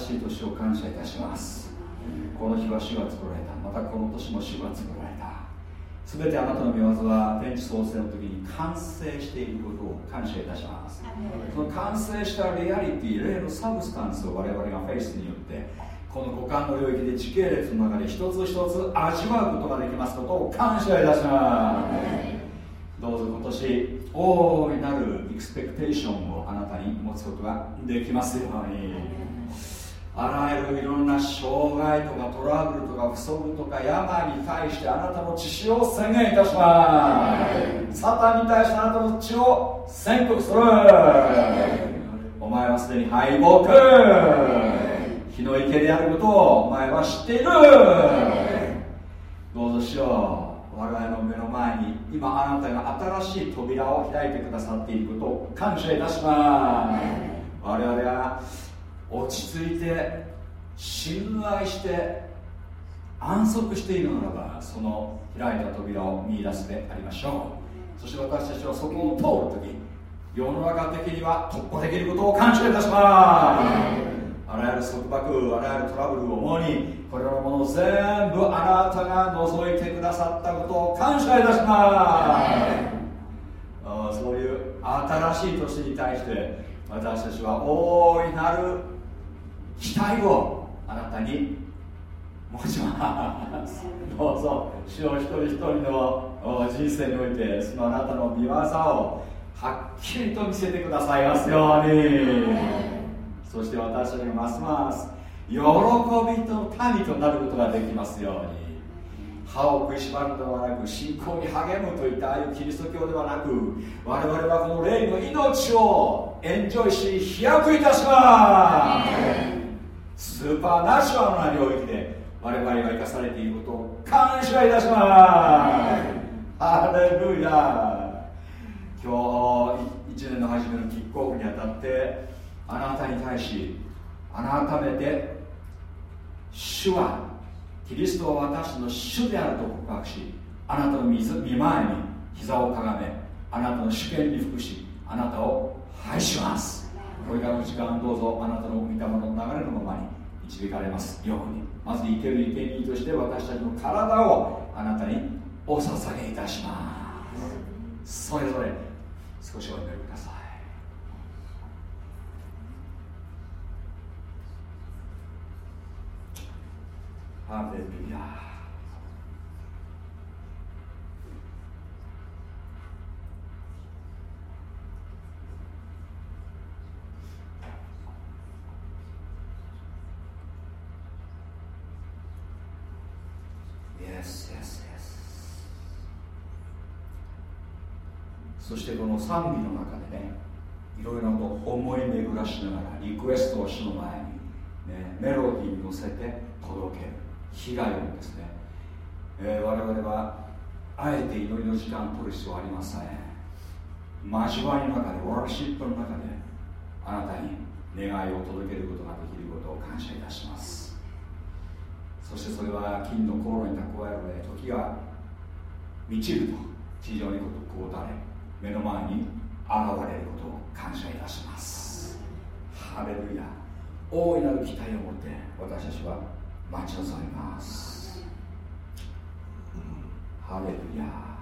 新しい年を感謝いたします。この日は主が作られた。またこの年も主が作られた。全てあなたの御業は天地創生の時に完成していることを感謝いたします。その完成したリアリティ霊の substance を我々がフェイスによってこの五感の領域で時系列の中で一つ一つ味わうことができますことを感謝いたします。どうぞ今年大いなる expectation をあなたに持つことができますようにあらゆるいろんな障害とかトラブルとか不足とか病に対してあなたの知識を宣言いたします。サタンに対してあなたの血を宣告する。お前はすでに敗北。日の池であることをお前は知っている。どうぞしよう。我々の目の前に今あなたが新しい扉を開いてくださっていることを感謝いたします。我々が落ち着いて信頼して安息しているならばその開いた扉を見出すでありましょうそして私たちはそこを通るとき世の中的には突破できることを感謝いたしますあらゆる束縛あらゆるトラブルを主にこれらのものを全部あなたが除いてくださったことを感謝いたしますあそういう新しい年に対して私たちは大いなる期待をあなたに持ちます。どうぞ主を一人一人の人生においてそのあなたの見業をはっきりと見せてくださいますように。そして私たちがますます喜びと民となることができますように。歯を食いしばるのではなく信仰に励むといったああいうキリスト教ではなく我々はこの霊の命をエンジョイし飛躍いたします。スーパーナショナルな領域で我々が生かされていることを感謝いたします。ハレルヤ今日1年の初めのキックオフにあたってあなたに対し改めて主はキリストは私の主であると告白しあなたの見前に膝をかがめあなたの主権に服しあなたを拝します。これからの時間どうぞあなたの御霊の流れのままに。導かれます。ように。まず生ける生贄として私たちの体をあなたにお捧げいたします。それぞれ少しお祈りください。ハレルヤそてこの賛美の中でねいろいろなことを思い巡らしながらリクエストを主の前に、ね、メロディーに乗せて届ける被害をですね、えー、我々はあえて祈りの時間を取る必要はありません。交わりの中でワーシップの中であなたに願いを届けることができることを感謝いたします。そしてそれは金の航路に蓄えられ時が満ちると地上にこうたれ目の前に現れることを感謝いたします。ハレルヤ。大いなる期待を持って私たちは待ち望みます。ハレルヤ。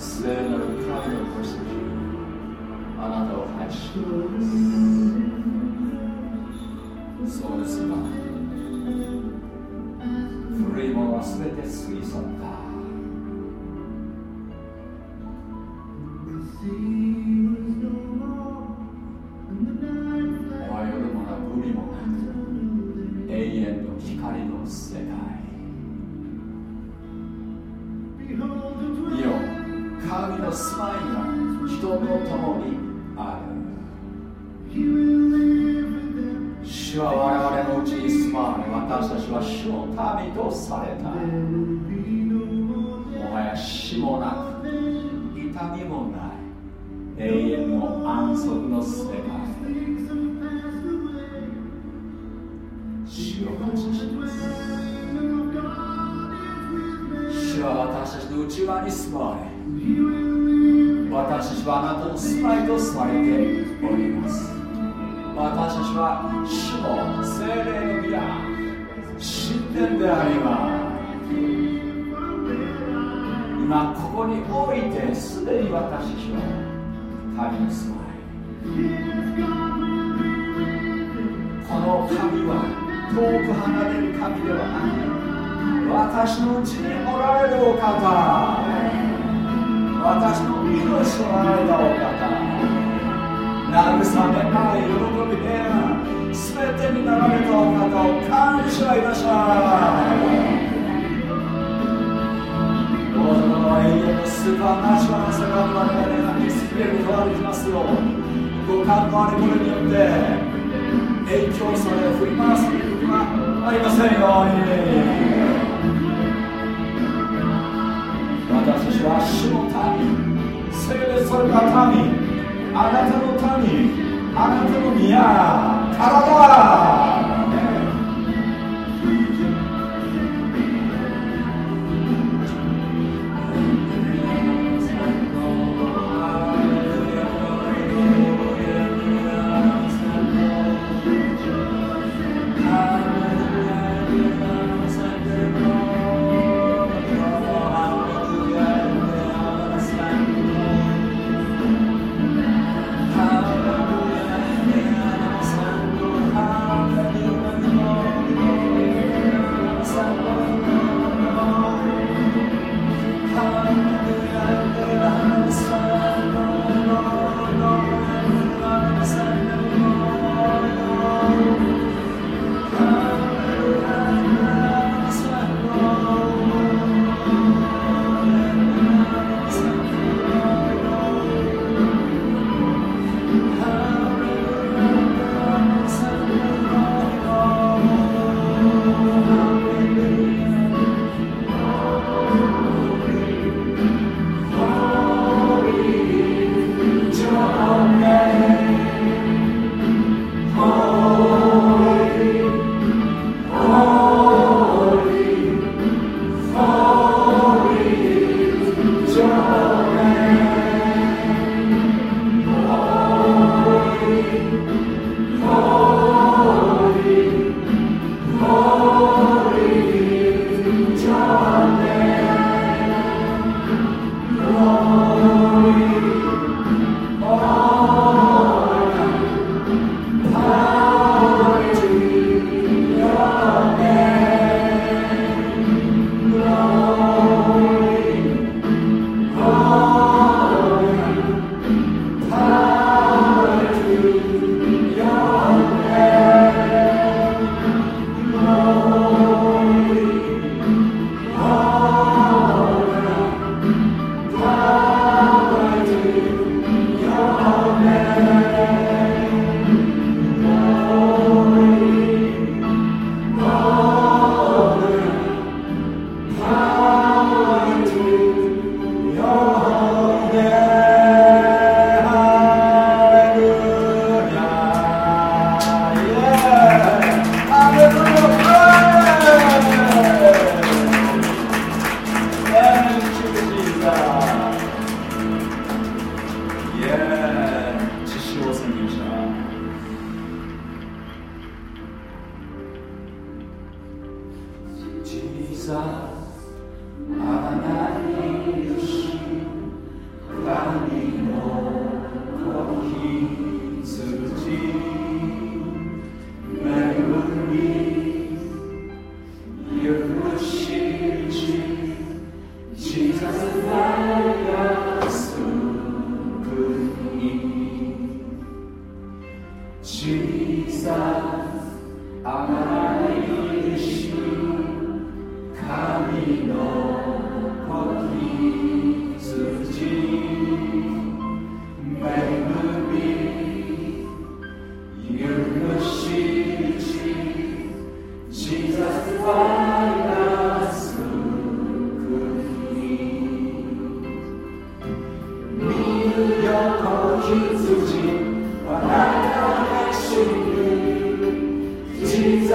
聖なる神のご主人あなたを愛しますそうですが古いものは全て過ぎ去った。終わりもなく海もなく永遠の光の世界。主の民とされた。もはや死もなく痛みもない。永遠の安息の世界主を感謝します。主は私たちの内側に住まわれ。私たちはあなたの住まいとされております。私たちは主の精霊の宮神殿でありま今ここにおいてすでに私たちは神の住まい。この神は遠く離れる神ではない。私のうちにおられるお方。私の命をあられたお方慰め愛喜び平安全てになられたお方を感謝いたしますどうぞこの永遠のスーパーナチュラルな世界を我々が見つけることができますよ五感のあれこれによって影響され振り回されることがありませんように私たちは主の民。聖別された民。あなたの民あなたの宮体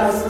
Christ,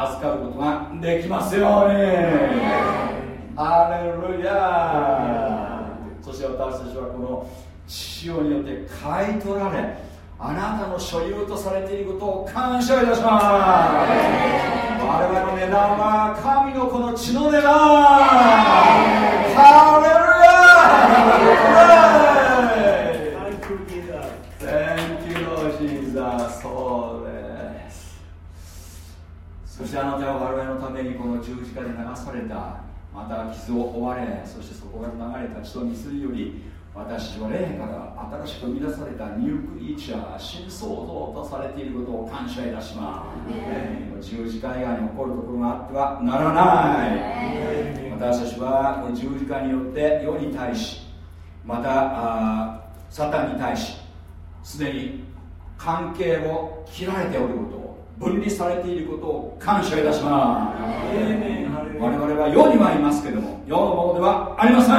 預かることができますように。アレルヤそして私たちはこの血潮によって買い取られあなたの所有とされていることを感謝いたします。我々の値段は神のこの血の値段ハレルヤあなたは我々のためにこの十字架で流されたまた傷を負われそしてそこから流れた血と水より私は霊から新しく生み出されたニュークリーチャー新創造とされていることを感謝いたします、え、十字架以外に起こるところがあってはならない。私たちはこの十字架によって世に対しまたあサタンに対しすでに関係を切られておることを分離されていることを感謝いたします。我々は世にはいますけども世のものではありません。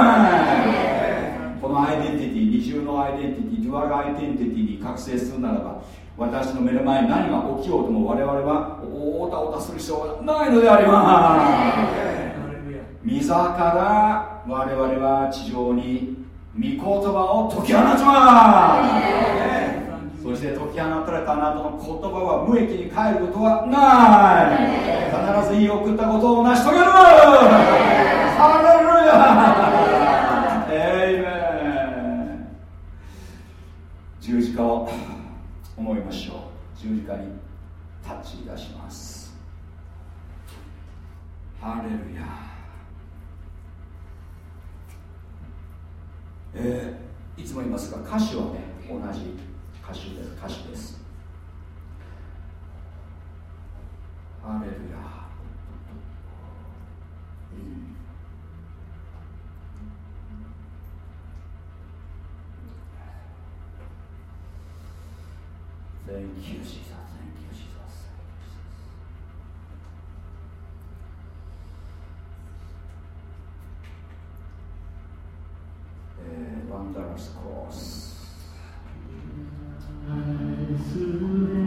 このアイデンティティ二重のアイデンティティデュアルアイデンティティに覚醒するならば私の目の前に何が起きようとも我々はおたおたする必要がないのであります。御座から我々は地上に御言葉を解き放ちますそして解き放たれたあなたの言葉は無益に帰ることはない必ず言い送ったことを成し遂げるハレルヤエイメン十字架を思いましょう十字架にタッチいたしますハレルヤえー、いつも言いますが歌詞はね同じ歌詞です歌詞ですハレルヤ、うん Thank you, Jesus. Thank you, Jesus. ワンダラスコース I surrender.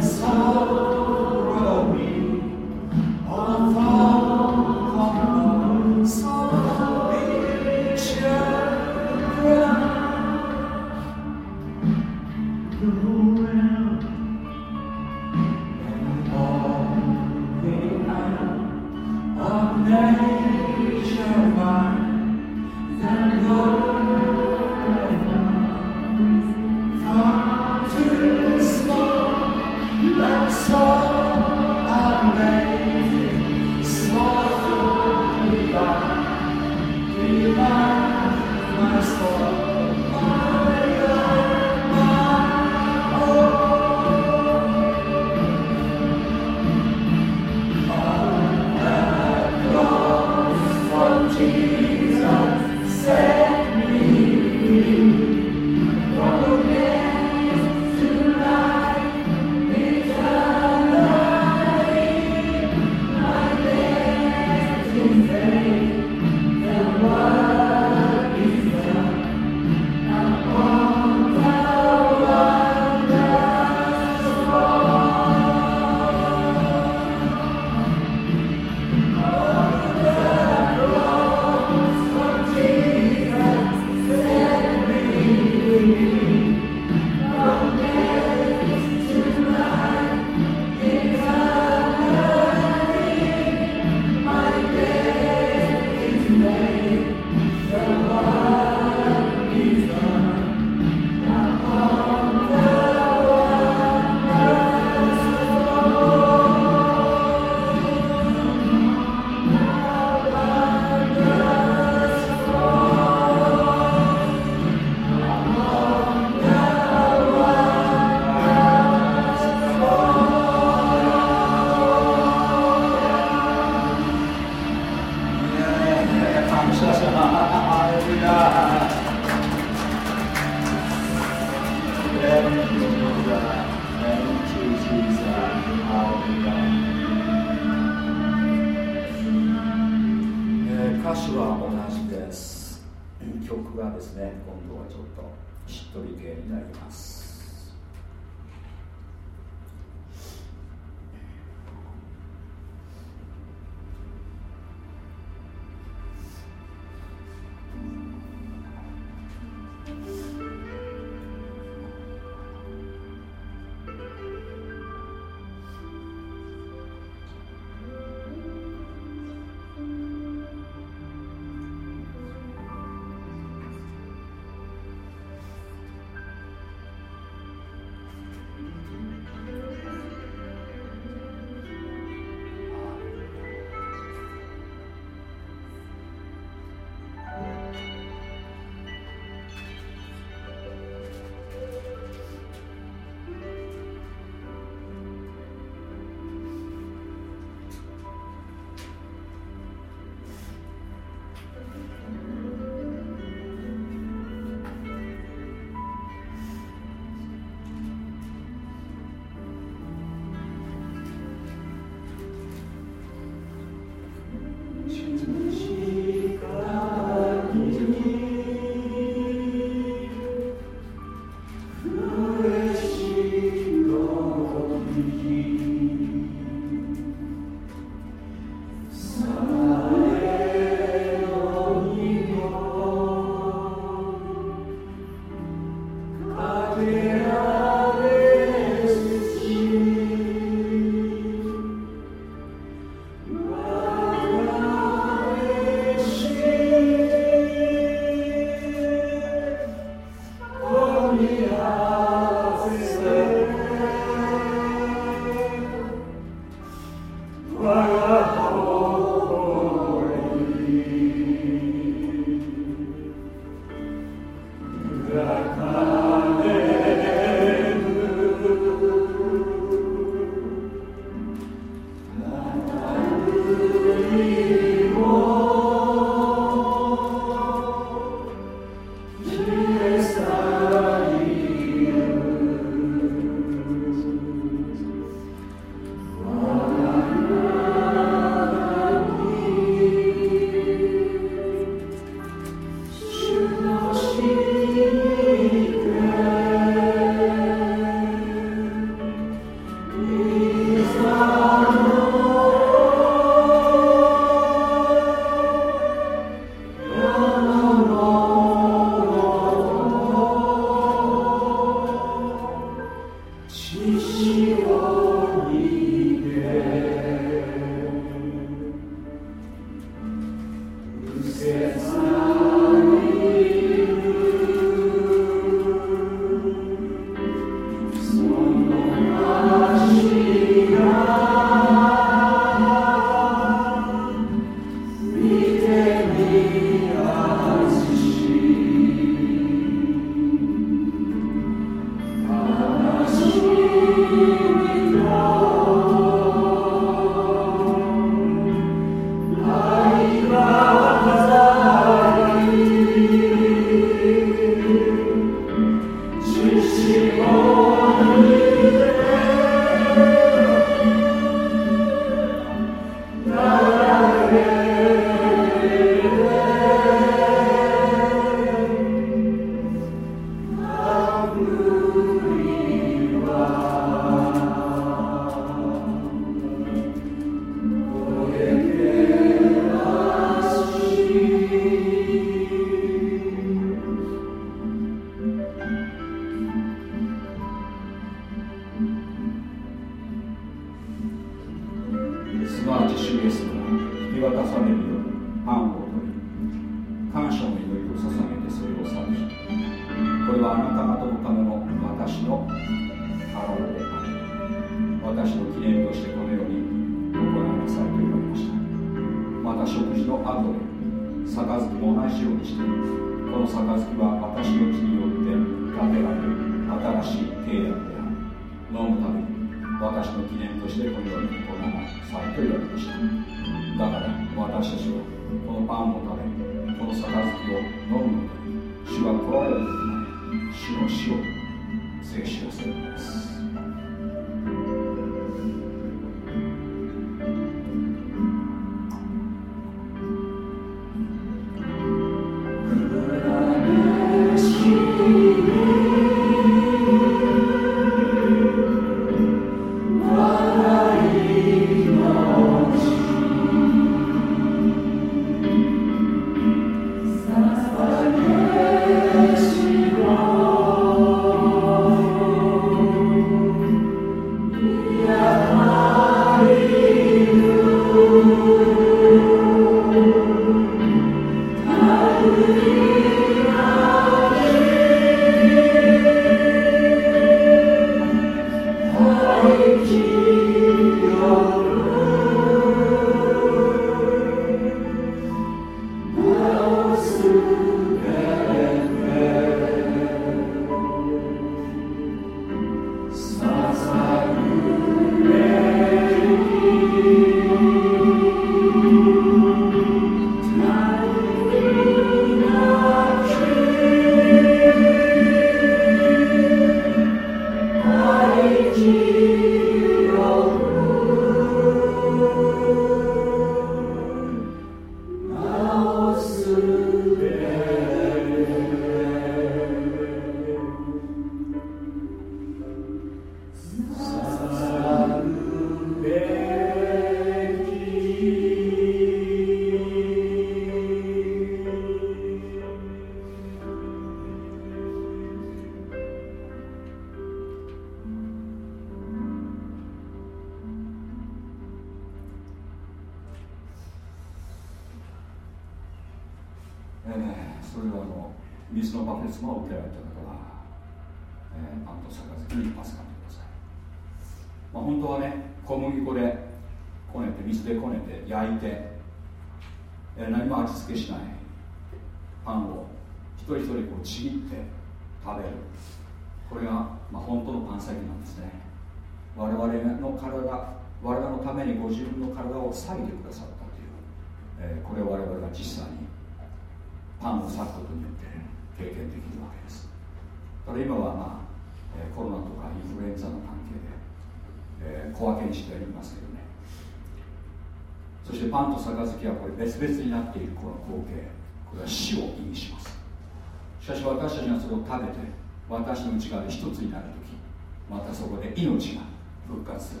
そこで命が復活する。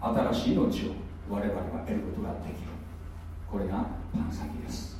新しい命を我々は得ることができる。これがパン先です。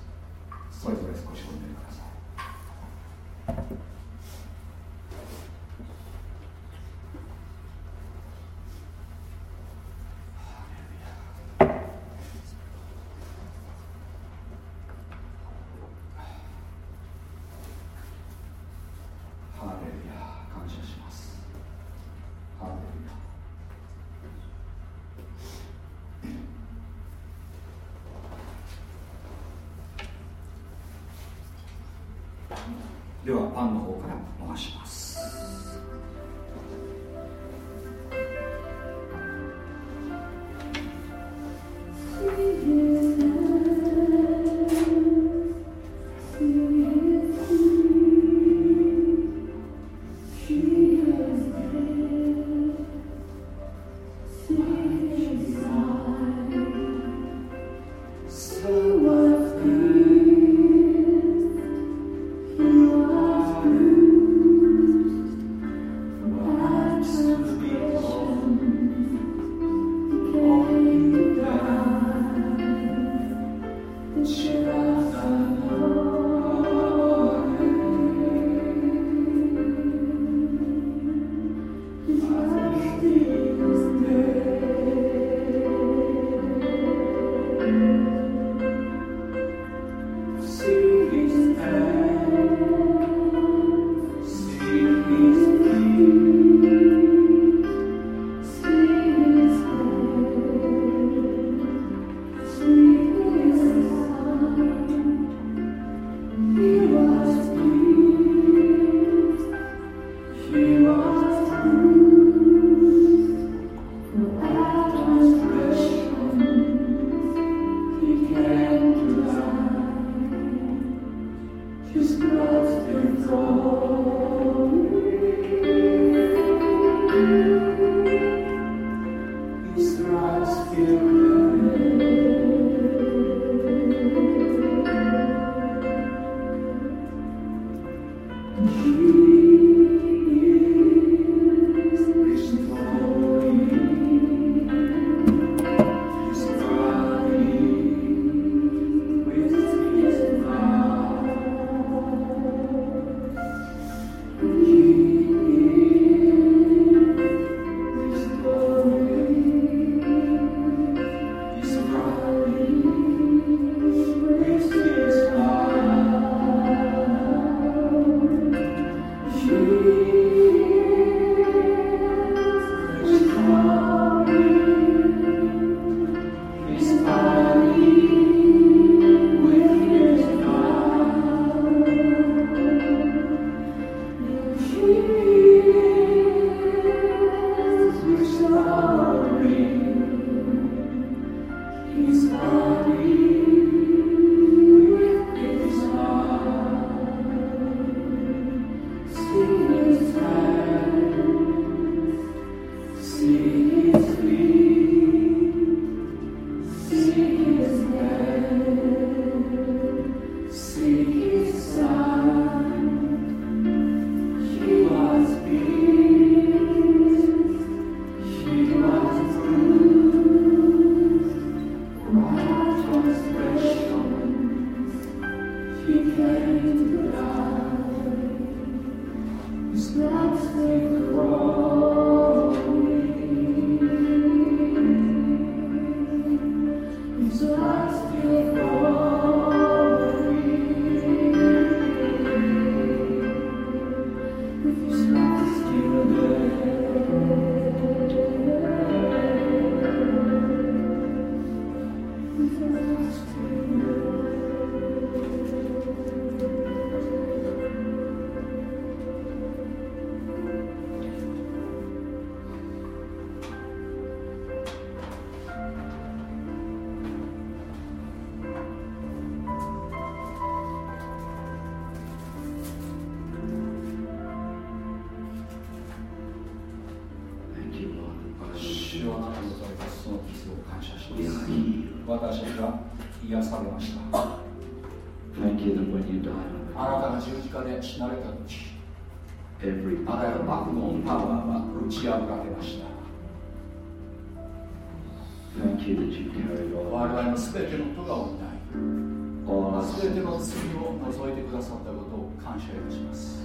感謝いたします。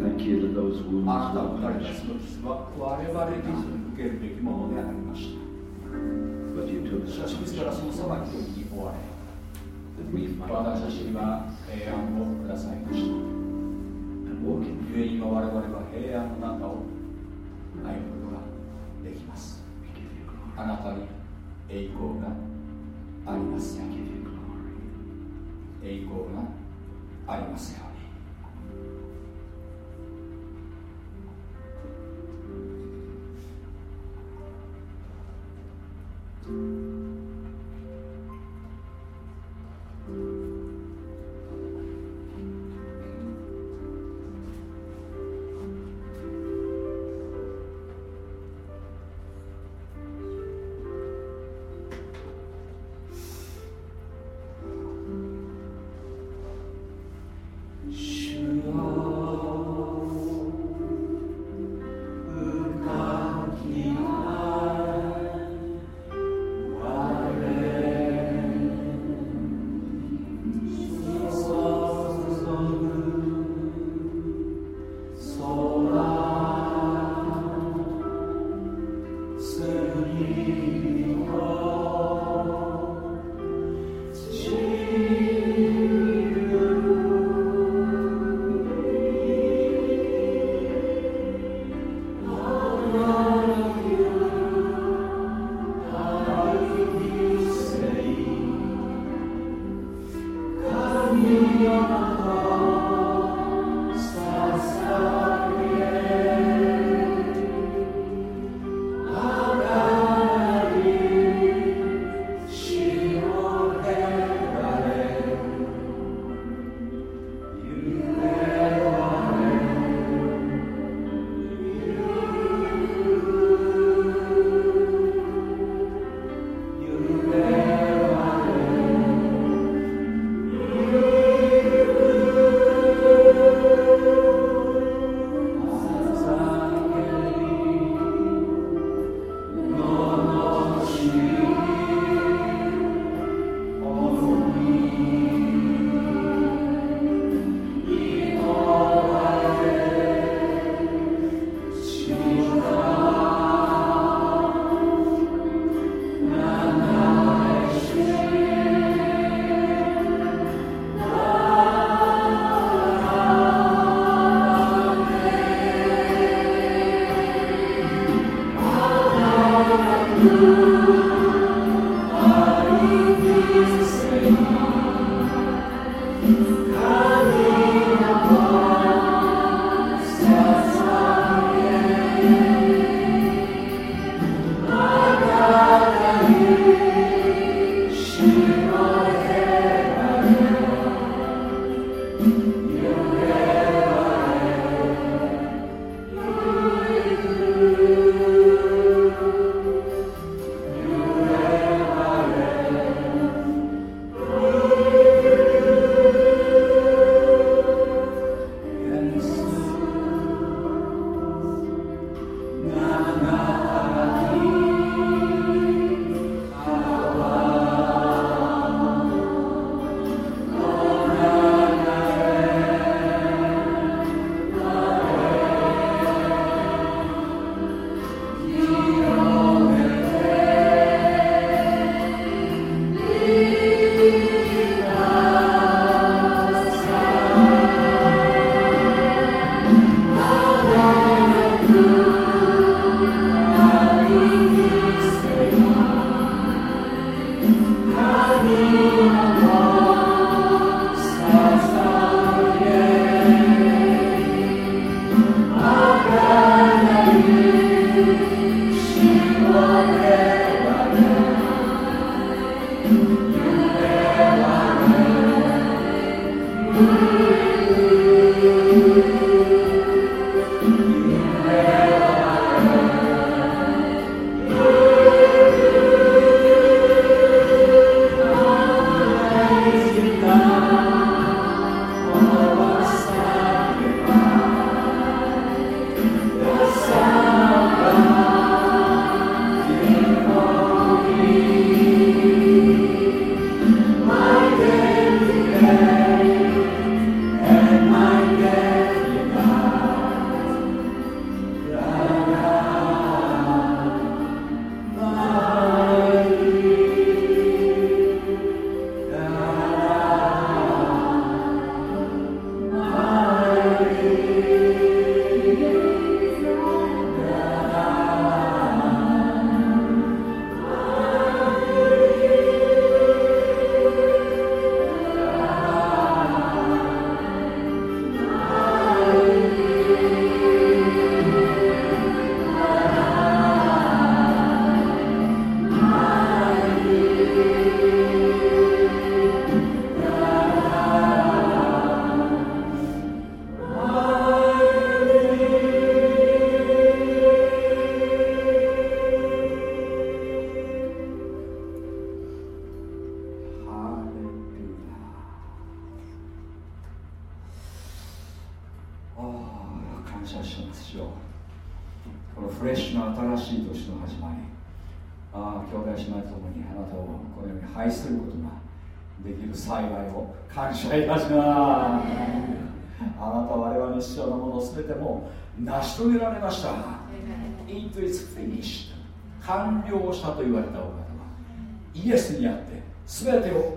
Thank you to those wounds あなたは打たの傷は我々に受けるべきものでありました。But you took しかし自らその裁きをに追われ、私たちには平安をくださいました。故に今我々は平安の中を歩むことができます。あなたに栄光がありますよ。栄光がありますよ。Hallelujah.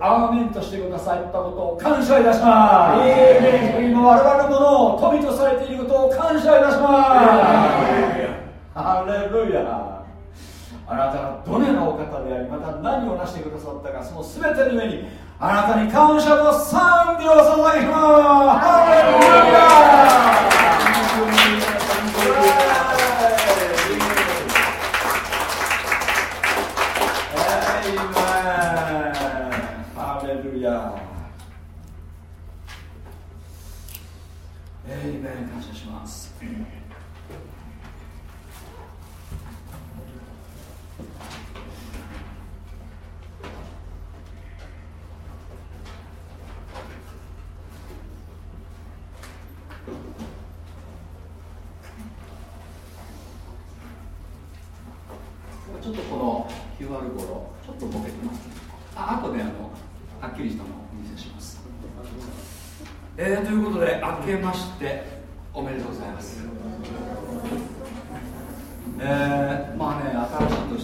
アーメンとしてくださいったことを感謝いたします。今我々のものを富とされていることを感謝いたします。ハレルヤ。あなたがどのようなお方でありまた何をなしてくださったかその全ての上にあなたに感謝と賛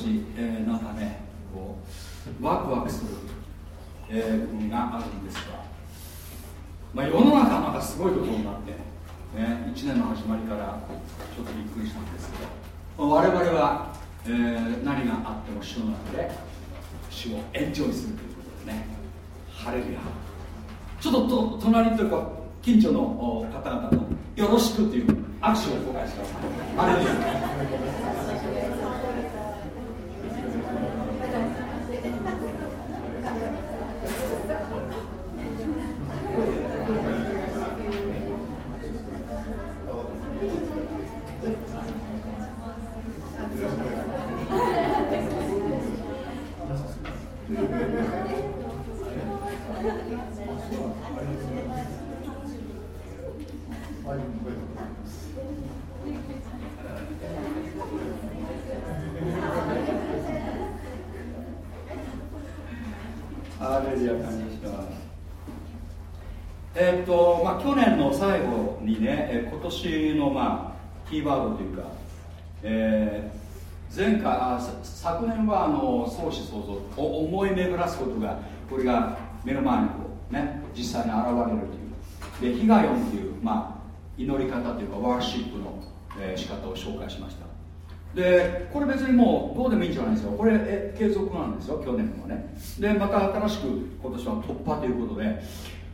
じ、えー、なためこうワクワクする、え、部分があるんですが、まあ、世の中またすごいことになって、ね、1年の始まりからちょっとびっくりしたんですけど、我々は、えー、何があっても主の中で主をエンジョイするということでねハレルヤちょっとと隣というか近所の方々とよろしくっていう握手を公開してください。あれ年の、まあ、キーワードというか、えー、前回あ昨年はあの相思相像思い巡らすことがこれが目の前にこう、ね、実際に現れるというでヒガヨンという、まあ、祈り方というかワーシップの、えー、仕方を紹介しました。でこれ別にもうどうでもいいんじゃないですよ。これえ継続なんですよ去年のね。でまた新しく今年は突破ということで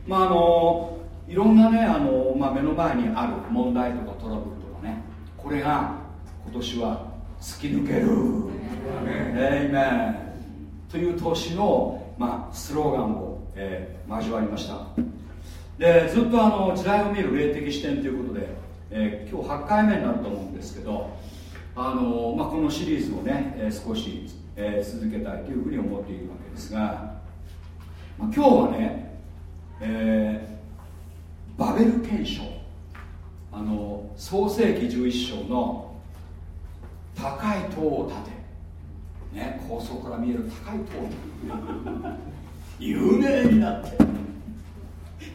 まああのいろんなねあの、まあ、目の前にある問題とかトラブルとかね。これが今年は突き抜ける。エイメンという年の、まあ、スローガンを、えー、交わりました。でずっとあの時代を見る霊的視点ということで、えー、今日8回目になると思うんですけどあの、まあ、このシリーズをね、えー、少し、え続けたいというふうに思っているわけですが、まあ、今日はね、えーバベル憲章あの創世紀11章の高い塔を建て、ね、高層から見える高い塔を有名になって。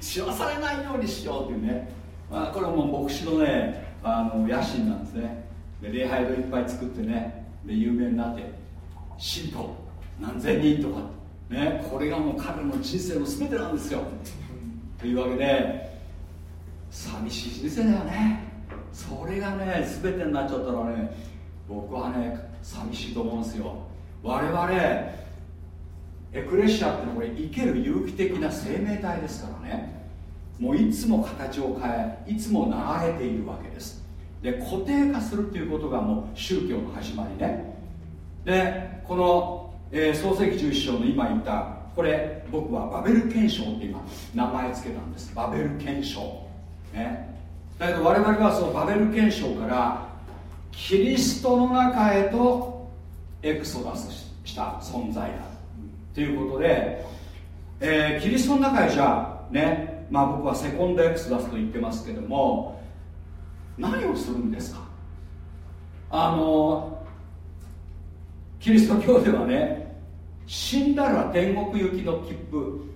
知らされないようにしようっていうね、まあ、これはもう牧師のねあの野心なんですね。で礼拝堂いっぱい作ってね。で有名になって。信徒何千人とか。ねこれがもう彼の人生の全てなんですよ。というわけで寂しい人生だよね。それがね全てになっちゃったらね僕はね寂しいと思うんですよ。我々エクレシアってのはこれ生ける有機的な生命体ですからね。もういつも形を変えいつも流れているわけです。で固定化するっていうことがもう宗教の始まりね。でこの、えー、創世紀11章の今言ったこれ僕はバベル憲章って今名前付けたんです。バベル憲章ね、だけど我々はそのバベル憲章からキリストの中へとエクソダスした存在だ。ということで、えー、キリストの中へじゃあねまあ僕はセコンドエクソダスと言ってますけども何をするんですか？あのキリスト教ではね死んだら天国行きの切符。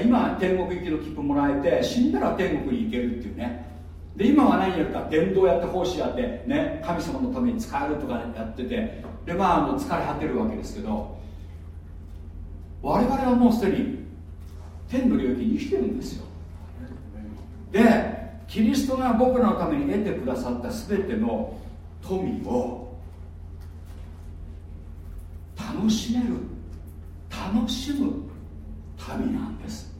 今天国行きの切符もらえて死んだら天国に行けるっていうね。で今は何やるか伝道やって奉仕やってね神様のために使えるとかやっててでまああの疲れ果てるわけですけど我々はもうすでに天の領域に生きてるんですよ。でキリストが僕らのために得てくださった全ての富を楽しめる楽しむ旅なんです。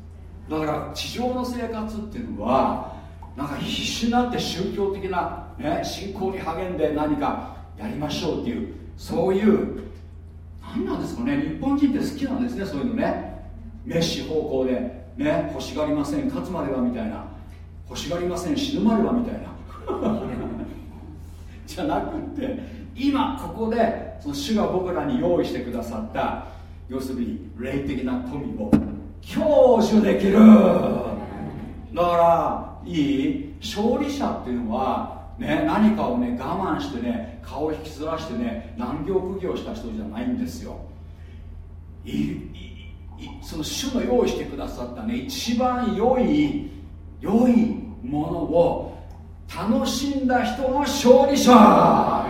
だから地上の生活っていうのはなんか必死になって宗教的な、ね、信仰に励んで何かやりましょうっていうそういう何なんですかね日本人って好きなんですねそういうのね。メッシ方向でね欲しがりません勝つまではみたいな。欲しがりません死ぬまではみたいな。じゃなくって今ここでその主が僕らに用意してくださった要するに霊的な富を享受できる。だからいい勝利者っていうのはね、何かをね我慢してね顔を引きずらしてね難行苦行した人じゃないんですよ。その主の用意してくださったね一番良い良いものを楽しんだ人が勝利者。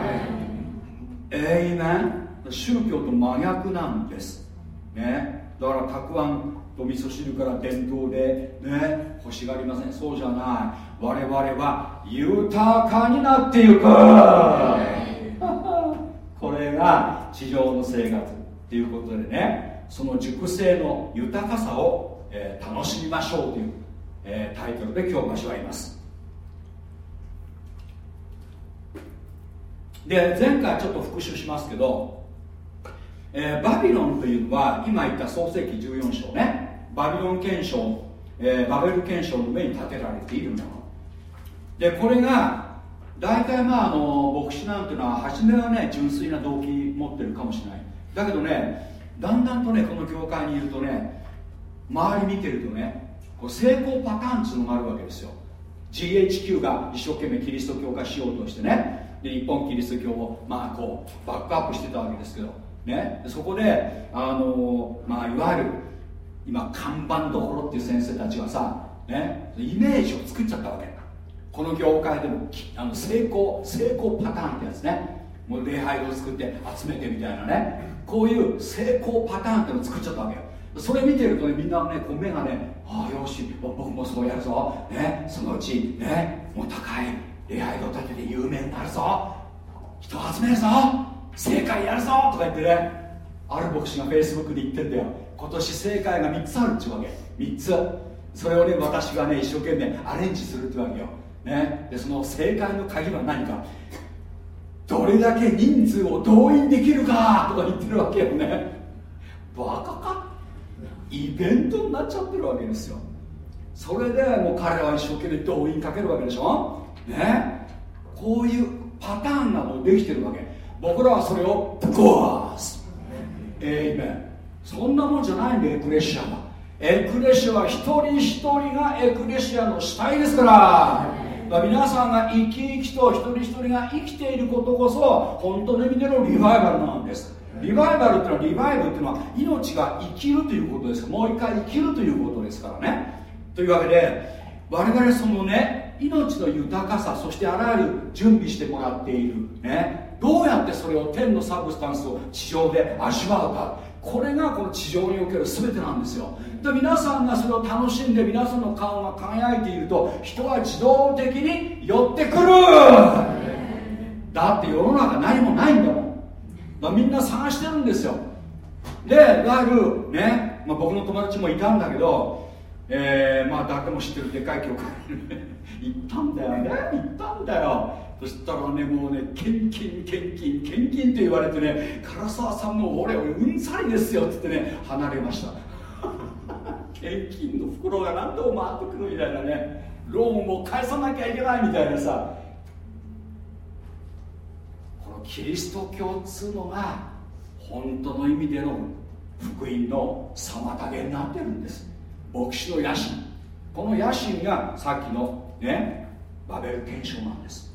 えいめん宗教と真逆なんですね。だからたくあんと味噌汁から伝統でね欲しがりません。そうじゃない。我々は豊かになっていく。これが地上の生活っていうことでねその熟成の豊かさを、えー、楽しみましょうという、えー、タイトルで今日交わります。で前回ちょっと復習しますけど、えー、バビロンというのは今言った創世紀14章ね。バビロン憲章、えー、バベル憲章の上に建てられているもの。でこれが大体まああの牧師なんていうのは初めはね純粋な動機持ってるかもしれない。だけどねだんだんとねこの業界にいるとね周り見てるとねこう成功パターンっていうのがあるわけですよ。GHQ が一生懸命キリスト教化しようとしてね。で日本キリスト教をまあこうバックアップしてたわけですけど、ね、そこであの、まあ、いわゆる今看板どころっていう先生たちがさ、ね、イメージを作っちゃったわけ。この業界でもあの成功成功パターンってやつね。もう礼拝を作って集めてみたいなね。こういう成功パターンってのを作っちゃったわけよ。それ見てるとねみんなねこう目がねああよし僕もそうやるぞ、ね、そのうちねもう高い礼拝堂建てて有名になるぞ。人集めるぞ。正解やるぞとか言ってねある牧師がフェイスブックで言ってんだよ。今年正解が3つあるっちゅうわけ。3つ。それをね私がね一生懸命アレンジするってわけよ、ね、でその正解の鍵は何か。どれだけ人数を動員できるかとか言ってるわけよね。バカか。イベントになっちゃってるわけですよ。それでもう彼らは一生懸命動員かけるわけでしょ。ね。こういうパターンがもうできてるわけ。僕らはそれをぶっ壊す。えいめんそんなもんじゃないんでエクレシアは。エクレシアは一人一人がエクレシアの主体ですから。皆さんが生き生きと一人一人が生きていることこそ本当の意味でのリバイバルなんです。リバイバルっていうのはリバイバルっていうのは命が生きるということです。もう一回生きるということですからね。というわけで我々そのね命の豊かさそしてあらゆる準備してもらっている、ね、どうやってそれを天のサブスタンスを地上で味わうか。これがこの地上における全てなんですよ。で皆さんがそれを楽しんで皆さんの顔が輝いていると人は自動的に寄ってくる。だって世の中何もないんだもん。だみんな探してるんですよ。でいわゆるね、まあ、僕の友達もいたんだけどえー、まあ誰でも知ってるでかい教会行ったんだよね行ったんだよ。そしたらねもうね献金献金献金って言われてね唐沢さんも俺うんざりですよって言ってね離れました。献金の袋が何度も回ってくるみたいなねローンも返さなきゃいけないみたいなさ。このキリスト教っつうのが本当の意味での福音の妨げになってるんです。牧師の野心。この野心がさっきのねバベル憲章なんです。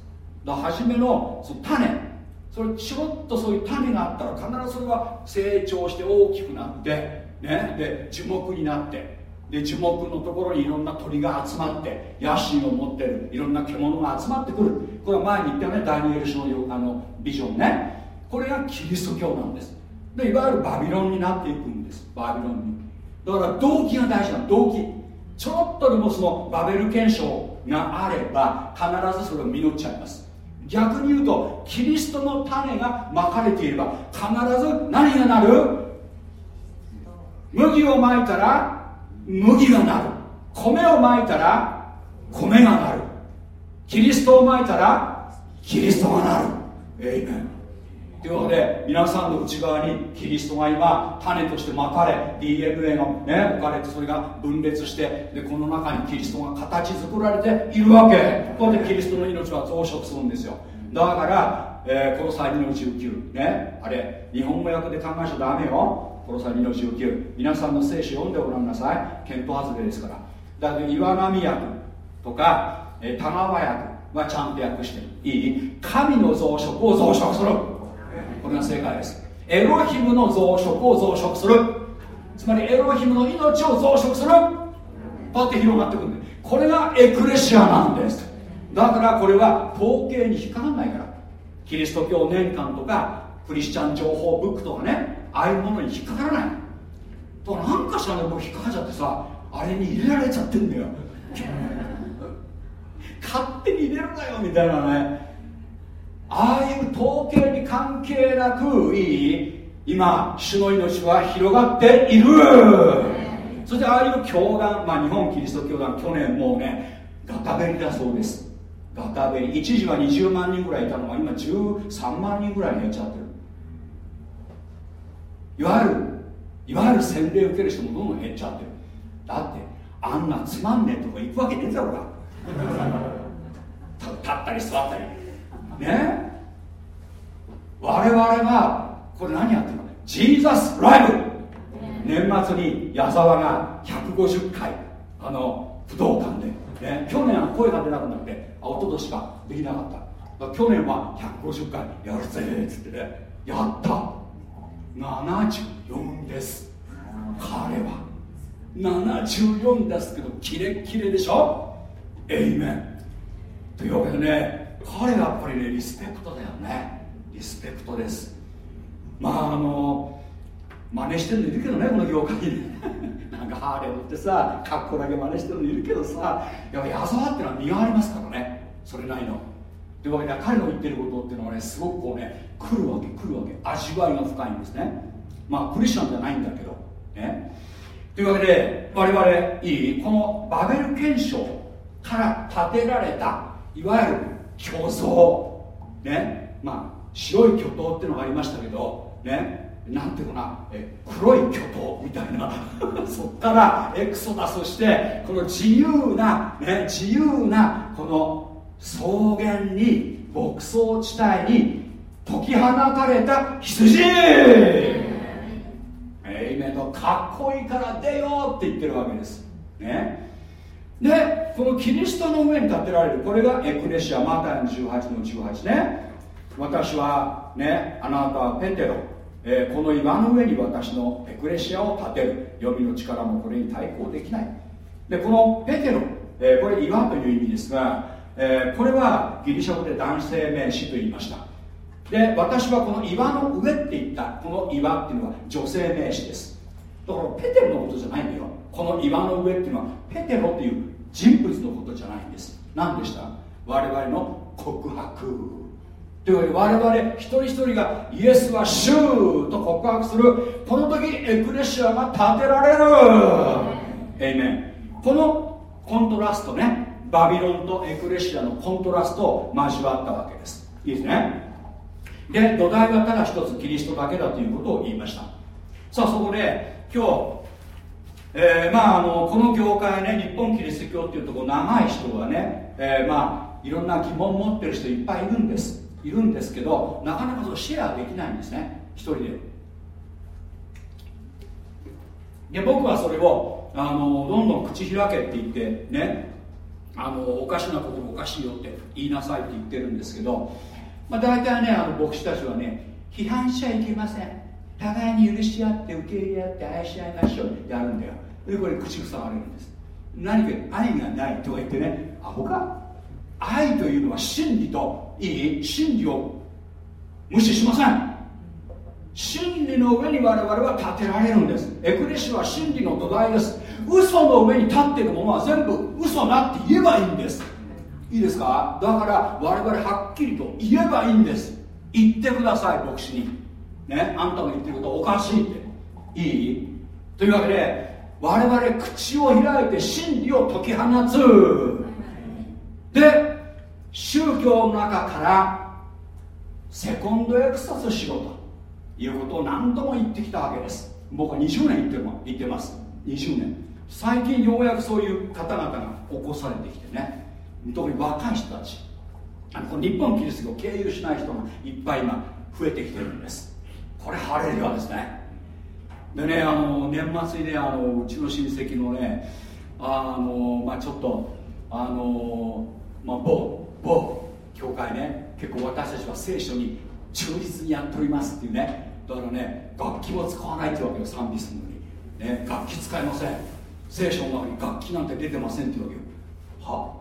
だから初めのその種。それちょっとそういう種があったら必ずそれは成長して大きくなってね。で樹木になって。で樹木のところにいろんな鳥が集まって野心を持ってる。いろんな獣が集まってくる。これは前に言ったね。ダニエル書のあのビジョンね。これがキリスト教なんです。でいわゆるバビロンになっていくんです。バビロンに。だから動機が大事な動機。ちょっとでもそのバベル憲章があれば必ずそれを実っちゃいます。逆に言うとキリストの種がまかれていれば必ず何がなる？麦をまいたら麦がなる。米をまいたら米がなる。キリストをまいたらキリストがなる。エイメンというわけで皆さんの内側にキリストが今種としてまかれ DNA がね置かれてそれが分裂してでこの中にキリストが形作られているわけ。こうやってキリストの命は増殖するんですよ。だから、えー、この際2の19ねあれ日本語訳で考えちゃダメよ。この際2の19皆さんの聖書読んでごらんなさい。検討外れですから。だけど岩波訳とか、えー、田川訳はちゃんと訳していい？神の増殖を増殖する。これが正解です。エロヒムの増殖を増殖する。つまりエロヒムの命を増殖する。パって広がってくるんでこれがエクレシアなんです。だからこれは統計に引っかかんないから。キリスト教年間とかクリスチャン情報ブックとかね。ああいうものに引っかからない。となんかしらねもう引っかかっちゃってさあれに入れられちゃってんだよ。勝手に入れるなよみたいなね。ああいう統計に関係なくいい今主の命は広がっている。そしてああいう教団、まあ、日本キリスト教団去年もうねガタベリだそうです。ガタベリ。一時は20万人ぐらいいたのが今13万人ぐらいに減っちゃってる。いわゆるいわゆる洗礼受ける人もどんどん減っちゃってる。だってあんなつまんねえとこ行くわけねえだろうが。立ったり座ったりね。我々はこれ何やってるの？ジーザスライブ年末に矢沢が150回あの武道館で、ね、去年は声が出なくなってあ一昨年か。できなかった。去年は150回やるぜっつってね。やった。74です。彼は。74ですけどキレッキレでしょ？エイメンというわけでね彼はやっぱりねリスペクトだよね。リスペクトです。まああの真似してるのいるけどねこの業界に。なんかハーレー乗ってさ格好だけ真似してるのいるけどさやっぱ矢沢ってのは身がありますからね。それなりの。というわけで彼の言ってることっていうのはねすごくこうね来るわけ来るわけ。味わいが深いんですね。まあクリスチャンじゃないんだけど。ね。というわけで我々いい？このバベル憲章から建てられたいわゆる競争ね。まあ白い巨頭っていうのがありましたけどね。なんていうかな。え黒い巨頭みたいな。そっからエクソダスしてこの自由な、ね、自由なこの草原に牧草地帯に解き放たれた羊。えいめとかっこいいから出ようって言ってるわけです。ねでこのキリストの上に立てられるこれがエクレシアマタイの18の18ね。私はねあなたはペテロ、えー、この岩の上に私のエクレシアを建てる。読みの力もこれに対抗できない。でこのペテロ、えー、これ岩という意味ですが、えー、これはギリシャ語で男性名詞と言いました。で私はこの岩の上って言ったこの岩っていうのは女性名詞です。だからペテロのことじゃないんだよ。この岩の上っていうのはペテロっていう人物のことじゃないんです。何でした？我々の告白。というわけで我々一人一人がイエスは主と告白する。この時エクレシアが建てられる。エイメンこのコントラストねバビロンとエクレシアのコントラストを交わったわけです。いいですね？で土台はただ一つキリストだけだということを言いました。さあそこで今日えー、まああのこの業界ね日本キリスト教っていうとこ長い人はね、えー、まあいろんな疑問持ってる人いっぱいいるんです。いるんですけどなかなかそシェアできないんですね。一人で。で僕はそれをあのどんどん口開けって言ってねあのおかしなこともおかしいよって言いなさいって言ってるんですけど、まあ、大体ねあの牧師たちはね批判しちゃいけません。互いに許し合って受け入れ合って愛し合いましょうってやるんだよ。でこれ口塞がれるんです。何か愛がないとか言ってねアホか？愛というのは真理といい真理を無視しません。真理の上に我々は立てられるんです。エクレシは真理の土台です。嘘の上に立っているものは全部嘘だって言えばいいんです。いいですか？だから我々はっきりと言えばいいんです。言ってください牧師に。ね？あんたの言ってることおかしいって。いい？というわけで我々口を開いて真理を解き放つ。で宗教の中からセコンドエクサスしろということを何度も言ってきたわけです。僕は20年言っても言ってます。20年。最近ようやくそういう方々が起こされてきてね。特に若い人たち。あの日本キリストを経由しない人がいっぱい今増えてきてるんです。これ晴れるわですね。でねあの年末にねあのうちの親戚のねあのまあちょっとあのまあ某某教会ね結構私たちは聖書に忠実にやっておりますっていうねだからね楽器も使わないってわけよ賛美するのに、ね、楽器使いません。聖書の中に楽器なんて出てませんってわけよ。は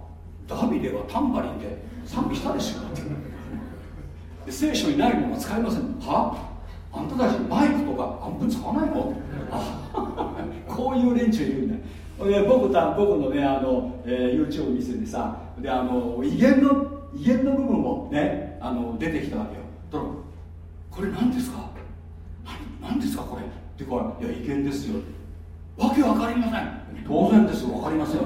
ダビデはタンバリンで賛美したでしょ。って。聖書にないものは使いません。は？あんたたちマイクとかアンプ使わないの？こういう連中いるんだ。よで僕た僕のねあの、えー、YouTube 見せてさであの威厳の威厳の部分もねあの出てきたわけよ。だからこれ何ですか？何ですかこれ？ってかいや意見ですよ。わけわかりません。当然です。わかりません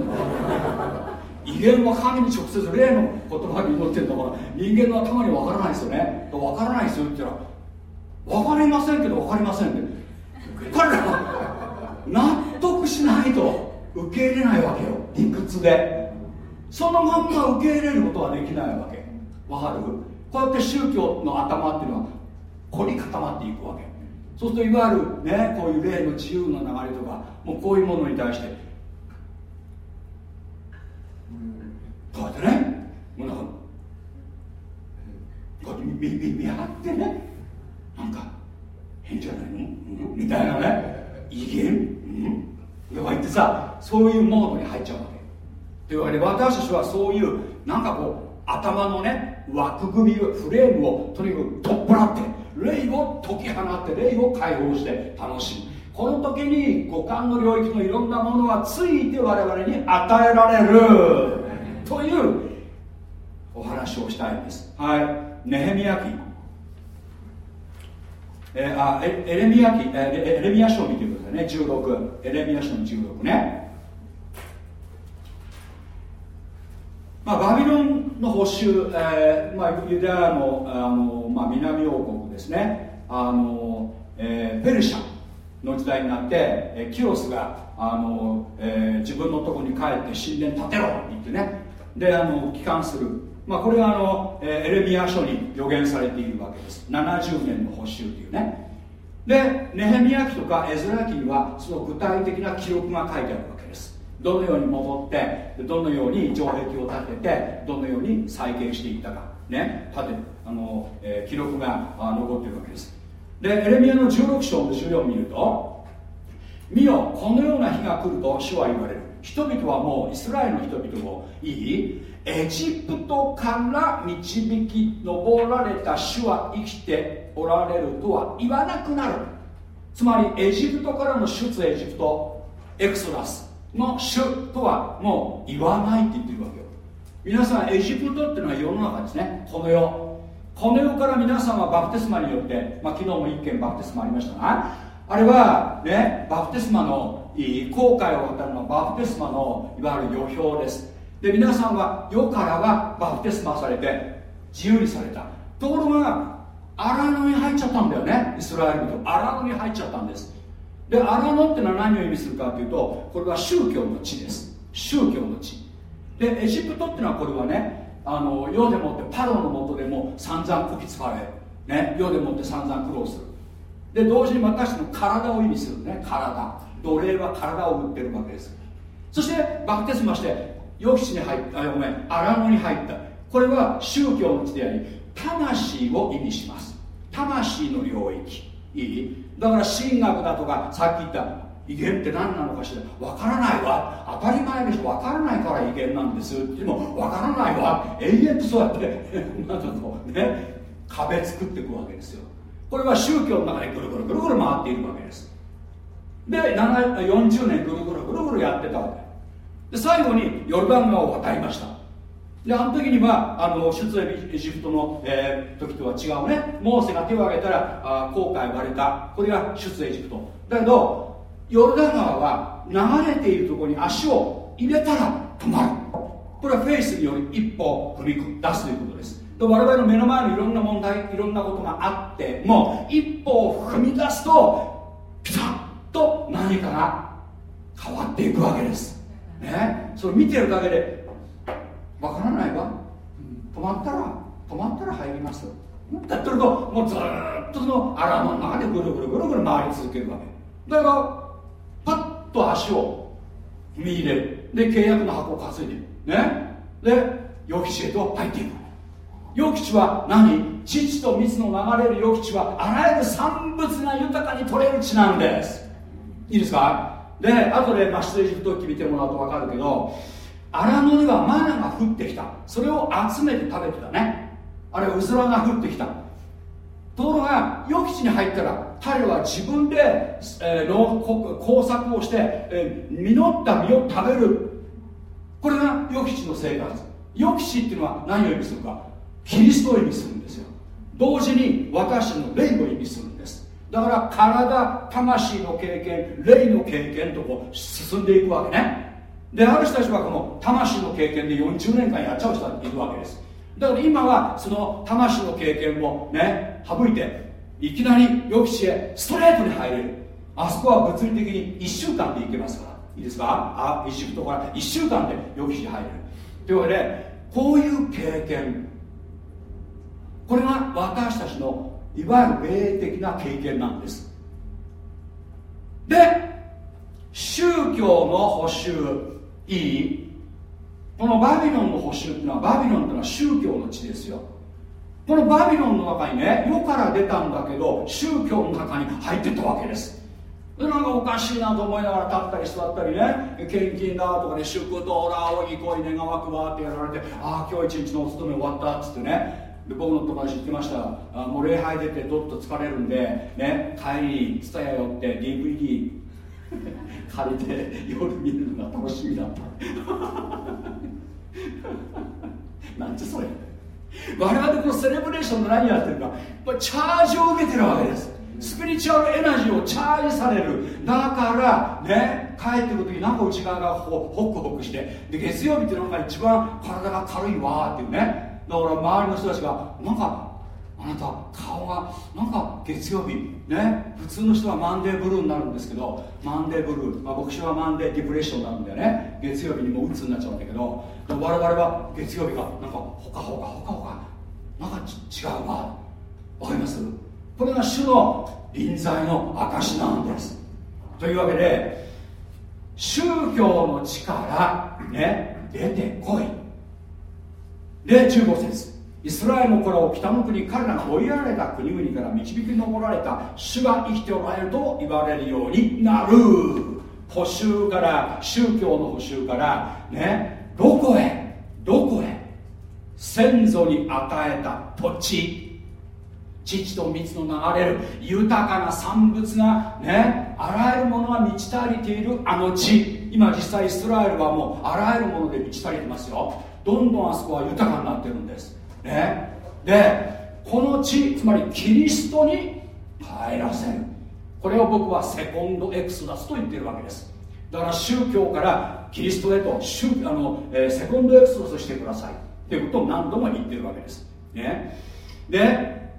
威厳は神に直接例の言葉に祈ってるんだから人間の頭にわからないですよね。わからないですよって言ったらわかりませんけどわかりませんって彼らは納得しないと受け入れないわけよ。理屈で。そのまんま受け入れることはできないわけ。わかる？こうやって宗教の頭っていうのは凝り固まっていくわけ。そうするといわゆるねこういう霊の自由の流れとかもうこういうものに対してこうやってねもうなんかこうやって見見見張ってねなんか変じゃないの、うん、みたいなね。威厳、うん、とか言ってさそういうモードに入っちゃうわけ。というわけで私たちはそういうなんかこう頭のね枠組みフレームをとにかく取っ払って霊を解き放って霊を解放して楽しむ。この時に五感の領域のいろんなものがついて我々に与えられる。というお話をしたいんです。はい。ネヘミヤ記。えー、あエレミヤ記、えエレミヤ書を見てくださいね。16エレミヤ書の16ね。まあ、バビロンの保守、えーまあ、ユダヤのあの、まあ、南王国ですね。あの、えー、ペルシャの時代になって、えー、キロスがあの、えー、自分のところに帰って神殿建てろって言ってね。であの帰還する、まあ、これがあの、え、エレミア書に予言されているわけです。70年の補修というね。でネヘミヤ記とかエズラ記にはその具体的な記録が書いてあるわけです。どのように戻ってどのように城壁を建ててどのように再建していったか。ね。建てあの、えー、記録が残ってるわけです。でエレミアの16章の14を見ると見よこのような日が来ると主は言われる。人々はもうイスラエルの人々をいいエジプトから導き上られた主は生きておられるとは言わなくなる。つまりエジプトからの出エジプトエクソダスの主とはもう言わないって言ってるわけよ。皆さんエジプトっていうのは世の中ですね。この世。この世から皆さんはバプテスマによって、まあ、昨日も一件バプテスマありましたがあれはねバプテスマの後悔を語るのはバプテスマのいわゆる予表です。で皆さんは世からはバプテスマされて自由にされた。ところが荒野に入っちゃったんだよね。イスラエル人荒野に入っちゃったんです。で荒野ってのは何を意味するかというとこれは宗教の地です。宗教の地。でエジプトっていうのはこれはねあの世でもってパロのもとでも散々こき使われ、ね、世でもって散々苦労する。で同時に私の体を意味するね体。奴隷は体を売ってるわけです。そしてバプテスマして予期地に入ったあごめん荒野に入った。これは宗教の地であり魂を意味します。魂の領域。いい？だから神学だとかさっき言った威厳って何なのかしら。わからないわ。当たり前でしょ。わからないから威厳なんです。でもわからないわ。永遠とそうやって。なんかこうね。壁作っていくわけですよ。これは宗教の中でぐるぐるぐるぐる回っているわけです。で40年ぐるぐるぐるぐるやってたわけ。で最後にヨルダン川を渡りました。であの時にはあの出エジプトの、えー、時とは違うねモーセが手を挙げたらあ航海割れた。これが出エジプト。だけどヨルダン川は流れているところに足を入れたら止まる。これはフェイスにより一歩踏み出すということです。で我々の目の前のいろんな問題いろんなことがあっても一歩を踏み出すとピタッと何かが変わっていくわけです。ねそれ見てるだけでわからないわ。止まったら止まったら入ります。だってるともうずっとその荒の中でぐるぐるぐるぐる回り続けるわけ。だからパッと足を踏み入れる。で契約の箱を担いでね。で予期地へと入っていく。予期地は何？父と水の流れる予期地はあらゆる産物が豊かに取れる地なんです。いいですか？で後でマシュエジプト記見てもらうと分かるけど荒野ではマナが降ってきた。それを集めて食べてたね。あれうずらが降ってきた。ところが予期地に入ったら彼は自分で、えー、工作をして、えー、実った実を食べる。これが予期地の生活。予期地っていうのは何を意味するか。キリストを意味するんですよ。同時に私の霊を意味する。だから体魂の経験霊の経験とこう進んでいくわけね。である人たちはこの魂の経験で40年間やっちゃう人がいるわけです。だから今はその魂の経験をね省いていきなり予期地へストレートに入れる。あそこは物理的に1週間で行けますから。いいですか？あエジプトから1週間で予期地に入れる。というわけでこういう経験。これが私たちのいわゆる霊的な経験なんです。で宗教の補修いい？このバビロンの補修っていうのはバビロンっていうのは宗教の地ですよ。このバビロンの中にね世から出たんだけど宗教の中に入ってったわけです。でなんかおかしいなと思いながら立ったり座ったりね献金だとかね祝祷だ青い願わくわってやられてああ今日一日のお勤め終わったっつってねで僕の友達言ってました。あもう礼拝出てどっと疲れるんでね帰りに蔦屋寄って DVD 借りて夜見るのが楽しみだった。なんてそれ。我々このセレブレーションで何やってるか。チャージを受けてるわけです。スピリチュアルエナジーをチャージされる。だからね帰ってくる時なんか内側がホクホクして。で月曜日ってなんか一番体が軽いわーっていうね。だから周りの人たちがなんかあなた顔がなんか月曜日ね普通の人はマンデーブルーになるんですけどマンデーブルー、まあ、牧師はマンデーディプレッションなんだよね。月曜日にもう鬱になっちゃうんだけど我々は月曜日がなんかほかほかほかほかなんか違うわわかります？これが主の臨在の証なんです。というわけで宗教の力ね出てこい。で15節。イスラエルの子らを北の国彼らが追いやられた国々から導き上られた主が生きておられると言われるようになる。補修から宗教の補修からねどこへ？どこへ？先祖に与えた土地。父と蜜の流れる。豊かな産物がねあらゆるものが満ち足りているあの地。今実際イスラエルはもうあらゆるもので満ち足りてますよ。どんどんあそこは豊かになってるんです。ね。でこの地つまりキリストに帰らせる。これを僕はセコンドエクスダスと言ってるわけです。だから宗教からキリストへと宗あの、えー、セコンドエクスダスしてください。っていうことを何度も言ってるわけです。ね。で、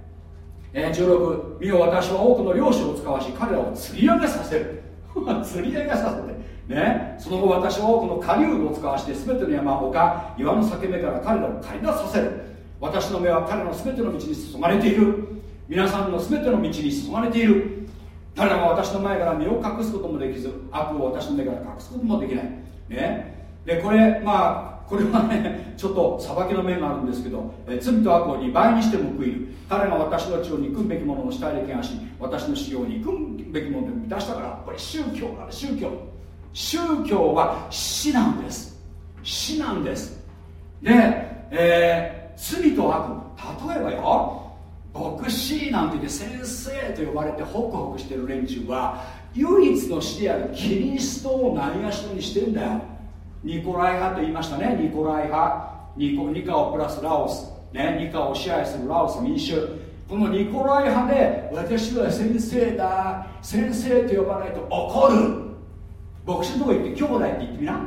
えー、16見よ私は多くの漁師を使わし彼らを釣り上げさせる。釣り上げさせて。ね、その後私は多くの狩人を使わして全ての山丘岩の裂け目から彼らを駆り出させる。私の目は彼の全ての道に注がれている。皆さんの全ての道に注がれている。彼らは私の前から身を隠すこともできず悪を私の目から隠すこともできない、ね、でこれまあこれはねちょっと裁きの面があるんですけどえ罪と悪を2倍にして報いる。彼が私の血を憎むべきものの死体で汚し私の死を憎むべきもので満たしたからこれ宗教から宗教。宗教は死なんです。死なんです。で、えー罪と悪。例えばよ牧師なんて言って先生と呼ばれてホクホクしてる連中は唯一の死であるキリストをないがしろにしてんだよ。ニコライ派と言いましたね。ニコライ派。ニコニカオプラスラオス、ね、ニカを支配するラオス民衆。このニコライ派で私は先生だ。先生と呼ばないと怒る。牧師のとこ行って兄弟って言ってみな。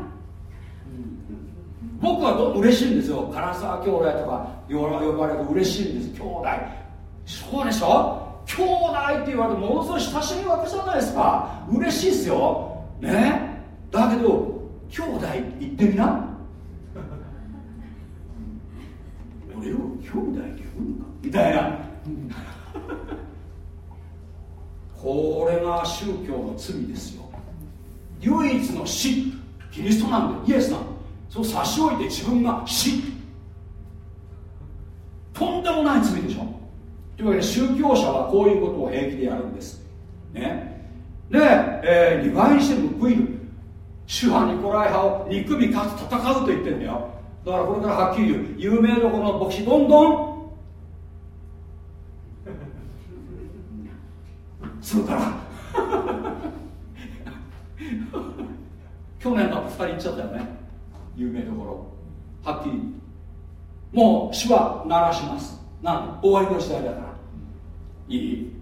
僕はど嬉しいんですよ。唐沢兄弟とか呼ばれると嬉しいんです。兄弟。そうでしょ？兄弟って言われてものすごい親しみわけじゃないですか。嬉しいですよ。ね？だけど兄弟言ってみな。俺を兄弟って呼ぶのか？みたいな。これが宗教の罪ですよ。唯一の死キリストなんでイエスなん。そう差し置いて自分が死。とんでもない罪でしょ。というわけで宗教者はこういうことを平気でやるんです。ね。で、えー、2倍にして報いる。主派ニコライ派を憎み勝つ戦うと言ってるんだよ。だからこれからはっきり言う。有名どころの牧師どんどん。するから去年だと2人行っちゃったよね。有名どころ。はっきり。もう主は鳴らします。なん終わりの時代だから。いい。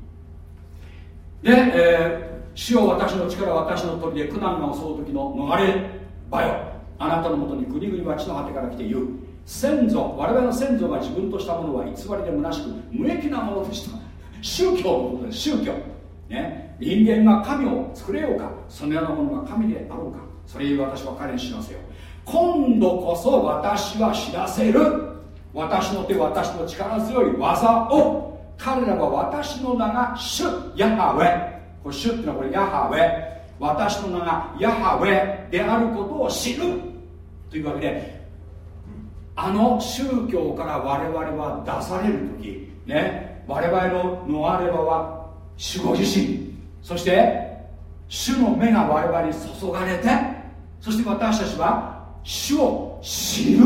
で、えー、主を私の力私の鳥で苦難が襲う時の逃れ場よ。あなたのもとに国々は地の果てから来て言う。先祖我々の先祖が自分としたものは偽りで虚しく無益なものでした。宗教のことです宗教。ね。人間が神を作れようかそのようなものが神であろうか。それゆえ私は彼に知らせよ今度こそ私は知らせる。私の手私の力強い技を。彼らは私の名が主ヤハウェ。これ主っていうのはこれヤハウェ。私の名がヤハウェであることを知る。というわけであの宗教から我々は出される時ね我々の逃れ場は主ご自身。そして主の目が我々に注がれてそして私たちは主を知る。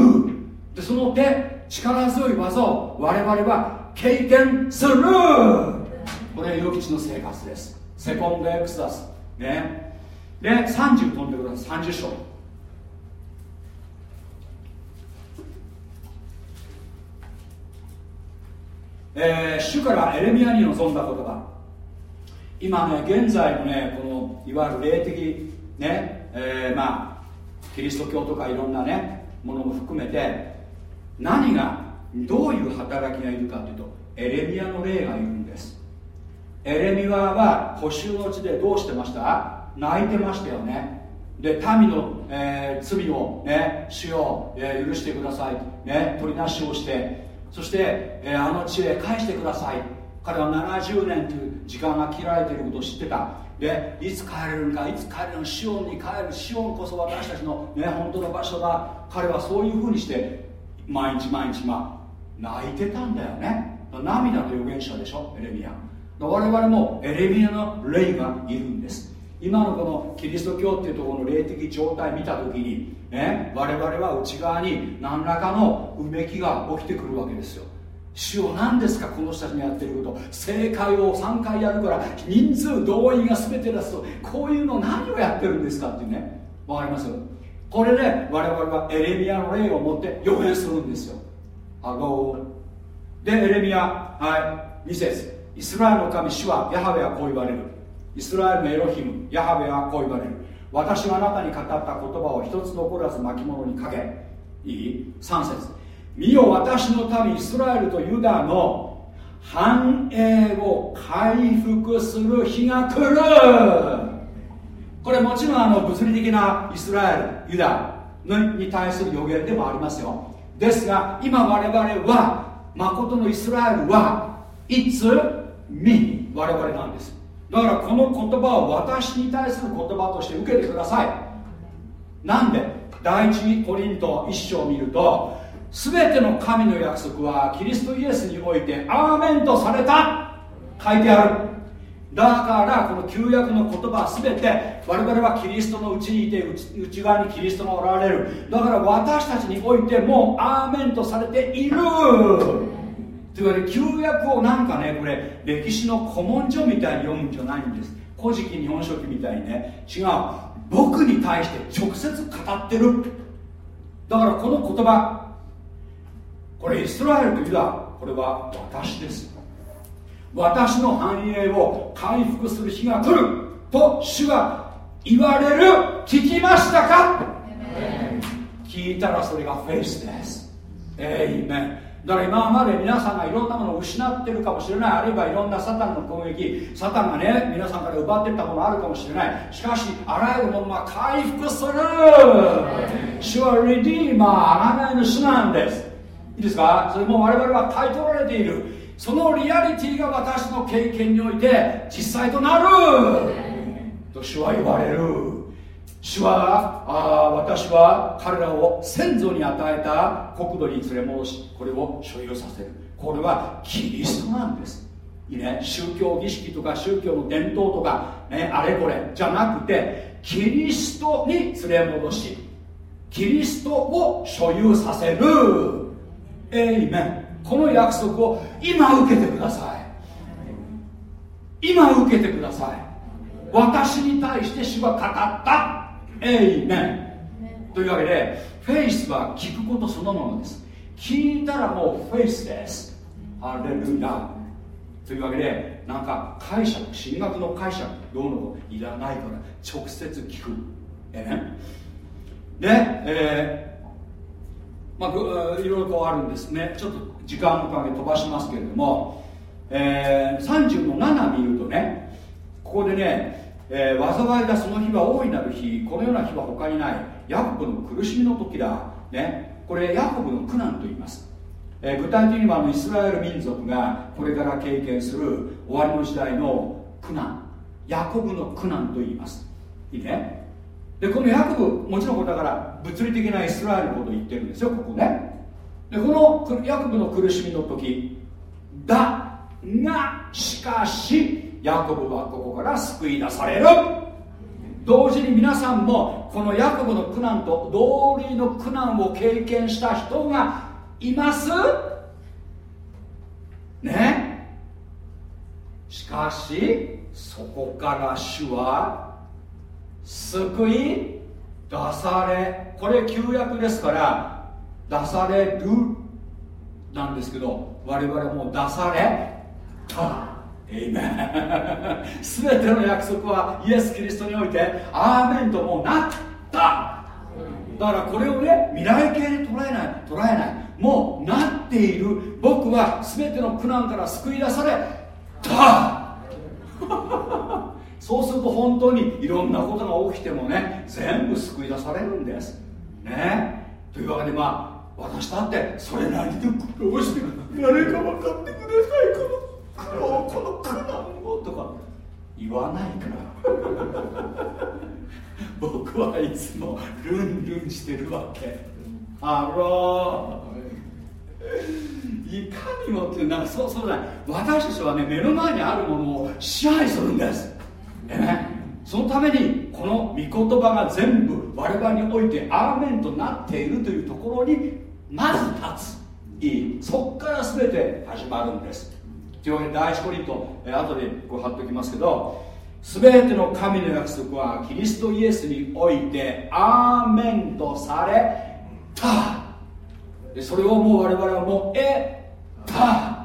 でその手力強い技を我々は経験する。これは与吉の生活です。セコンドエクスダスね。で30飛んでください30章。えー、主からエレミアに臨んだ言葉。今ね現在のねこのいわゆる霊的ね、えー、まあキリスト教とかいろんなねものも含めて何がどういう働きがいるかというとエレミアの霊がいるんです。エレミアは補修の地でどうしてました？泣いてましたよね。で民の、えー、罪をね主を、えー、許してください。ね取りなしをして。そして、えー、あの地へ返してください。彼は70年という時間が切られていることを知ってた。でいつ帰れるかいつ帰れるのシオンに帰るシオンこそ私たちの、ね、本当の場所だ彼はそういうふうにして毎日毎日まあ泣いてたんだよね。涙の預言者でしょエレミア。我々もエレミアの霊がいるんです。今のこのキリスト教っていうところの霊的状態見た時に、ね、我々は内側に何らかのうめきが起きてくるわけですよ。主を何ですかこの人たちにやってること。正解を3回やるから人数動員が全てですと。こういうの何をやってるんですかっていうね。わかります？これで我々はエレミアの霊を持って予言するんですよ。アゴーでエレミアはい2節イスラエルの神主はヤハウェはこう言われる。イスラエルのエロヒムヤハウェはこう言われる。私があなたに語った言葉を一つ残らず巻物にかけいい？3節。見よ私の民イスラエルとユダの繁栄を回復する日が来る。これもちろんあの物理的なイスラエルユダに対する予言でもありますよ。ですが今我々は誠のイスラエルは It's me 我々なんです。だからこの言葉を私に対する言葉として受けてください。なんで第一コリント一章を見ると全ての神の約束はキリストイエスにおいてアーメンとされた。書いてある。だからこの旧約の言葉は全て我々はキリストのうちにいて内側にキリストがおられる。だから私たちにおいてもうアーメンとされている。というわけで旧約をなんかねこれ歴史の古文書みたいに読むんじゃないんです。古事記日本書紀みたいにね。違う。僕に対して直接語ってる。だからこの言葉これイスラエルとユダこれは私です。私の繁栄を回復する日が来ると主が言われる。聞きましたか？聞いたらそれがフェイスです。えいめだから今まで皆さんがいろんなものを失ってるかもしれない。あるいはいろんなサタンの攻撃。サタンがね皆さんから奪っていったものあるかもしれない。しかしあらゆるものは回復する。主はリディーマー贖いの主なんですいいですか？それも我々は買い取られている。そのリアリティが私の経験において実際となる。と主は言われる。主はあ私は彼らを先祖に与えた国土に連れ戻しこれを所有させる。これはキリストなんです。いいね。宗教儀式とか宗教の伝統とか、ね、あれこれ。じゃなくてキリストに連れ戻しキリストを所有させる。エイメンこの約束を今受けてください。今受けてください。私に対して主は語った。エイメンというわけでフェイスは聞くことそのものです。聞いたらもうフェイスです。ハレルヤというわけでなんか解釈神学の解釈どうのいらないから直接聞く。えねで、えー、まあ、いろいろとあるんですね。ちょっと時間の関係飛ばしますけれども、えー、30の7見るとねここでね、えー、災いだその日は大いなる日このような日は他にないヤコブの苦しみの時だ、ね、これヤコブの苦難と言います。えー、具体的にはあのイスラエル民族がこれから経験する終わりの時代の苦難。ヤコブの苦難と言います。いいね。でこのヤコブもちろんこれだから物理的なイスラエルのことを言ってるんですよここね。でこのヤコブの苦しみの時だがしかしヤコブはここから救い出される。同時に皆さんもこのヤコブの苦難と同類の苦難を経験した人がいます。ね。しかしそこから主は救い？出され。これ旧約ですから出されるなんですけど我々も出された。エイメン全ての約束はイエス・キリストにおいてアーメンともうなった。だからこれをね未来形で捉えない捉えない。もうなっている。僕は全ての苦難から救い出された。そうすると本当にいろんなことが起きてもね全部救い出されるんです。ね。というわけでまあ私だってそれなりに苦労して誰か分かってください。この苦労この苦難をとか言わないから。僕はいつもルンルンしてるわけ。あらいかにもっていうなんかそうそうだ私たちはね目の前にあるものを支配するんです。でね。そのためにこの御言葉が全部我々においてアーメンとなっているというところにまず立つ。いい。そこから全て始まるんです。というわけで第一コリント、え後でこう貼っておきますけど全ての神の約束はキリストイエスにおいてアーメンとされたそれをもう我々はもう得た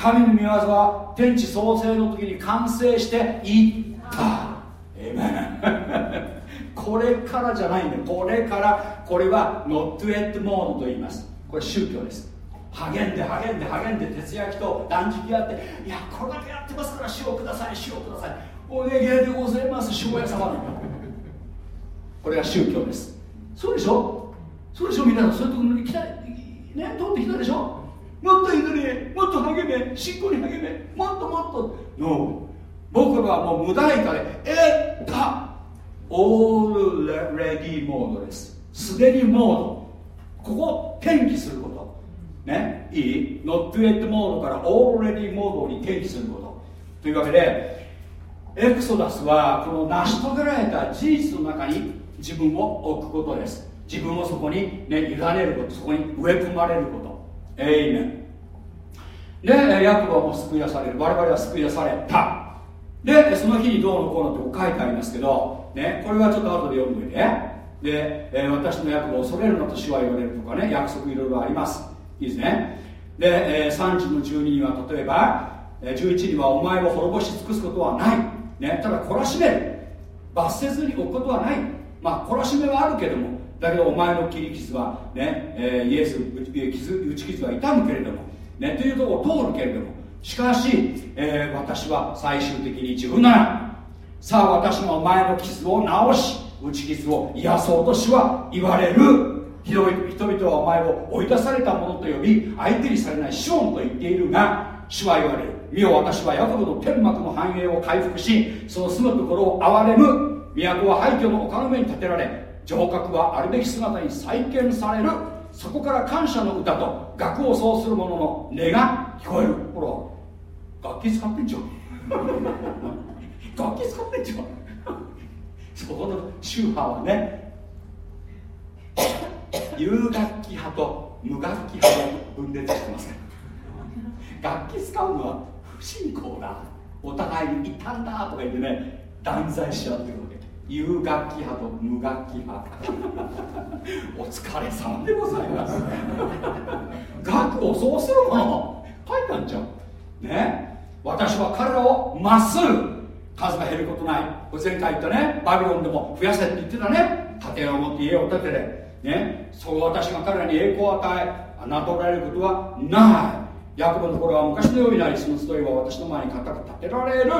神の御業は天地創生の時に完成していった。エメ これからじゃないんだこれからこれはノットエットモードと言います。これ宗教です。励んで励んで励んで徹夜期と断食やって。いやこれだけやってますから塩ください塩ください。お願いでございます塩屋様。これが宗教です。そうでしょ？そうでしょ？みんなそういうところに来たね通ってきたでしょ？もっと祈りもっと励め信仰に励めもっともっと。の僕らはもう無代価でえったオールレディーモードです。すでにモード。ここ転記すること。ね。いい？ノットエットモードからオールレディーモードに転記すること。というわけでエクソダスはこの成し遂げられた事実の中に自分を置くことです。自分をそこに、ね、委ねること。そこに植え込まれること。えいめでヤコブはもう救い出される。我々は救い出された。でその日にどうのこうのって書いてありますけど、ね、これはちょっと後で読んでおいてで、えー、私のヤコブを恐れるなと主は言われるとかね約束いろいろあります。いいですね。で、えー、3時の12には例えば、11にはお前を滅ぼし尽くすことはない、ね、ただ懲らしめる。罰せずに置くことはない。まあ懲らしめはあるけどもだけどお前の切り傷はね、えー、イエス傷打ち傷は痛むけれどもねというところを通るけれどもしかし、えー、私は最終的に自分ならさあ私がお前の傷を治し打ち傷を癒そうと主は言われる。人々はお前を追い出されたものと呼び相手にされないシオンと言っているが主は言われる。見よ私はヤコブの天幕の繁栄を回復しその住むところを憐れむ。都は廃墟の丘の上に建てられ城郭はあるべき姿に再建される。そこから感謝の歌と楽を奏する者の音が聞こえる。ほら楽器使ってんじゃん。楽器使ってんじゃん。そこの宗派はね有楽器派と無楽器派を分裂してます楽器使うのは不信仰だ。お互いにいたんだとか言ってね断罪し合ってるわけ。有楽器派と無楽器派。お疲れ様でございます。楽をそうするもの？書いたんじゃんね？私は彼らをまっすぐ数が減ることない。前回言ったねバビロンでも増やせって言ってたね。家庭を持って家を建ててね？そう私が彼らに栄光を与え侮られることはない。ヤコブのところは昔のようになりその集いは私の前に固く立てられる。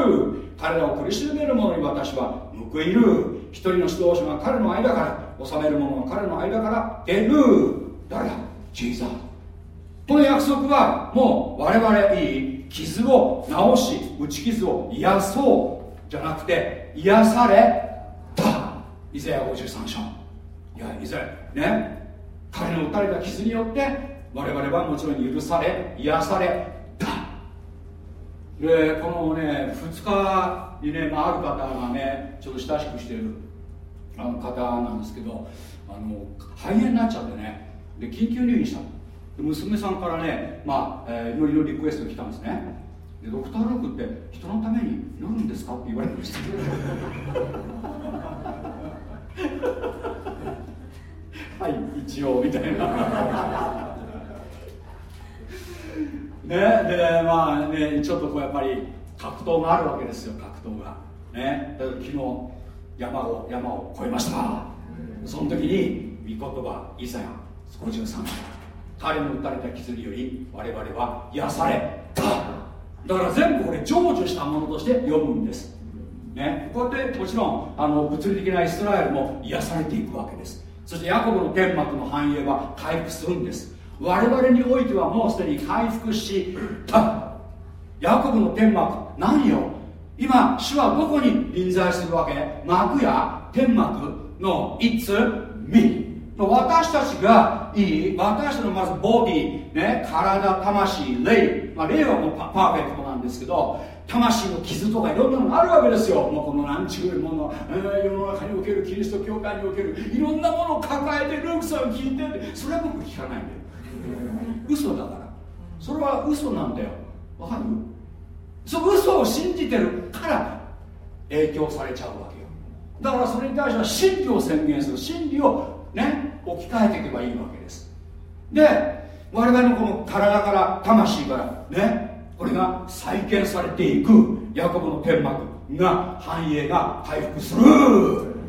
彼らを苦しめる者に私は報いる。一人の指導者が彼の間から治める者が彼の間から出る。誰だジーザーこの約束はもう我々いい傷を治し打ち傷を癒そうじゃなくて癒された。イザヤ53章。いやイザヤね。彼の打たれた傷によって我々はもちろん許され癒された。でこのね2日にね、まあ、ある方がねちょっと親しくしているあの方なんですけどあの肺炎になっちゃってねで緊急入院した。娘さんからね、まあえー、祈りのリクエストが来たんですね。でドクター・ロークって人のために祈るんですかって言われました。はい一応みたいな。ね。でまあねちょっとこうやっぱり格闘があるわけですよ格闘が。ね。だ昨日山を山を越えました。その時に御言葉イザヤ53章彼の打たれた傷により我々は癒された。だから全部これ成就したものとして読むんです。ね、こうやってもちろんあの物理的なイスラエルも癒されていくわけです。そしてヤコブの天幕の繁栄は回復するんです我々においてはもうすでに回復したヤコブの天幕何よ。今主はどこに臨在するわけ？幕や天幕のいつみ。私たちがいい私たちのまずボディ、ね、体魂霊、まあ、霊はもうパーフェクトなんですけど魂の傷とかいろんなのがあるわけですよ。もうこの何ちゅうもの、えー、世の中におけるキリスト教会におけるいろんなものを抱えてルークさん聞いててそれは僕聞かないんだよ。嘘だから。それは嘘なんだよ。わかる？その嘘を信じてるから影響されちゃうわけよ。だからそれに対しては真理を宣言する。真理をね置き換えていけばいいわけです。で我々のこの体から魂からねこれが再建されていく。ヤコブの天幕が繁栄が回復する。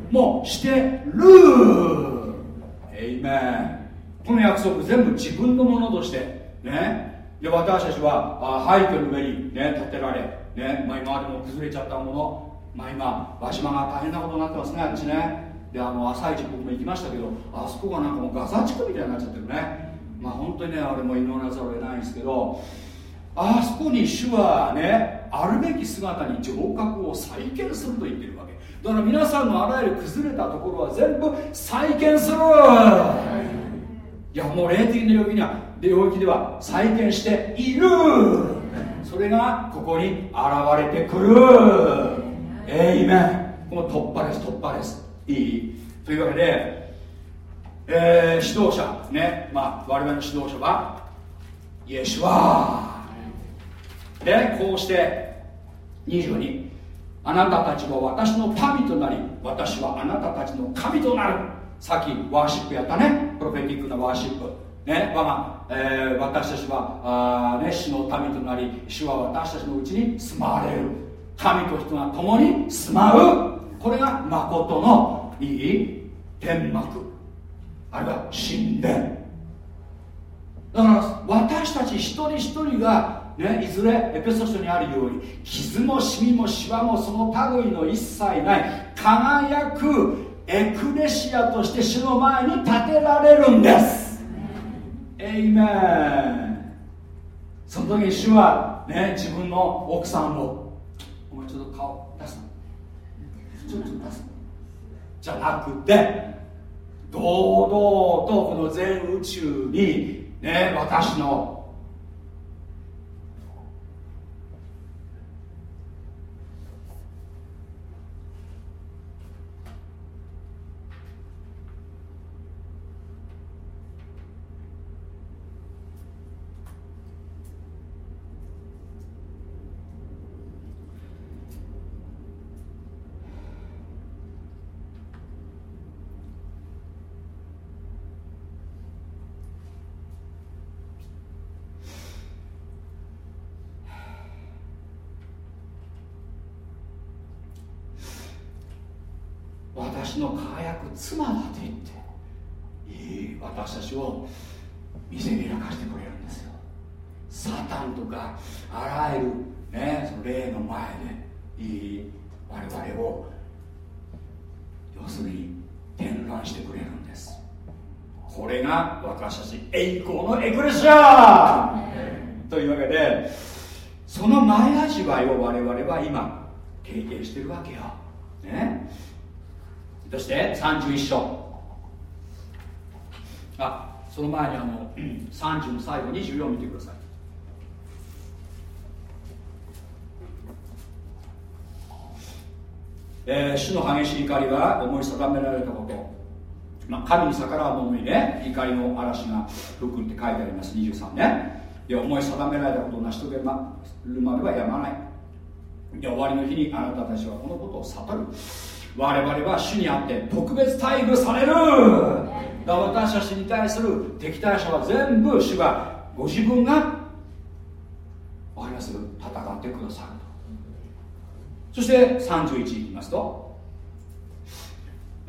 もうしてる。エイメンこの約束全部自分のものとしてね。で私たちは廃墟の上に、ね、建てられ、ねまあ、今までも崩れちゃったもの、まあ、今輪島が大変なことになってますねあっちね。であの朝一僕も行きましたけどあそこがなんかもうガザ地区みたいになっちゃってるね。まあ本当にねあれも祈らざるを得ないんですけどあそこに主はねあるべき姿に城郭を再建すると言ってるわけ。だから皆さんのあらゆる崩れたところは全部再建する。いやもう霊的な領域には領域では再建している。それがここに現れてくる。えいめんこの突破です突破です。いい。というわけで、えー、指導者ね。まあ我々の指導者はイエシュワでこうして22あなたたちは私の民となり私はあなたたちの神となる。さっきワーシップやったね。プロフェティックなワーシップ、ね我がえー、私たちはあ、ね、死の民となり主は私たちのうちに住まわれる。神と人が共に住まう。これが誠のいい天幕。あるいは神殿。だから私たち一人一人がね、いずれエペソ書にあるように傷もシミもシワもその類の一切ない輝くエクレシアとして主の前に立てられるんです。エイメンその時に主は、ね、自分の奥さんをお前ちょっと顔出すちょっと出すじゃなくて堂々とこの全宇宙にね私の私の輝く妻だと言っていい私たちを見せびらかしてくれるんですよサタンとかあらゆる、ね、その霊の前でいい我々を要するに転乱してくれるんですこれが私たち栄光のエクレシア。というわけでその前味わいを我々は今経験してるわけよ、ね、そして31章。あその前にあの 30の最後24見てください。えー、主の激しい怒りは思い定められたこと、まあ、神に逆らう者にね。怒りの嵐が吹くって書いてあります。23ね。で思い定められたことを成し遂げるまではやまない。で終わりの日にあなたたちはこのことを悟る。我々は主にあって特別待遇される。だ私たちに対する敵対者は全部主がご自分がわかります。戦ってくださるそして31いきますと、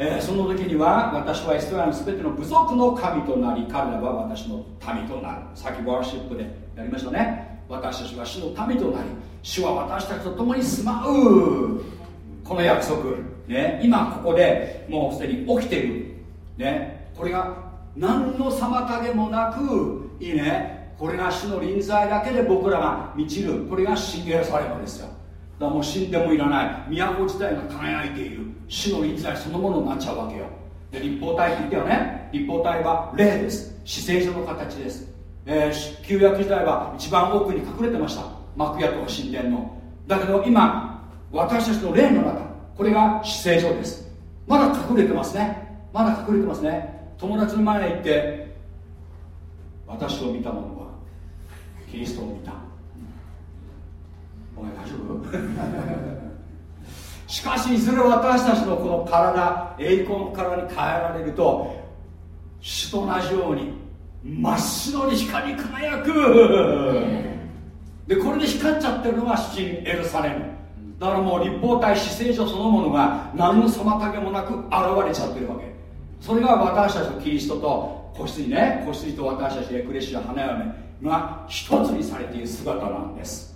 えー、その時には私はイスラエル全ての部族の神となり彼らは私の民となる。さっきワーシップでやりましたね。私たちは主の民となり主は私たちと共に住まう。この約束、ね、今ここでもうすでに起きている、ね、これが何の妨げもなくいいね。これが主の臨在だけで僕らが満ちる。これが信玄されるのですよ。だからもう死んでもいらない。都自体が輝いている。主の臨在そのものになっちゃうわけよ。で立方体って言ったよね。立方体は霊です。死聖所の形です、えー、旧約時代は一番奥に隠れてました。幕屋とか神殿の。だけど今私たちの霊の中これが死聖所です。まだ隠れてますね。まだ隠れてますね。友達の前へ行って私を見た者はキリストを見た。お前大丈夫？しかしいずれ私たちのこの体栄光の体に変えられると主と同じように真っ白に光り輝く。でこれで光っちゃってるのが新エルサレム。だからもう立方体姿勢上そのものが何の妨げもなく現れちゃってるわけ。それが私たちとキリストと子羊ね子羊と私たちエクレシア花嫁が一つにされている姿なんです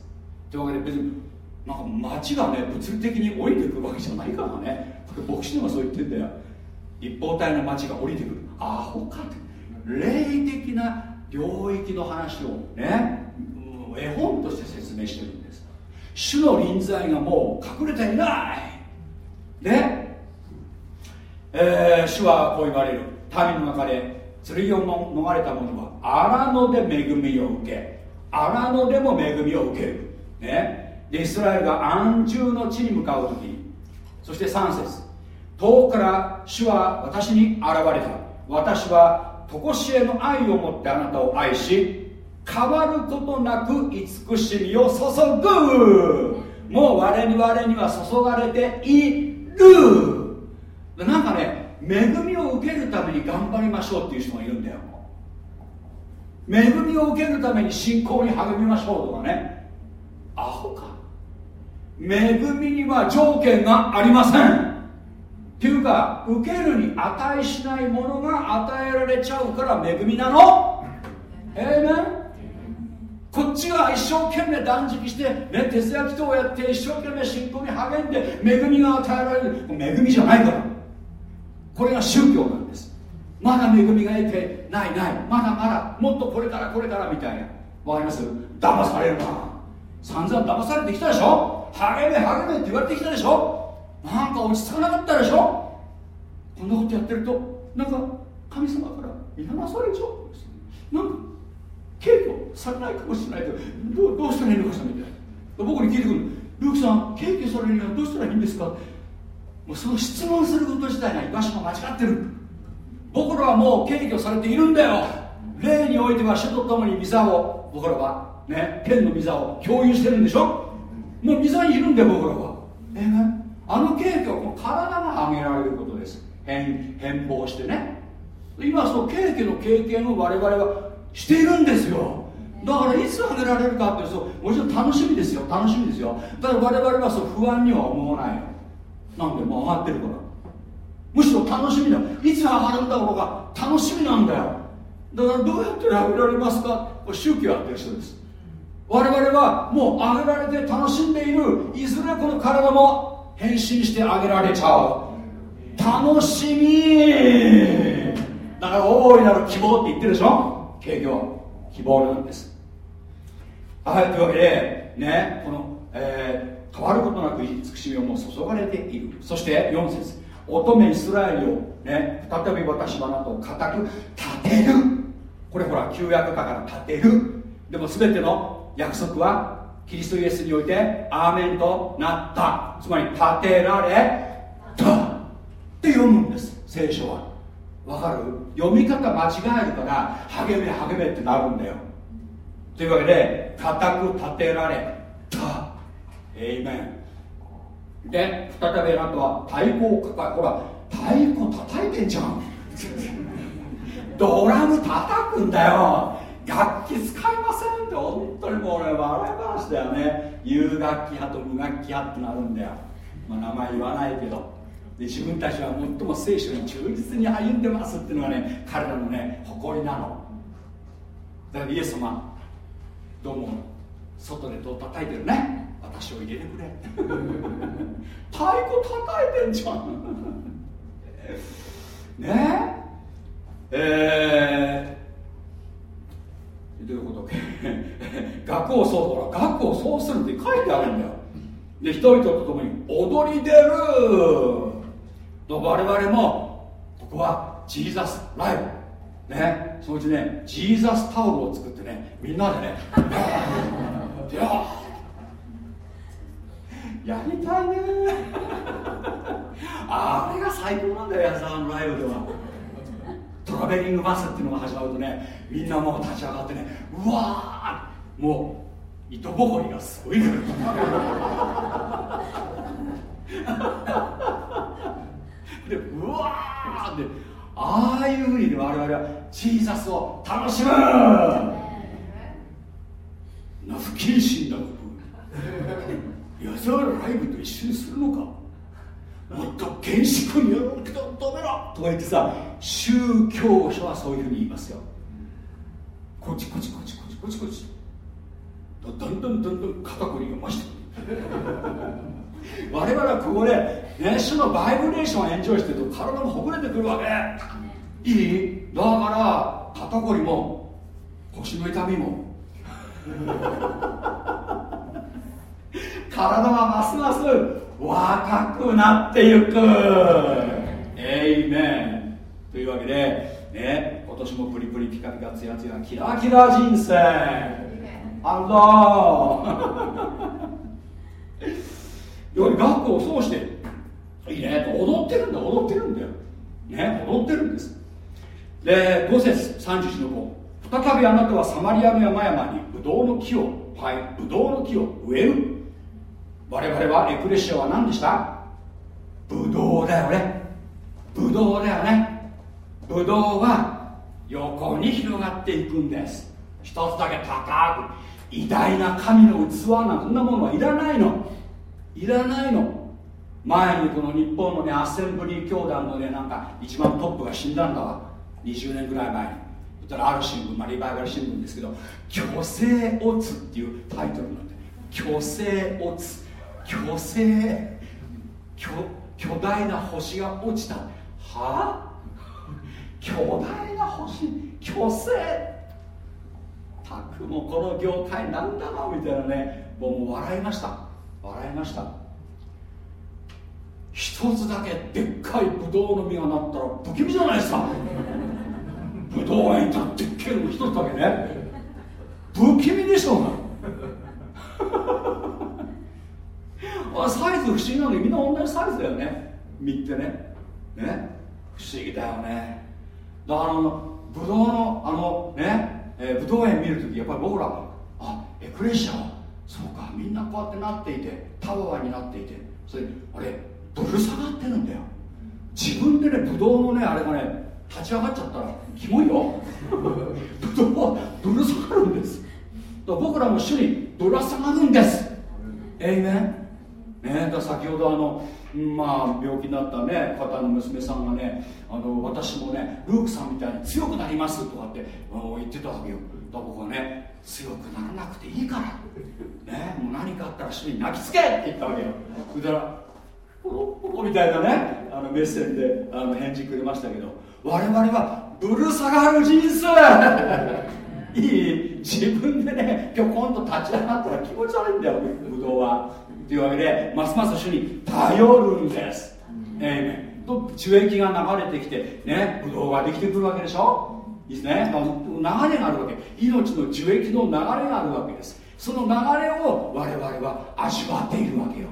というわけで別になんか街がね物理的に降りてくるわけじゃないからね。牧師でもそう言ってんだよ。立方体の街が降りてくる。アホかって。霊的な領域の話をね絵本として説明してるんです。主の臨在がもう隠れていない。で、えー、主はこう言われる。民の中で剣を逃れた者は荒野で恵みを受け荒野でも恵みを受ける、ね、でイスラエルが安住の地に向かう時そして3節遠くから主は私に現れた。私は常しえの愛を持ってあなたを愛し変わることなく慈しみを注ぐ。もう我に我には注がれている。なんかね恵みを受けるために頑張りましょうっていう人がいるんだよ。恵みを受けるために信仰に励みましょうとかね。アホか。恵みには条件がありません。っていうか受けるに値しないものが与えられちゃうから恵みなの。ええねこっちが一生懸命断食して、ね、徹夜祈祷をやって一生懸命信仰に励んで恵みが与えられる。恵みじゃないから。これが宗教なんです。まだ恵みが得てないない。まだまだもっとこれからこれからみたいな。わかります？騙されるな。散々騙されてきたでしょ？励め励めって言われてきたでしょ？なんか落ち着かなかったでしょ？こんなことやってるとなんか神様から見放されちゃう。なんか敬虚されないかもしれないけどどうしたらいいのかしらみたいな。僕に聞いてくるルークさん敬虚されるにはどうしたらいいんですか？もうその質問すること自体が居場所が間違ってる。僕らはもう敬虚されているんだよ。霊においては主と共に御座を。僕らはね天の御座を共有してるんでしょ？もう御座にいるんだよ僕らは。えー、あの敬虚はこの体が上げられることです。変変貌してね。今その敬虚の経験を我々はしているんですよ。だからいつ上げられるかってそうもちろん楽しみですよ。楽しみですよ。だから我々はそう不安には思わないなんでもう上がってるから。むしろ楽しみだ。いつ上がるんだろうが楽しみなんだよ。だからどうやって上げられますか？宗教やってる人です。我々はもう上げられて楽しんでいる。いずれこの体も変身して上げられちゃう。楽しみ。だから大いなる希望って言ってるでしょ？景気は希望なんです。はいというわけでねこの、えー、変わることなく慈しみをもう注がれている。そして4節。乙女イスラエルをね再び私はなと固く立てる。これほら旧約だから立てる。でも全ての約束はキリストイエスにおいてアーメンとなった。つまり立てられた。って読むんです。聖書は。わかる？読み方間違えるから励め励めってなるんだよ。というわけで固く立てられた。エイメン。で再びあなたは太鼓を抱えほら太鼓叩いてんじゃん。ドラム叩くんだよ。楽器使いませんって本当にもうね笑い話だよね。有楽器派と無楽器派ってなるんだよ、まあ、名前言わないけど。で自分たちは最も聖書に忠実に歩んでますっていうのがね彼らのね誇りなの。だからイエス様どうも外で戸を叩いてるね？私を入れてくれ。太鼓叩いてんじゃん。ね？えー、どういうこと学をそうほら学をそうするって書いてあるんだよ。で人々と共に踊り出る。と我々もここはジーザスライブ。ね。そのうちねジーザスタオルを作ってねみんなでね ややりたいね。あれが最高なんだよ矢沢のライブでは。トラベリングバスっていうのが始まるとねみんなもう立ち上がってねうわーもう糸ぼこりがすごい来るでうわーってああいうふうに我々はジーザスを楽しむ。な不謹慎なこと矢沢ライブと一緒にするのか。もっと厳粛にやろうけどダメだ。とか言ってさ宗教者はそういうふうに言いますよ。こっちこっちこっちこっちこちこち。だんだんだんだん肩こりが増してくる。我々はここで、ね、主のバイブレーションをエンジョイしてると体もほぐれてくるわけ。いい？だから肩こりも腰の痛みも。体はますます若くなっていく。エイメン。というわけで、ね、今年もプリプリピカピカツヤツヤキラキラ人生あんだ要に学校をそうしていいね踊ってるんだ踊ってるんだよ。ね踊ってるんです。で5節31の5再びあなたはサマリアの山々にブドウの木をはいブドウの木を植える。我々はエクレシアは何でした？ブドウだよね。ブドウだよね。ブドウは横に広がっていくんです。一つだけ高く。偉大な神の器なんそんなものはいらないの。いらないの。前にこの日本のねアセンブリー教団のねなんか一番トップが死んだんだわ20年ぐらい前に。そしたらある新聞、まあ、リバイバル新聞ですけど「虚勢オツ」っていうタイトルなんで虚勢オツ。虚勢巨巨大な星が落ちた。はあ？巨大な星。虚勢たくもこの業界なんだろうみたいなねもう笑いました。笑いました。一つだけでっかいブドウの実がなったら不気味じゃないですか。ブドウ園行ったらでっけの一つだけね。不気味でしょうが。サイズ不思議なのにみんな同じサイズだよね。実ってね。ね。不思議だよね。だからあのブドウのあのね、えー、ブドウ園見るときやっぱり僕らはあエクレシアはそうかみんなこうやってなっていてタワーになっていてそれあれぶる下がってるんだよ。自分でねブドウのねあれがね立ち上がっちゃったらキモいよ。ブドウはぶる下がるんです。僕らも主にぶら下がるんです。えいめね。だ先ほどあのまあ病気になったね方の娘さんがねあの私もねルークさんみたいに強くなりますとかって言ってたわけよ。だ僕はね強くならなくていいから。ねもう何かあったら主に泣きつけって言ったわけよ。そしたらポロポロみたいなねあのメッセージであの返事くれましたけど我々はぶる下がる人生。いい。自分でねぴょこんと立ち上がったら気持ち悪いんだよぶどうは。というわけでますます主に頼るんです。ええと樹液が流れてきてねぶどうができてくるわけでしょ？いいですね。流れがあるわけ。命の樹液の流れがあるわけです。その流れを我々は味わっているわけよ。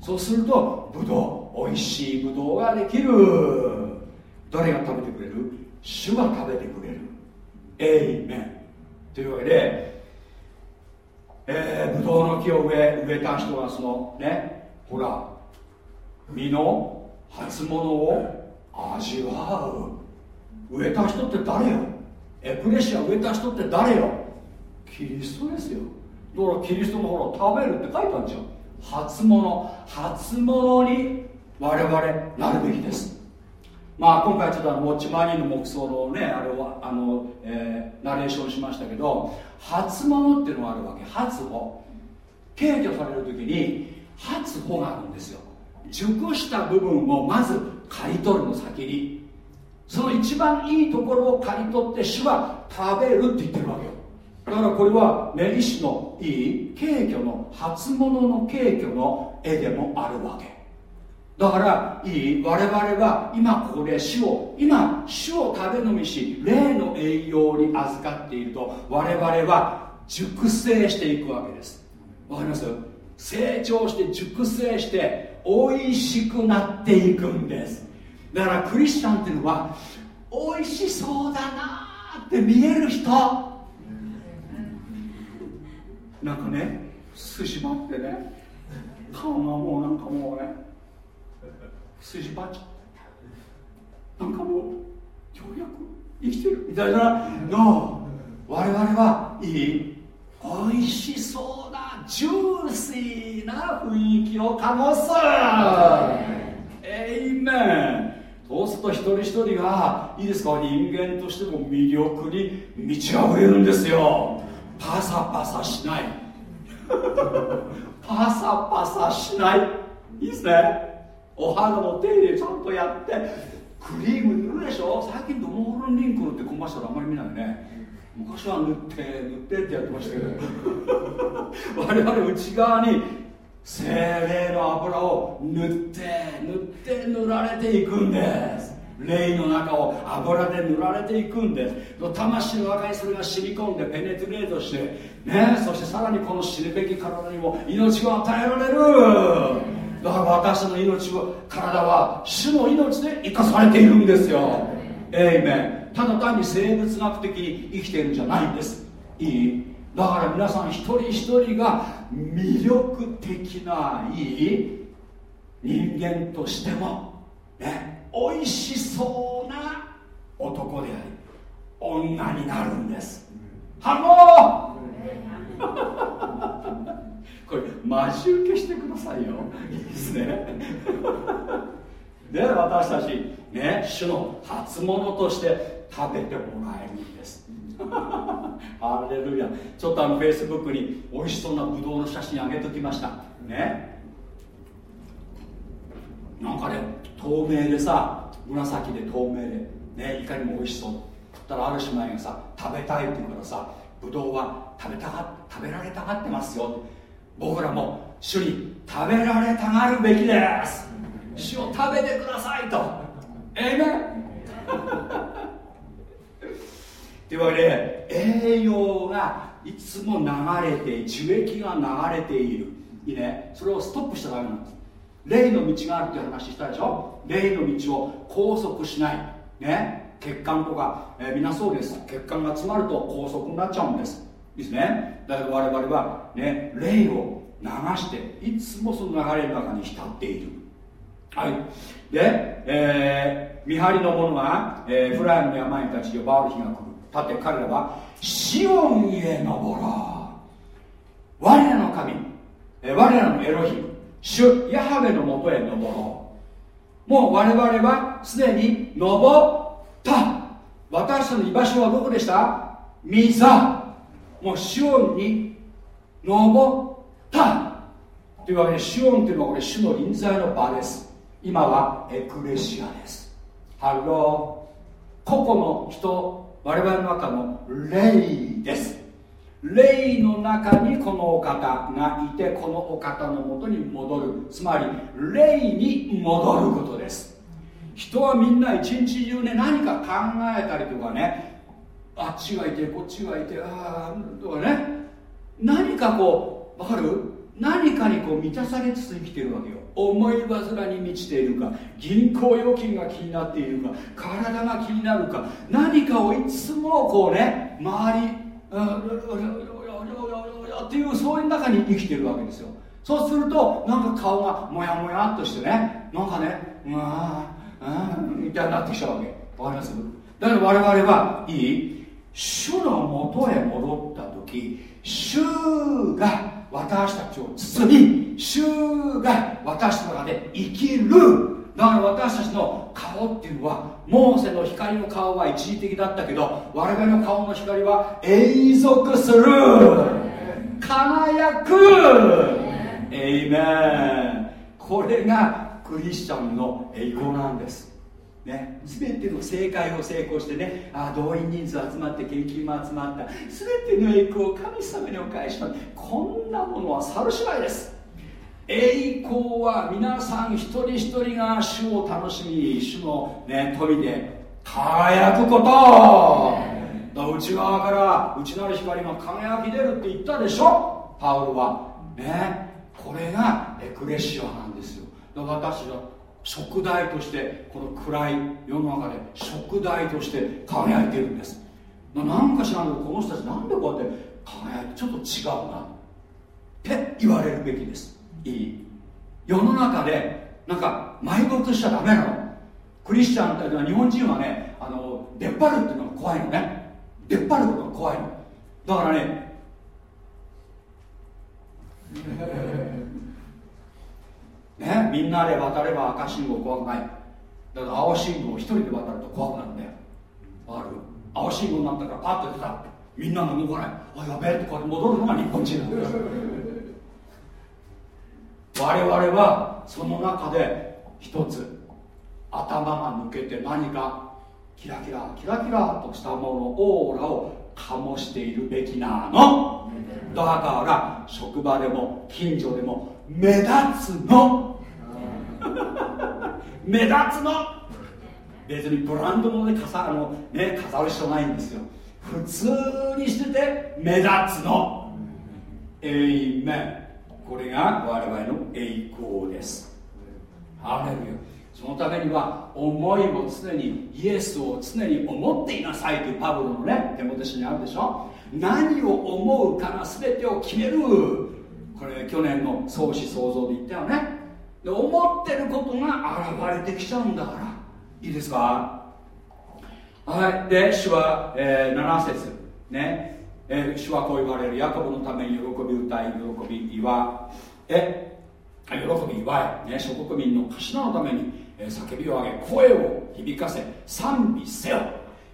そうするとブドウ美味しいブドウができる。誰が食べてくれる？主が食べてくれる。エイメンというわけでえー、ブドウの木を植え植えた人がそのねほら実の初物を味わう。植えた人って誰よ？エクレシア植えた人って誰よ？キリストですよ。だからキリストのほら食べるって書いてあるじゃん初物。初物に我々なるべきです。まあ今回ちょっとあのウォッチマニーの木葬のねあれをあの、えー、ナレーションしましたけど初物っていうのがあるわけ。初穂敬挙される時に初穂があるんですよ。熟した部分をまず刈り取るの先に。その一番いいところを刈り取って主は食べるって言ってるわけよ。だからこれはね意志のいい敬挙の初物の敬虚の絵でもあるわけ。だからいい我々は今ここで主を今主を食べ飲みし霊の栄養に預かっていると我々は熟成していくわけです。わかります？成長して熟成して美味しくなっていくんです。だからクリスチャンっていうのは美味しそうだなって見える人。なんかね寿司待ってね。顔がもうなんかもうね筋張っちゃって。なんかもうようやく生きてるみたいな。の我々はいい美味しそうなジューシーな雰囲気を醸す。エイメン。そうすると一人一人がいいですか人間としても魅力に満ち溢れるんですよ。パサパサしない。パサパサしない。いいですね。お肌の手入れちゃんとやって。クリーム塗るでしょ？最近ドモホルンリンクルってコマーシャルあんまり見ないね。昔は塗って塗ってってやってましたけど。我々内側に精霊の油を塗って塗って塗られていくんです。霊の中を油で塗られていくんです。魂の中にそれが染み込んでペネトレートしてねそしてさらにこの死ぬべき体にも命を与えられる。だから私の命は体は主の命で生かされているんですよ。えいめただ単に生物学的に生きてるんじゃないんです。いい？だから皆さん一人一人が魅力的ないい？人間としてもね。美味しそうな男であり女になるんです。ハロー これ待ち受けしてくださいよ。いいですね。で私たちね主の初物として食べてもらえるんです。ハレルヤ。ちょっとあのフェイスブックに美味しそうなブドウの写真あげときました。ね。なんかね透明でさ紫で透明でねいかにも美味しそう。たらある姉妹がさ食べたいって言うからさブドウは食べたが食べられたがってますよ。僕らも主に食べられたがるべきです。主を食べてくださいと。えいめというわけで栄養がいつも流れて樹液が流れている。いいね。それをストップしちゃダメなんです。霊の道があるっていう話したでしょ？霊の道を拘束しない。ね？血管とか、えー、みんなそうです。血管が詰まると拘束になっちゃうんです。ですね。だけど我々はね霊を流していつもその流れの中に浸っている。はい。で、えー、見張りの者が、えー、フライムの山に立ち呼ばわる日が来る。だって彼らはシオンへ登ろう。我らの神、えー、我らのエロヒム主ヤハベのもとへ登ろう。もう我々はすでに登った。私たちの居場所はどこでした？ミザもうシオンに登った。というわけでシオンというのはこれ主の臨在の場です。今はエクレシアです。ハロー個々の人我々の中の霊です。霊の中にこのお方がいてこのお方のもとに戻る。つまり霊に戻ることです。人はみんな一日中ね何か考えたりとかねあっちがいてこっちがいてああとかね何かこう分かる？何かにこう満たされつつ生きてるわけよ。思い煩いに満ちているか銀行預金が気になっているか体が気になるか何かをいつもこうね周りっていうそういう中に生きてるわけですよ。そうするとなんか顔がモヤモヤっとしてねなんかねうわみたいになってきちゃうわけわかります？だから我々はいい。主のもとへ戻った時主が私たちを包み主が私の中で生きる。だから私たちの顔っていうのはモーセの光の顔は一時的だったけど我々の顔の光は永続する。輝く。エイメンこれがクリスチャンの栄光なんです。ね、全ての正解を成功してねあ動員人数集まって献金も集まった。全ての栄光を神様にお返します。こんなものは猿芝居です。栄光は皆さん一人一人が主を楽しみ主の、ね、富で輝くこと。内側から内なる光が輝き出るって言ったでしょ。パウロは。ね。これがエクレシアなんですよ私は食材としてこの暗い世の中で食材として輝いてるんです。なんか知らんけどこの人たちなんでこうやって輝いてちょっと違うなって言われるべきです。いい。世の中でなんか埋没しちゃダメなの。クリスチャンっていうのは日本人はねあの出っ張るっていうのが怖いのね。出っ張ることが怖いの。だからねねみんなで渡れば赤信号怖くない。だから青信号一人で渡ると怖くなるんだよ。ある？青信号になったからパッと出た。みんなが動かないあやべえってこうやって戻るのが日本人なんだよ。我々はその中で一つ頭が抜けて何かキラキラキラキラとしたものオーラを醸しているべきなの。だから職場でも近所でも目立つの。目立つの。別にブランドのね飾あの、ね、飾る必要ないんですよ。普通にしてて目立つの。エイメン。これが我々の栄光です。ハレルヤ。そのためには思いを常にイエスを常に思っていなさいというパブロのね手元にあるでしょ。何を思うかが全てを決める。これ去年の創始創造で言ったよね。で思ってることが現れてきちゃうんだから。いいですか？はい。で主は、えー、7節ね。えー、主はこう言われる。ヤコブのために喜び歌い喜び祝え喜び祝い、ね、諸国民の頭のために、えー、叫びを上げ声を響かせ賛美せよ。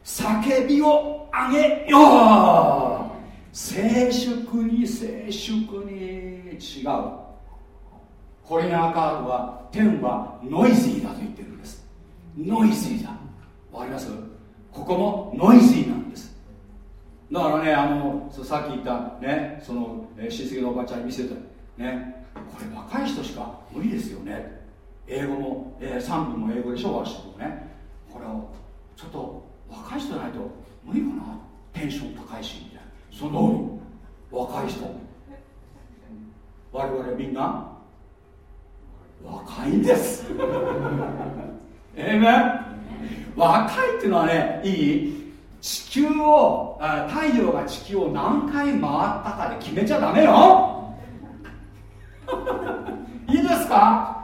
叫びを上げよう。静粛に静粛に。違う。コリナーカードは天はノイズーだと言ってるんです。ノイズーだ。わかります？ここもノイズーなんです。だからねあのさっき言ったねその、え親戚のおばちゃんに見せてね。これ若い人しか無理ですよね。英語も、えー、3分も英語でしょ？わしもね。これをちょっと若い人じゃないと無理かな。テンション高いしみたいな。その若い人。我々みんな若いんです。ええね若いっていうのはねいい地球を太陽が地球を何回回ったかで決めちゃダメよ。いいですか？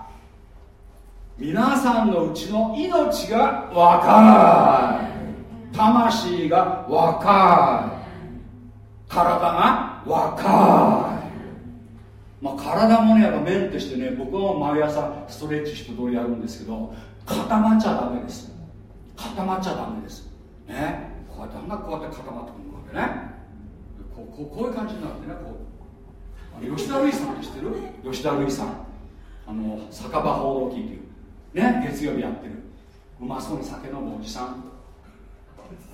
皆さんのうちの命が若い魂が若い体が若いまあ体もねやっぱメンテしてね僕は毎朝ストレッチ一通りやるんですけど固まっちゃダメです。固まっちゃダメです。ね。こうやってあんなこうやって固まってくるわけね。こうこうこういう感じになってねこう。吉田類さんって知ってる？吉田類さん。あの酒場報道機っていう。ね月曜日やってる。うまそうに酒飲むおじさん。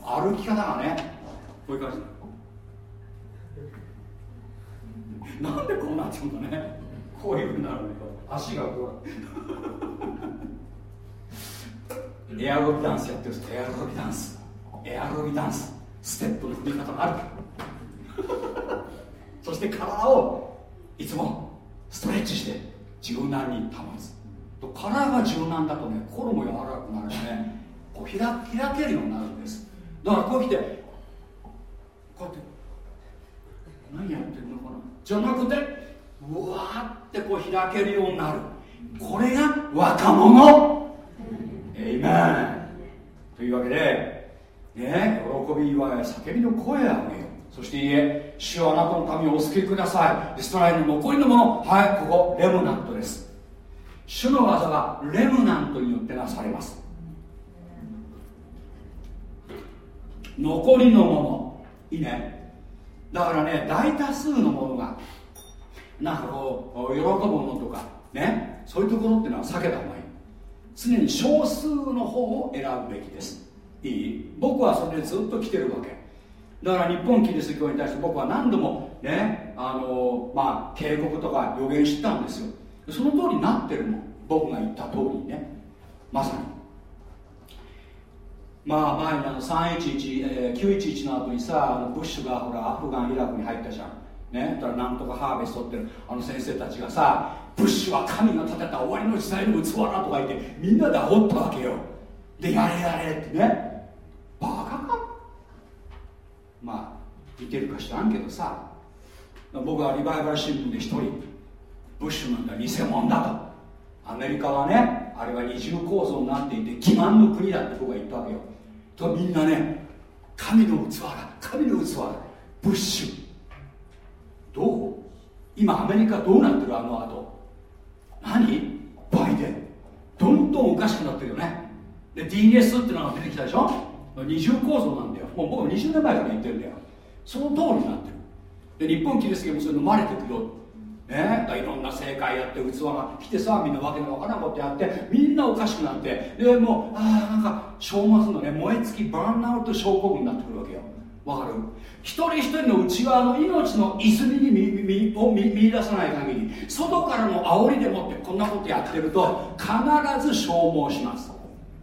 歩き方がねこういう感じなんでこうなっちゃうんだね。こういうふうになるんだけど足がこう。エアロビダンスやってるエアロビダンス。エアロビダンス。ステップの踏み方がある。そして体をいつもストレッチして柔軟に保つ。と体が柔軟だとね心も柔らかくなるしね。こう開開けるようになるんです。だからこう来てこうやって何やってるのかな？じゃなくてうわーってこう開けるようになる。これが若者。エイメン。というわけでね、喜び祝い叫びの声を上げよう。そして言え主はあなたの民をお救いください。イストラエルの残りのもの。はいここレムナントです。主の技がレムナントによってなされます。残りのもの。いいね。だからね大多数のものがなんかこう喜ぶものとかねそういうところっていうのは避けた方がいい。常に少数の方を選ぶべきです。いい？僕はそれでずっと来てるわけ。だから日本キリスト教に対して僕は何度もねあのまあ警告とか予言したんですよ。その通りになってるの。僕が言った通りにね。まさに。まあ前にあの311、えー、911の後にさあのブッシュがほらアフガンイラクに入ったじゃん。ね。だからなんとかハーベストってる。あの先生たちがさブッシュは神が建てた終わりの時代の器だとか言ってみんなで煽ったわけよ。でやれやれってね。バカか。まあ似てるか知らんけどさ。僕はリバイバル新聞で一人ブッシュなんだ偽物だと。アメリカはねあれは二重構造になっていて欺瞞の国だって僕は言ったわけよ。とみんなね神の器だ。神の器。だブッシュ。どう？今アメリカどうなってる？あの後。何？バイデン。どんどんおかしくなってるよね。で DS ってのが出てきたでしょ？二重構造なんだよ。もう僕20年前から言ってるんだよ。その通りになってる。で日本キリスト教もそれ飲まれてくよ。ね、いろんな正解やって器が来てさみんなわけのわからんことやってみんなおかしくなってでもうああなんか消耗のね。燃え尽きバーンアウト症候群になってくるわけよ。わかる？一人一人の内側の命の泉に見見を見見出さない限り外からの煽りでもってこんなことやってると必ず消耗します。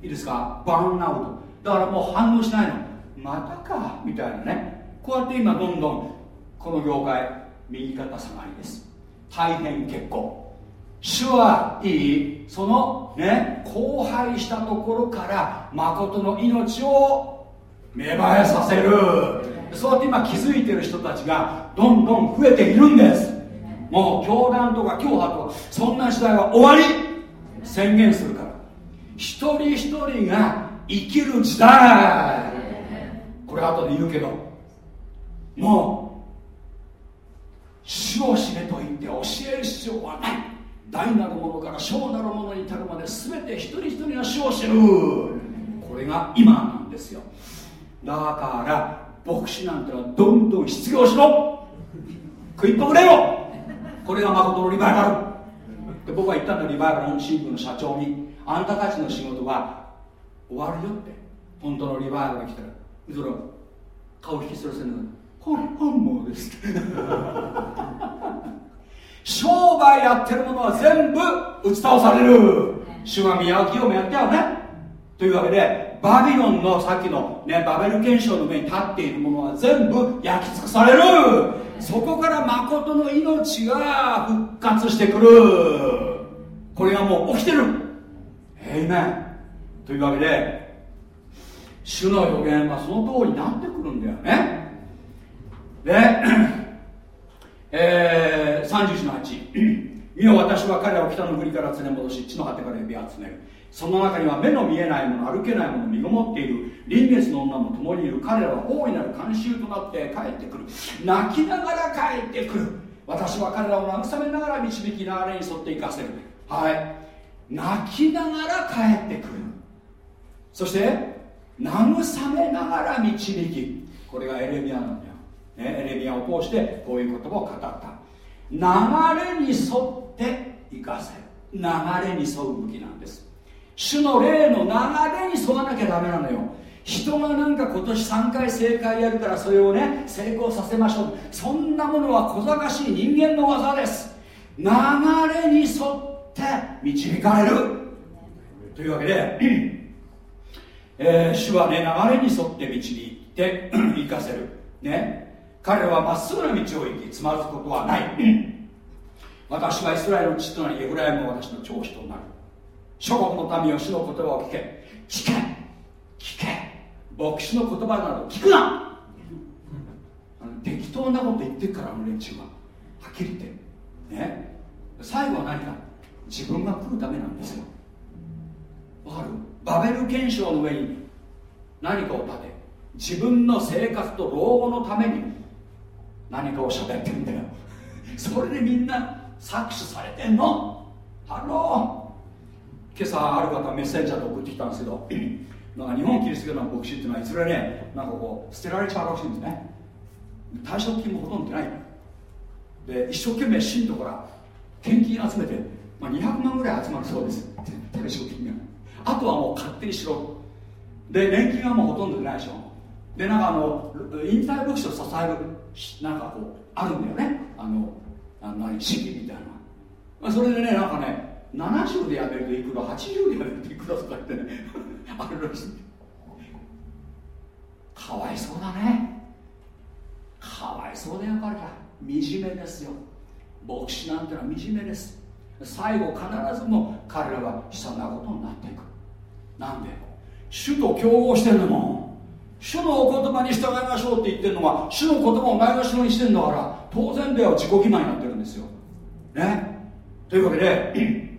いいですか？バーンアウト。だからもう反応しないの。またか？みたいなね。こうやって今どんどんこの業界右肩下がりです。大変結構。主はいい。そのね荒廃したところから誠の命を芽生えさせる。そうやって今気づいてる人たちがどんどん増えているんです。もう教団とか教派とかそんな時代は終わり。宣言するから。一人一人が生きる時代。これ後で言うけども主を知れと言って教える必要はない。大なるものから小なるものに至るまで全て一人一人が主を知る。これが今なんですよ。だから牧師なんてのはどんどん失業しろ。食いっぱぐれよ。これが誠のリバイバル。で僕は言ったんだリバイバルの新聞の社長に。あんたたちの仕事は終わるよって。本当のリバイバルが来たらそれ顔引きすらせるのこれ本望です。商売やってるものは全部打ち倒される。主が宮脇をもやったよね。というわけでバビロンのさっきの、ね、バベル憲章の上に立っているものは全部焼き尽くされる。そこから誠の命が復活してくる。これがもう起きてる。えいめんというわけで主の予言はその通りになってくるんだよねで、えー、31の8見よ私は彼らを北の国から連れ戻し地の果てから指集める。その中には目の見えないもの歩けないもの身ごもっている。臨月の女も共にいる。彼らは大いなる慣習となって帰ってくる。泣きながら帰ってくる。私は彼らを慰めながら導き流れに沿っていかせる。はい。泣きながら帰ってくる。そして慰めながら導き。これがエレミアなんだ、ね、エレミアを通してこういう言葉を語った。流れに沿って生かせる。流れに沿う武器なんです。主の霊の流れに沿わなきゃダメなのよ。人がなんか今年3回正解やるからそれをね成功させましょう。そんなものは小賢しい人間の技です。流れに沿って導かれる。というわけで、えー、主はね流れに沿って導いて生かせる。ね。彼はまっすぐな道を行きつまずくことはない。私はイスラエルの父となりエフライムは私の長子となる。諸国の民を主の言葉を聞け。聞け。聞け。牧師の言葉など聞くな。適当なこと言ってるからあの連中ははっきり言って。ね。最後は何か。自分が食うためなんですよ。わかる？バベル憲章の上に何かを立て。自分の生活と老後のために何かを喋ってんだよ。それでみんな搾取されてんの。 Hello。今朝ある方メッセンジャーで送ってきたんですけどなんか日本キリスト教の牧師っていうのはいずれねなんかこう捨てられちゃうらしいんですね。退職金もほとんどない。で一生懸命信徒から献金集めて、まあ、200万ぐらい集まるそうです。退職金が。あとはもう勝手にしろ。で年金はもうほとんどないでしょ。でなんかあの引退牧師を支えるなんかこうあるんだよね。あのあの何資金みたいな、まあ、それでねなんかね70でやめるといくら80でやめるといくらとか言ってね あるらしい。かわいそうだね。かわいそうだよ彼ら。惨めですよ。牧師なんてのは惨めです。最後必ずも彼らは悲惨なことになっていく。なんで？主と競合してるのも。主のお言葉に従いましょうって言ってるのは主の言葉をないがしろにしてるんだから当然だよ自己欺瞞になってるんですよ。ね？というわけで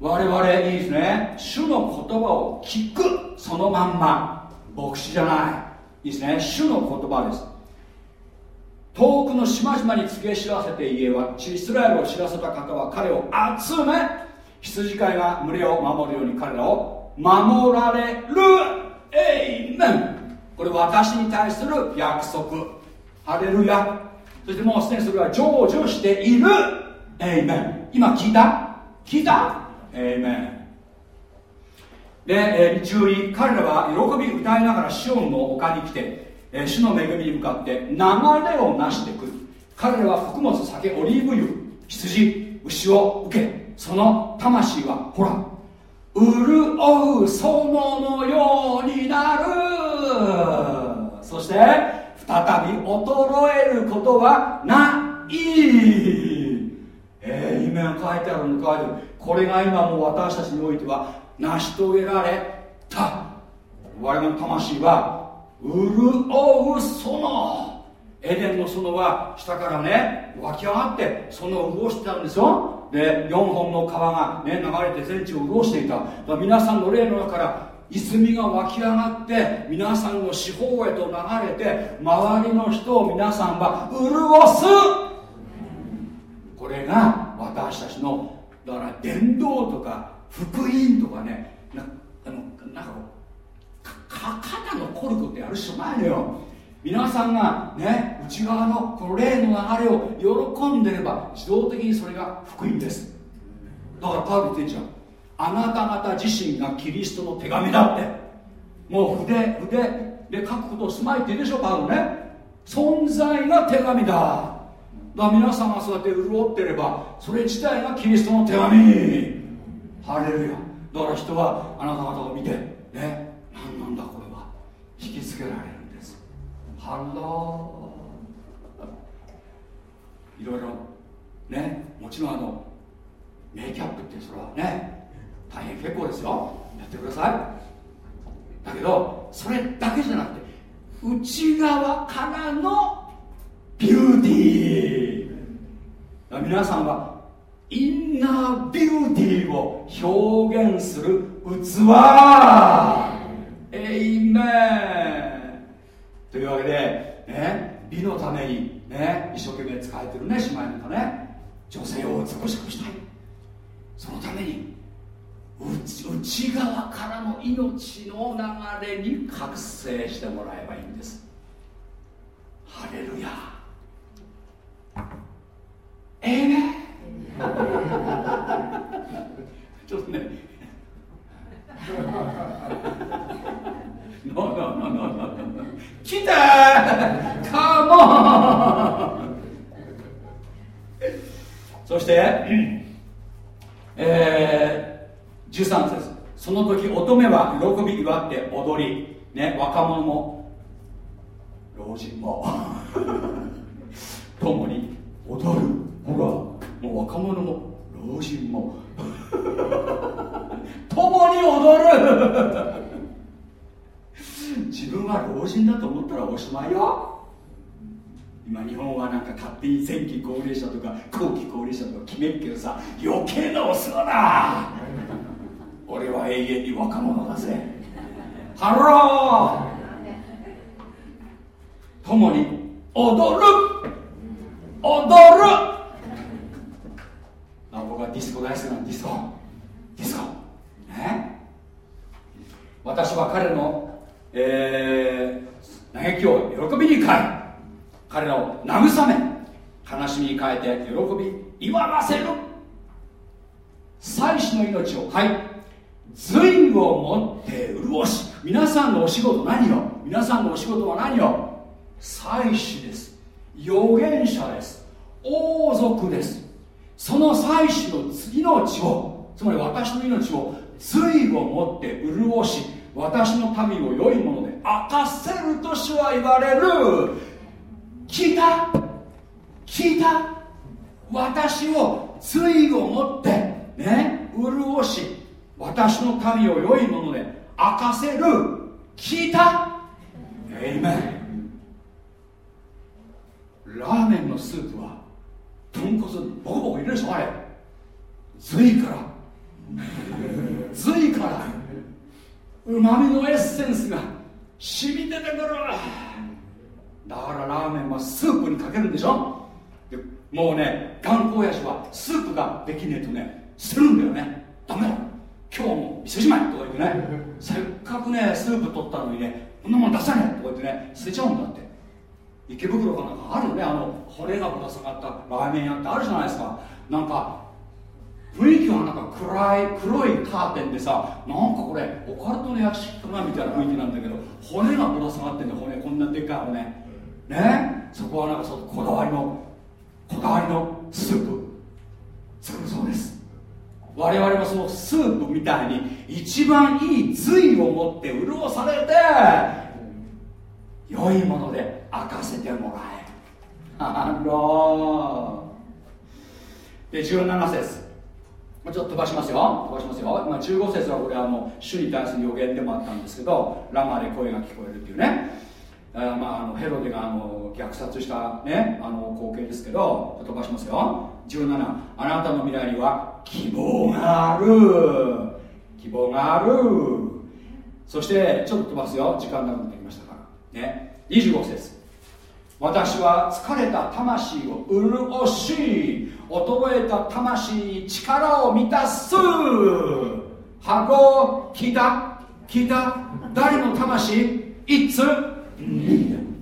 我々いいですね。主の言葉を聞くそのまんま牧師じゃない。いいですね。主の言葉です。遠くの島々に告げ知らせて言えはイスラエルを知らせた方は彼を集め羊飼いが群れを守るように彼らを守られる。エイメンこれ私に対する約束。ハレルヤそしてもうすでにそれは成就している。エイメン今聞いた？聞いた？エイメンで、えー、注意彼らは喜び歌いながらシオンの丘に来て、えー、主の恵みに向かって流れをなしてくる。彼らは福物酒オリーブ油羊牛を受けその魂はほら潤う園のようになる。そして再び衰えることはない。えー、今書いてあるの書いてある。これが今も私たちにおいては成し遂げられた。我々の魂は潤う園エデンの園は下からね湧き上がって園を潤してたんですよ。で4本の川が、ね、流れて全地を潤していた。皆さんの霊の中から泉が湧き上がって皆さんの四方へと流れて周りの人を皆さんは潤す。これが私たちのだから伝道とか福音とかねなあのなんかか肩のコルクってやる必要ないのよ。皆さんがね内側のこの霊の流れを喜んでれば自動的にそれが福音です。だからパウル言ってんじゃん。あなた方自身がキリストの手紙だって。もう筆筆で書くことをすまいって言うでしょパウルね。存在が手紙だ。だから皆さんがそうやって潤ってればそれ自体がキリストの手紙。ハレルヤ。だから人はあなた方を見てね何なんだこれは。引きつけられる。ハローいろいろねもちろんあのメイキャップってそれはね大変結構ですよ。やってください。だけどそれだけじゃなくて内側からのビューティー。皆さんはインナービューティーを表現する器。エイメンけで、ね、美のために、ね、一生懸命使えてるね姉妹なんかね女性を美しくしたい。そのために内側からの命の流れに覚醒してもらえばいいんです。ハレルヤ。ええね。ちょっとね。ノーノー。ノーノーノー来てカモンそして、えー、13節。その時乙女は喜び祝って踊り、ね、若者も。老人も。共に踊るほらもう若者も。老人も。共に踊る。自分は老人だと思ったらおしまいよ。今日本はなんか勝手に前期高齢者とか後期高齢者とか決めるけどさ余計なお世話だ。俺は永遠に若者だぜ。 Hello。共に踊る。踊る。あ僕はディスコ大好きなんディスコ。ディスコ。ね。私は彼の、えー、嘆きを喜びに変え彼らを慰め悲しみに変えて喜び祝わせる。妻子の命をはい髄を持って潤し皆さんのお仕事何よ皆さんのお仕事は何よ。祭司です。預言者です。王族です。その祭司の次の血をつまり私の命を髄を持って潤し私の民を良いもので明かせると主は言われる。聞いた？聞いた？私を髄を持ってね潤し私の民を良いもので明かせる。聞いた？エイメンラーメンのスープは豚骨にボコボコ入れるでしょあれ髄から。髄から。うまみのエッセンスが染み出てくるだからラーメンはスープにかけるんでしょ？でもうね頑固親父はスープができねえとね捨てるんだよね。ダメだ。今日も店じまいとか言ってね。せっかくねスープ取ったのにねこんなもん出さねえとか言ってね捨てちゃうんだって。池袋かなんかあるよね。あの骨がぶら下がったラーメン屋ってあるじゃないですか。なんか雰囲気はなんか暗い黒いカーテンでさなんかこれオカルトの屋敷かなみたいな雰囲気なんだけど骨がぶら下がってんだ骨こんなでっかい骨。ね？そこはなんかそこだわりのこだわりのスープ。作るそうです。我々もそのスープみたいに一番いい髄を持って潤されて良いもので明かせてもらえ。るあろで17節。ちょっと飛ばしますよ。飛ばしますよ、まあ、15節はこれはもう主に対する予言でもあったんですけどラマで声が聞こえるっていうね。あまあ、あのヘロデがあの虐殺した、ね、あの光景ですけど飛ばしますよ。17あなたの未来には希望がある。希望がある。そしてちょっと飛ばすよ。時間なくなってきましたから。ね。25節。私は疲れた魂を潤し衰えた魂に力を満たす。箱聞いた聞いた誰の魂？いつ？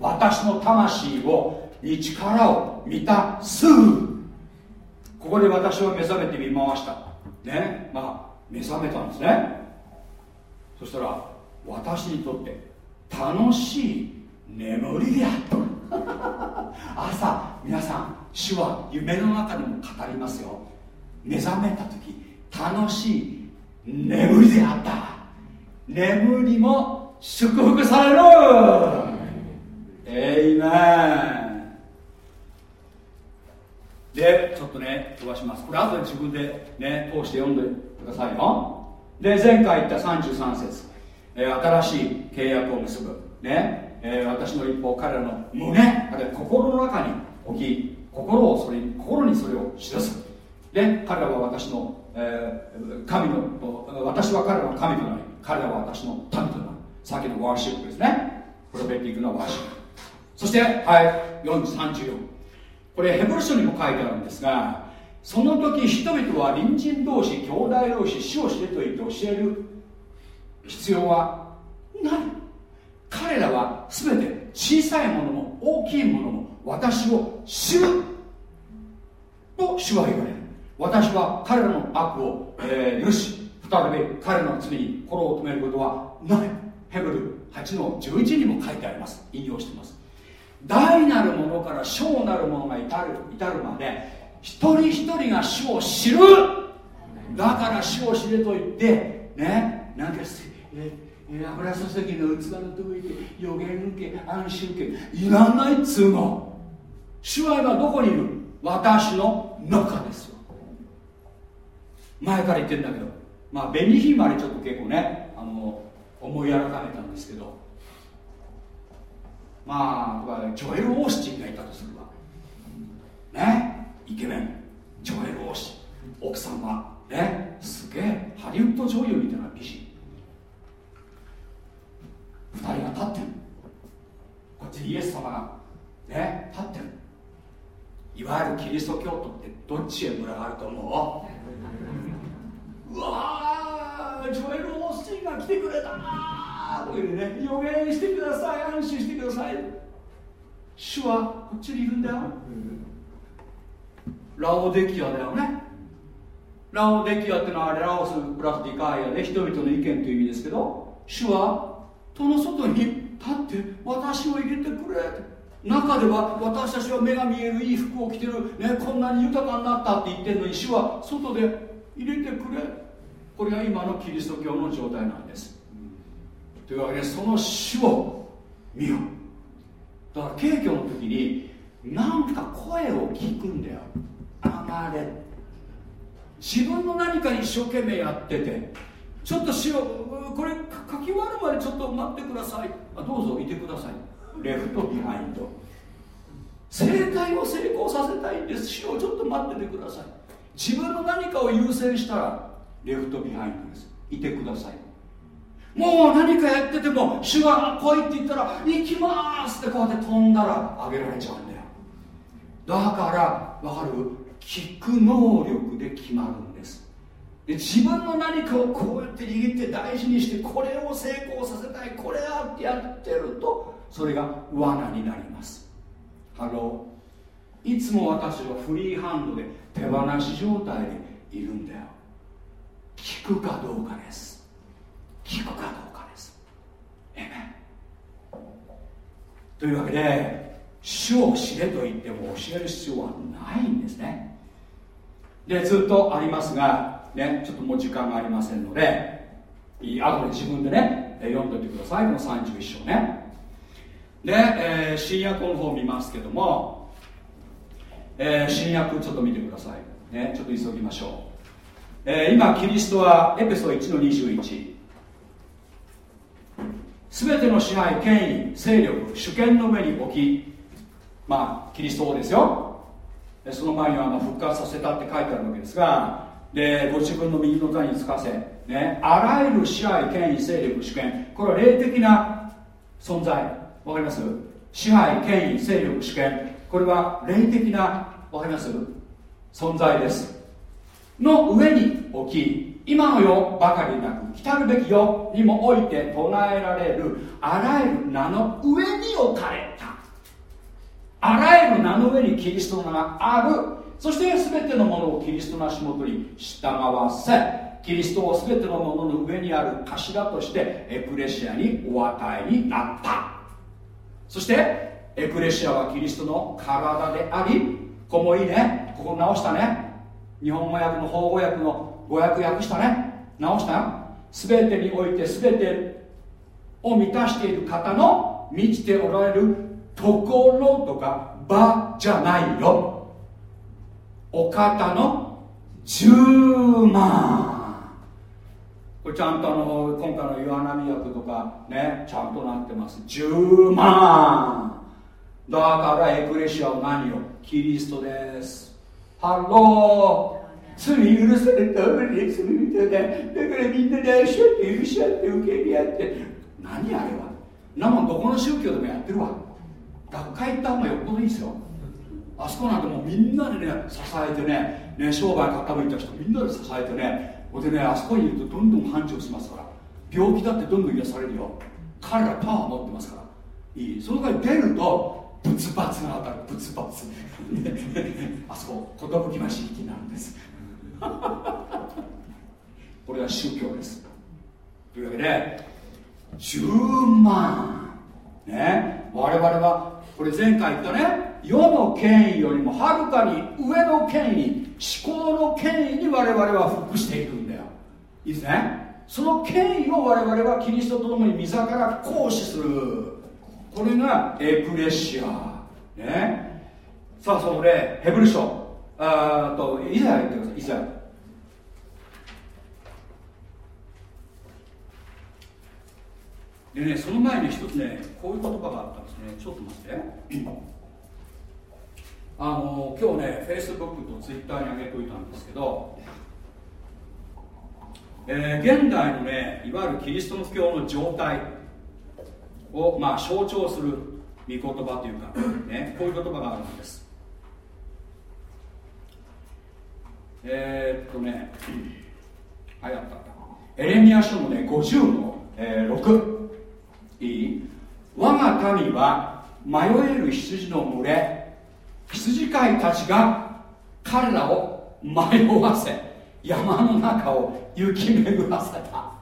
私の魂をに力を満たす。ここで私は目覚めてみました。ね。まあ目覚めたんですね。そしたら私にとって楽しい眠りであった朝皆さん主は夢の中でも語りますよ。目覚めた時楽しい眠りであった。眠りも祝福される。えいめでちょっとね飛ばします。これ後で自分でね通して読んでくださいよ。で前回言った33節、えー、新しい契約を結ぶ。ね、えー、私の一方彼らの胸あるいは心の中に置き心をそれに心にそれを記すで彼らは私の、えー、神の私は彼らの神となり彼らは私の民となる。さっきのワーシップですね。プロフェティックなワーシップ。そしてはい34これヘブル書にも書いてあるんですがその時人々は隣人同士兄弟同士死を知れと言って教える必要はない。彼らは全て小さいものも大きいものも私を知る。と主は言われる。私は彼らの悪を、えー、許し再び彼の罪に心を止めることはない。ヘブル8の11にも書いてあります。引用しています。大なるものから小なるものが至る至るまで一人一人が主を知る。だから主を知れと言ってねなんかえ油注ぎの器のとこ行って予言受け安心受けいらないっつうの。主は今どこにいる？私の中ですよ。前から言ってるんだけど。まあ紅ひまりちょっと結構ねあの思い改めたんですけど。まあジョエル・オースティンがいたとするわ。ね？イケメン。ジョエル・オースティン。奥様。ね？すげえ。ハリウッド女優みたいな美人。二人が立ってる。こっちにイエス様が。ね？立ってる。いわゆるキリスト教徒ってどっちへ群がると思う？うわージョエル・オースティンが来てくれたーというね。予言してください安心してください。主はこっちにいるんだよ、ラオデキアだよね。ラオデキアってのはあれラオスプラスディカイアで人々の意見という意味ですけど主は戸の外に立って私を入れてくれ中では私たちは目が見えるいい服を着てる、ね、こんなに豊かになったって言ってるのに主は外で入れてくれ。これが今のキリスト教の状態なんです。うんというわけでその主を見よ。だから敬虚の時になんか声を聞くんだよ。上がれ。自分の何か一生懸命やっててちょっとしようこれ書き終わるまでちょっと待ってください。あどうぞいてください。 Left behind。聖会を成功させたいんです。しよちょっと待っててください。自分の何かを優先したら left behind です。いてください。もう何かやってても主が来いって言ったら行きますってこうやって飛んだらあげられちゃうんだよ。だから分かる？聞く能力で決まるんです。で自分の何かをこうやって握って大事にしてこれを成功させたいこれやってやってるとそれが罠になります。ハローいつも私はフリーハンドで手放し状態でいるんだよ。聞くかどうかです。聞くかどうかです。えめというわけで主を知れと言っても教える必要はないんですね。でずっとありますがね、ちょっともう時間がありませんのでいい後で自分でね読んでおいてください。この31章ね。で、えー、新約の方を見ますけども、えー、新約ちょっと見てください、ね、ちょっと急ぎましょう、えー、今キリストはエペソ1の21すべての支配権威勢力主権の上に置きまあキリストですよ。でその前には復活させたって書いてあるわけですがでご自分の右の座につかせ、ね、あらゆる支配権威勢力主権これは霊的な存在。わかります？支配権威勢力主権。これは霊的なわかります？存在です。の上に置き今の世ばかりなく来るべき世にもおいて唱えられるあらゆる名の上に置かれた。あらゆる名の上にキリストの名がある。そして全てのものをキリストの足元に従わせキリストを全てのものの上にある頭としてエクレシアにお与えになった。そしてエクレシアはキリストの体でありここもいいね。ここ直したね。日本語訳の法語訳の語訳訳したね。直した。全てにおいて全てを満たしている方の満ちておられるところとか場じゃないよ。お方の充満。これちゃんとあの今回の岩波訳とかねちゃんとなってます。充満。だからエクレシアは何よ？キリストです。 Hello。罪許されたのに罪人だだからみんなで愛し合って許し合って受け入れ合って。何あれは？なもんどこの宗教でもやってるわ。学会行った方がよっぽどいいですよ。あそこなんてもうみんなでね支えてねね商売傾いた人みんなで支えてねほんでねあそこにいるとどんどん繁盛しますから。病気だってどんどん癒されるよ。彼らパワー持ってますから。いいその代わり出るとブツバツが当たるブツバツ。あそこ寿橋行きになんです。これは宗教です。というわけで10万。ね。我々はこれ前回言ったね。世の権威よりもはるかに上の権威思考の権威に我々は服していくいいですね？その権威を我々はキリストと共に御座から行使する。これがエクレシア。ね。さあそこでヘブル書。あとイザヤ言ってください。イザヤ。でねその前に一つねこういう言葉があったんですね。ちょっと待って。あの今日ねフェイスブックとツイッターに上げておいたんですけど、えー、現代のねいわゆるキリスト教の状態を、まあ、象徴する御言葉というか、ね、こういう言葉があるんです。えー、っとねあやった。エレミア書のね50の、えー、6いい？我が民は迷える羊の群れ羊飼いたちが彼らを迷わせ山の中を雪巡らせた。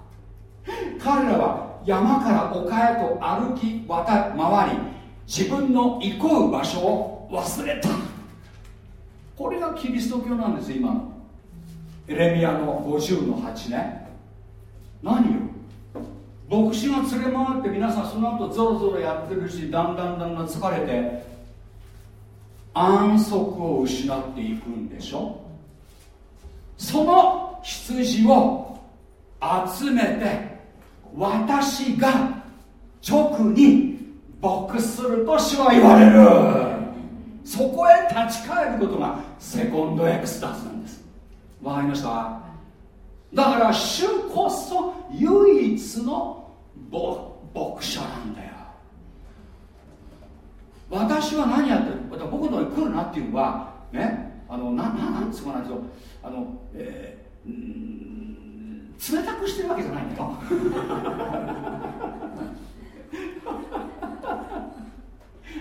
彼らは山から丘へと歩き渡回り自分の行こう場所を忘れた。これがキリスト教なんです今の。エレミアの50の8ね。何よ？牧師が連れ回って皆さんその後ゾロゾロやってるしだんだんだんだん疲れて安息を失っていくんでしょ？その羊を集めて私が直に牧すると主は言われる。そこへ立ち返ることがセコンドエクスタスなんです。わかりました。だから主こそ唯一の牧者なんだよ。私は何やってる？僕のとこに来るなっていうのはねあのなななんつうかなんですよあの、えー、冷たくしてるわけじゃないんだよ。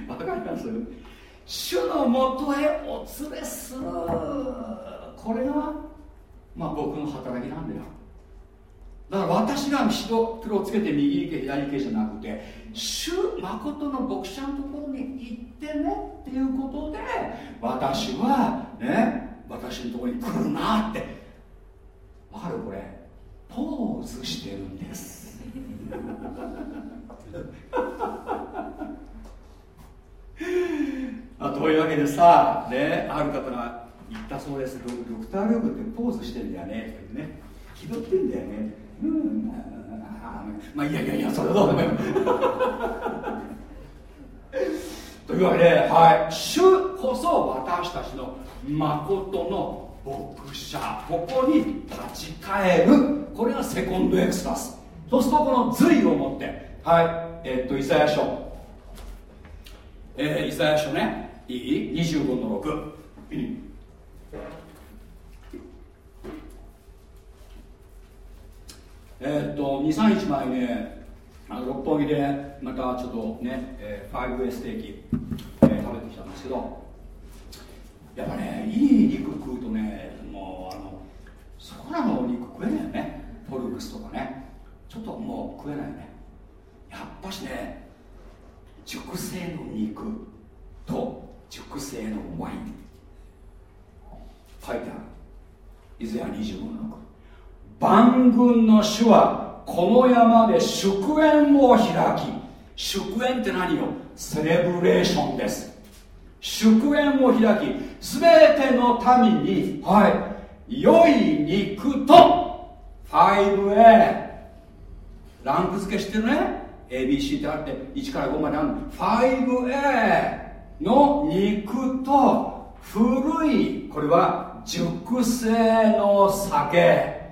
わかります？主のもとへお連れする。これがまあ僕の働きなんだよ。だから私が白黒をつけて右行け左行けじゃなくて主誠の牧者のところに行ってねっていうことで私はね私のところに来るなって。わかるこれ。ポーズしてるんです。あというわけでさ、ね、ある方が言ったそうです。ドクター・ルーブってポーズしてんだよね。ってね。気取ってんだよね。うん。まあいやいやいやそれはどうでもいいというわけで、はい、主こそ私たちの誠の牧者。ここに立ち返る。これがセコンドエクスタス。そうするとこの髄を持って。はい。え、っとイザヤ書。えー、イザヤ書ね。いい？25の6えっと23日前ねあの六本木でまたちょっとね、えー、5A ステーキ、えー、食べてきたんですけどやっぱねいい肉食うとねもうあのそこらのお肉食えないよね。ポルクスとかね。ちょっともう食えないね。やっぱしね熟成の肉と熟成のワイン。書いてある。以前は25の万軍の主はこの山で祝宴を開き祝宴って何よ？セレブレーションです。祝宴を開き全ての民にはい良い肉と。5A ランク付けしてるね。ABC ってあって1から5まである 5A の肉と。古いこれは熟成の酒。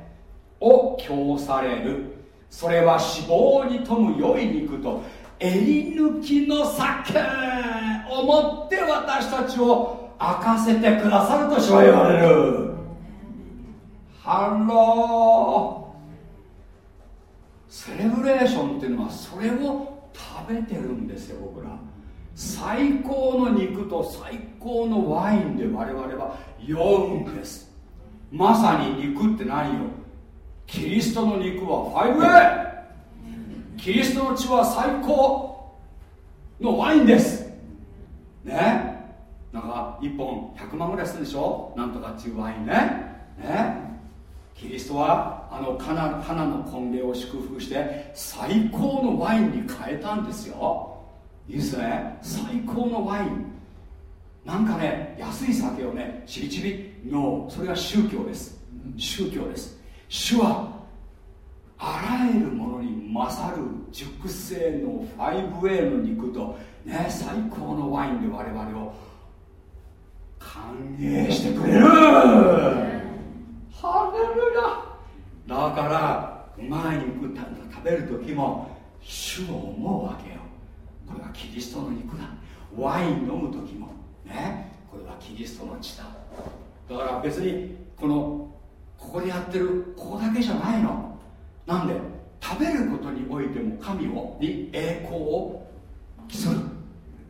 を供される。それは脂肪に富む良い肉とえり抜きの酒をもって私たちを飽かせてくださると主は言われる。 Hello。セレブレーションっていうのはそれを食べてるんですよ僕ら。最高の肉と最高のワインで我々は酔うんです。まさに肉って何よ？キリストの肉は 5A キリストの血は最高のワインです。ね。なんか1本100万ぐらいするでしょ？なんとかっていうワインね。ね。キリストはあの花の婚礼を祝福して最高のワインに変えたんですよ。いいですね。最高のワイン。なんかね安い酒をねちびちび。のそれが宗教です。宗教です。主はあらゆるものに勝る熟成の 5A の肉とね最高のワインで我々を歓迎してくれる。ハレルヤ。だからうまい肉食べる時も主を思うわけよ。これはキリストの肉だ。ワイン飲む時もねこれはキリストの血だ。だから別にこのここでやってるここだけじゃないの。なんで食べることにおいても神をに栄光をする。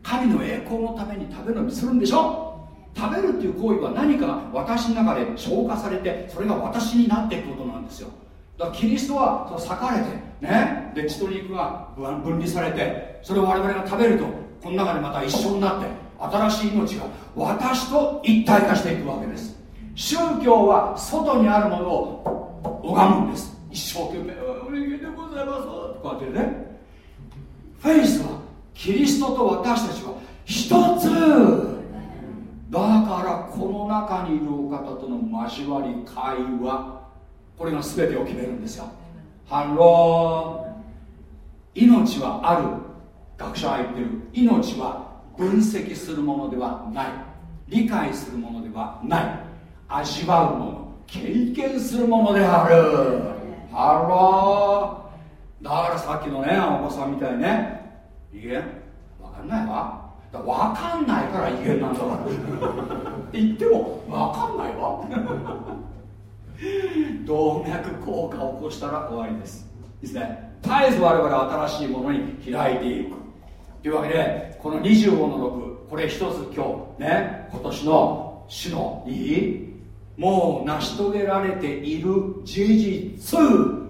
神の栄光のために食べるのにするんでしょ。食べるっていう行為は何かが私の中で消化されてそれが私になっていくことなんですよ。だからキリストはそ裂かれてねで血と肉が分離されてそれを我々が食べるとこの中でまた一緒になって新しい命が私と一体化していくわけです。宗教は外にあるものを拝むんです。一生懸命「お願いでございます」とかってね。フェイスはキリストと私たちは一つ。だからこの中にいるお方との交わり会話これが全てを決めるんですよ。 Hel lo 命はある学者は言ってる。命は分析するものではない。理解するものではない。味わうもの経験するものである。ハローだからさっきのねお子さんみたいにね。いえ分かんないわ。だ分かんないから異言なんだから 言っても分かんないわ。動脈硬化を起こしたら終わりです。ですね。絶えず我々は新しいものに開いていく。というわけでこの25の6これ一つ今日ね今年の主のいいもう成し遂げられている事実。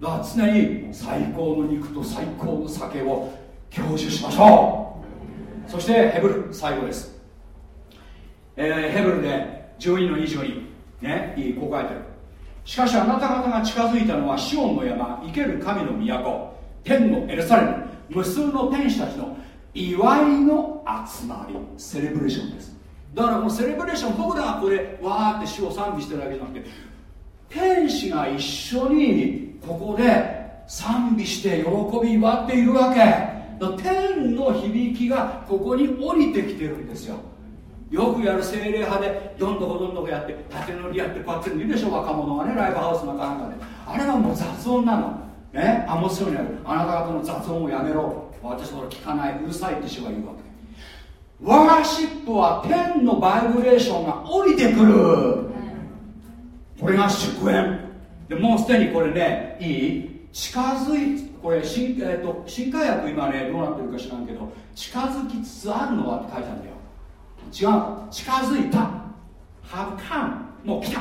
が常に最高の肉と最高の酒を享受しましょう。そしてヘブル最後です、えー、ヘブルで12の22ねいいこう書いてる。しかしあなた方が近づいたのはシオンの山生ける神の都。天のエルサレム無数の天使たちの祝いの集まりセレブレーションです。だからこのセレブレーション僕らがこれわーって主を賛美してるだけじゃなくて天使が一緒にここで賛美して喜び祝っているわけ。天の響きがここに降りてきてるんですよ。よくやる精霊派でどんどこどんどこやって縦乗りやってこうやってるでしょ若者がねライブハウスのかなんかで。あれはもう雑音なの。ねアモスようにある。あなた方の雑音をやめろ。私それ聞かない。うるさいって主が言うわけ。ワーシップは天のバイブレーションが降りてくる。これが祝宴。でもうすでにこれねいい。近づいこれ新,、えーと、新海薬今ねどうなってるか知らんけど近づきつつあるのはって書いてあるんだよ。違う。近づいた。have come もう来た。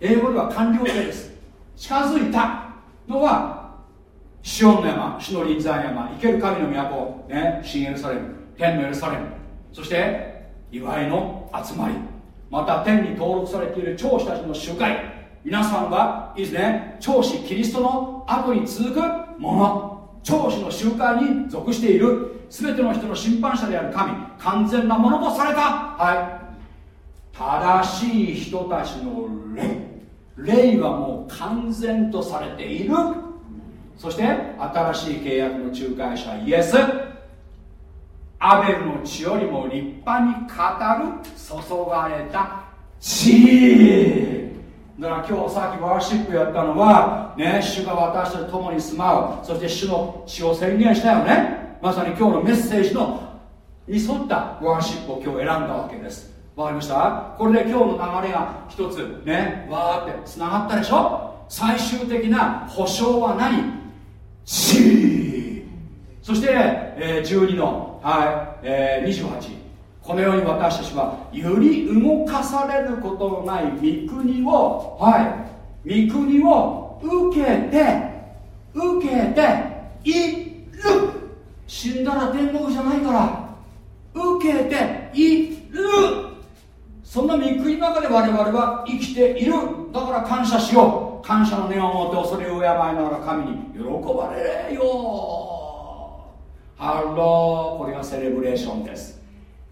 英語では完了形です。近づいたのはシオンの山死の臨在山生ける神の都ね新エルサレム天のエルサレム。そして祝いの集まり。また天に登録されている長子たちの集会。皆さんはいいですね。長子キリストの後に続くもの。長子の集会に属している。全ての人の審判者である神完全なものとされた。はい。正しい人たちの霊。霊はもう完全とされている。そして新しい契約の仲介者イエス。アベルの血よりも立派に語る注がれた血。だから今日さっきワーシップやったのはね主が私と共に住まう。そして主の血を宣言したよね。まさに今日のメッセージのに沿ったワーシップを今日選んだわけです。わかりました？これで今日の流れが一つねわーってつながったでしょ？最終的な保証は何？死そして、えー、12の、はい。えー、28このように私たちはより動かされることのない御国をはい。御国を受けて受けている。死んだら天国じゃないから受けている。そんな御国の中で我々は生きている。だから感謝しよう。感謝の念を持って恐れを敬いながら神に喜ばれよハローこれがセレブレーションです。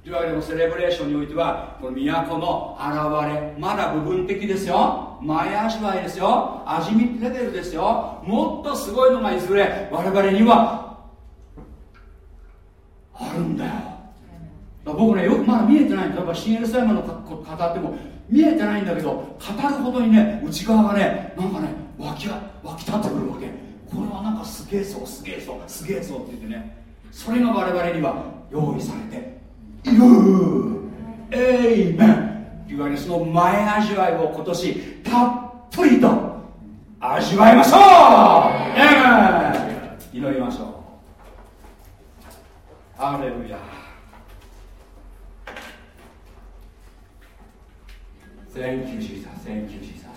というわけでもセレブレーションにおいてはこの都の現れまだ部分的ですよ。前味わいですよ。味見レベルですよ。もっとすごいのがいずれ我々にはあるんだよ。僕ねよくまだ見えてないんだやっぱ新エルサレムの語っても見えてないんだけど語るほどにね内側がねなんかね湧き湧き立ってくるわけ。これはなんかすげえぞすげえぞすげえぞって言ってね。それが我々には用意されている。エイメンいわゆるその前味わいを今年たっぷりと味わいましょう。エイメン祈りましょう。ハレルヤ Thank you, Jesus. Thank you, Jesus.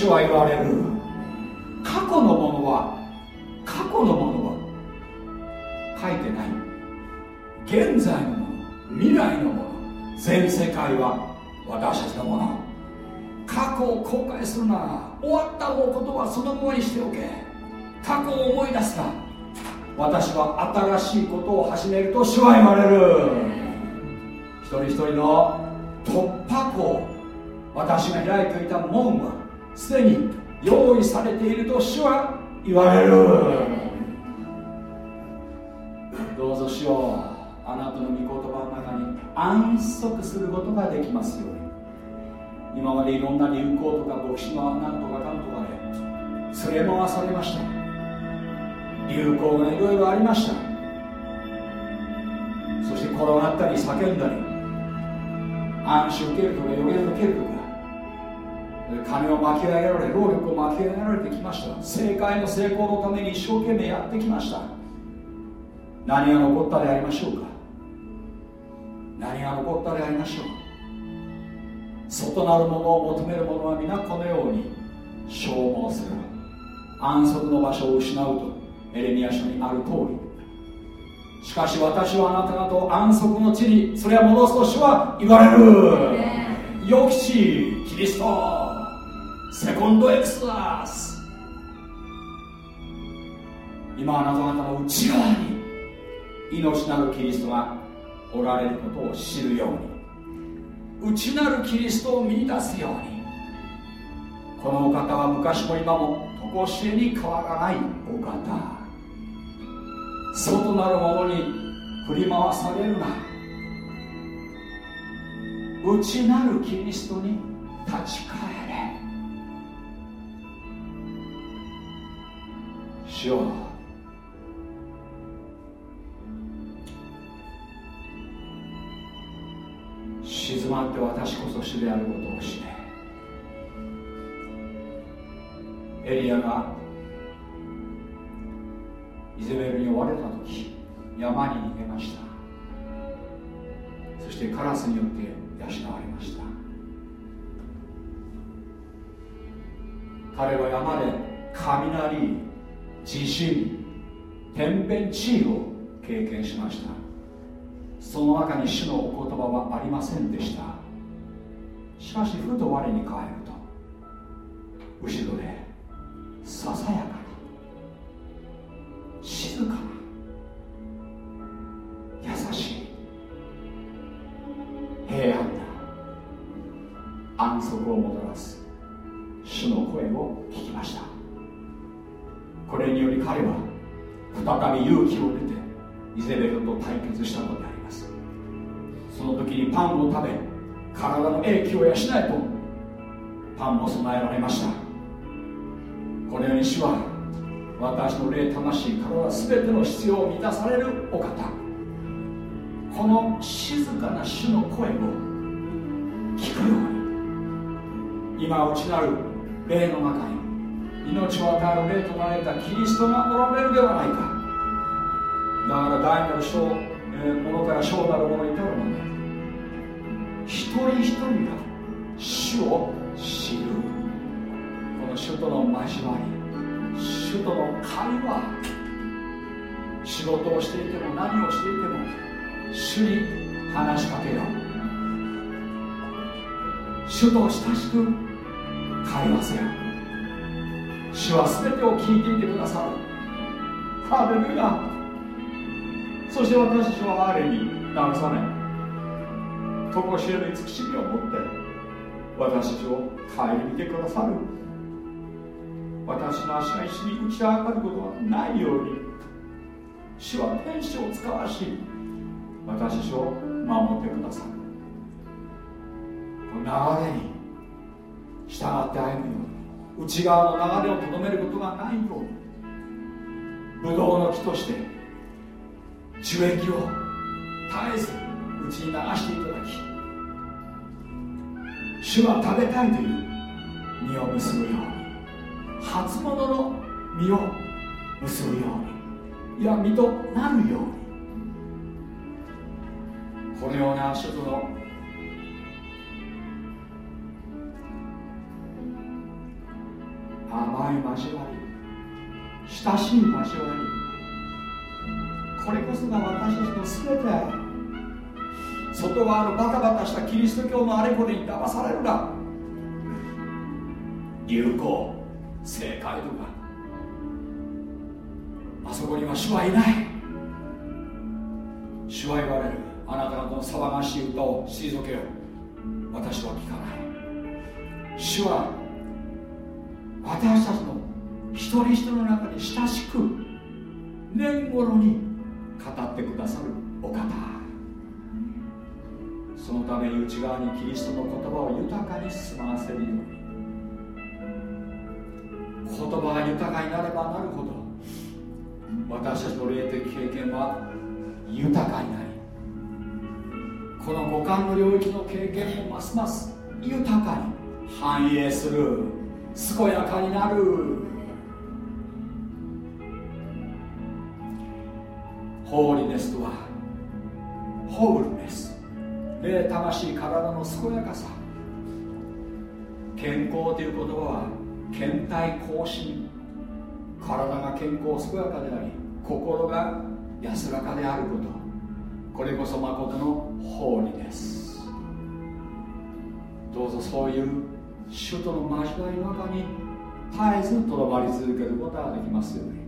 主は言われる。過去のものは過去のものは書いてない。現在のもの未来のもの全世界は私たちのもの。過去を後悔するな。終わったことはそのままにしておけ。過去を思い出すな。私は新しいことを始めると主は言われる。一人一人の突破口私が開いていた門はすでに用意されていると主は言われる。どうぞ主よあなたの御言葉の中に安息することができますように。今までいろんな流行とか牧師のなんとかかんとかで連れ回されました。流行がいろいろありました。そして転がったり叫んだり暗視を受けるとか予言を受けるとか。金を巻き上げられ労力を巻き上げられてきました。政界の成功のために一生懸命やってきました。何が残ったでありましょうか？何が残ったでありましょう？外なるものを求める者は皆このように消耗する。安息の場所を失うとエレミア書にある通り。しかし私はあなた方を安息の地にそれは戻すと主は言われる。良き地キリストセコンドエクスダス今あなた方の内側に命なるキリストがおられることを知るように。内なるキリストを見出すように。このお方は昔も今も常しえに変わらないお方。外なるものに振り回されるな。内なるキリストに立ち返れ主よ静まって私こそ主であることを知れエリアがイゼベルに追われた時山に逃げました。そしてカラスによって養われました。彼は山で雷地震天変地異を経験しました。その中に主のお言葉はありませんでした。しかしふと我に返ると後ろでささやかに静かな優しい平安な安息をもたらす主の声を聞きました。これにより彼は再び勇気を出てイゼベルと対決したのであります。その時にパンを食べ体の英気を養えとパンも備えられました。このように主は私の霊魂体全ての必要を満たされるお方。この静かな主の声を聞くように。今内なる霊の中に命を与える霊となられたキリストがおられるではないか。だから大なる小、えー、ものから小なるものに至るまで一人一人が主を知る。この主との交わり主との会話仕事をしていても何をしていても主に話しかけよう。主と親しく会話せよ。主は全てを聞いていてくださる。ハレルヤ。そして私たちは我に慰め。常しえの慈しみを持って私たちを顧みてくださる。私の足が石に打ち上がることはないように。主は天使を使わし私たちを守ってくださる。この流れに従って歩むように。内側の流れをとどめることがないようにブドウの木として樹液を絶えずうちに流していただき主が食べたいという実を結ぶように初物の実を結ぶようにいや実となるように。このような主との甘い交わり親しい交わりこれこそが私たちの全て外側のバタバタしたキリスト教のあれこれに騙されるな。流行正解とか。あそこには主はいない。主は言われる。あなたの騒がしい歌を退けよ。私は聞かない。主は私たちの一人一人の中に親しく年頃に語ってくださるお方。そのために内側にキリストの言葉を豊かに住ませるように。言葉が豊かになればなるほど私たちの霊的経験は豊かになりこの五感の領域の経験もますます豊かに繁栄する。健やかになる。ホーリネスとはホールネス。霊魂体の健やかさ。健康という言葉は健体更新。体が健康健やかであり心が安らかであること。これこそ誠の法理ですどうぞそういう主との交わりの中に絶えずとどまり続けることができますように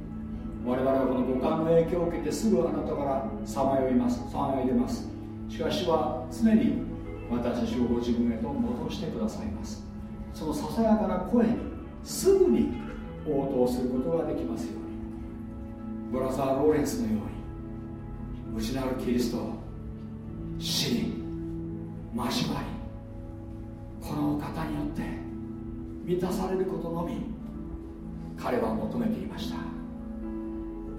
我々はこの五感の影響を受けてすぐあなたからさまよいます。さまよいでます。しかしは常に私たちをご自分へと戻してくださいます。そのささやかな声にすぐに応答することができますように。ブラザー・ローレンスのように。内なるキリストを知り交わり。このお方によって満たされることのみ彼は求めていました。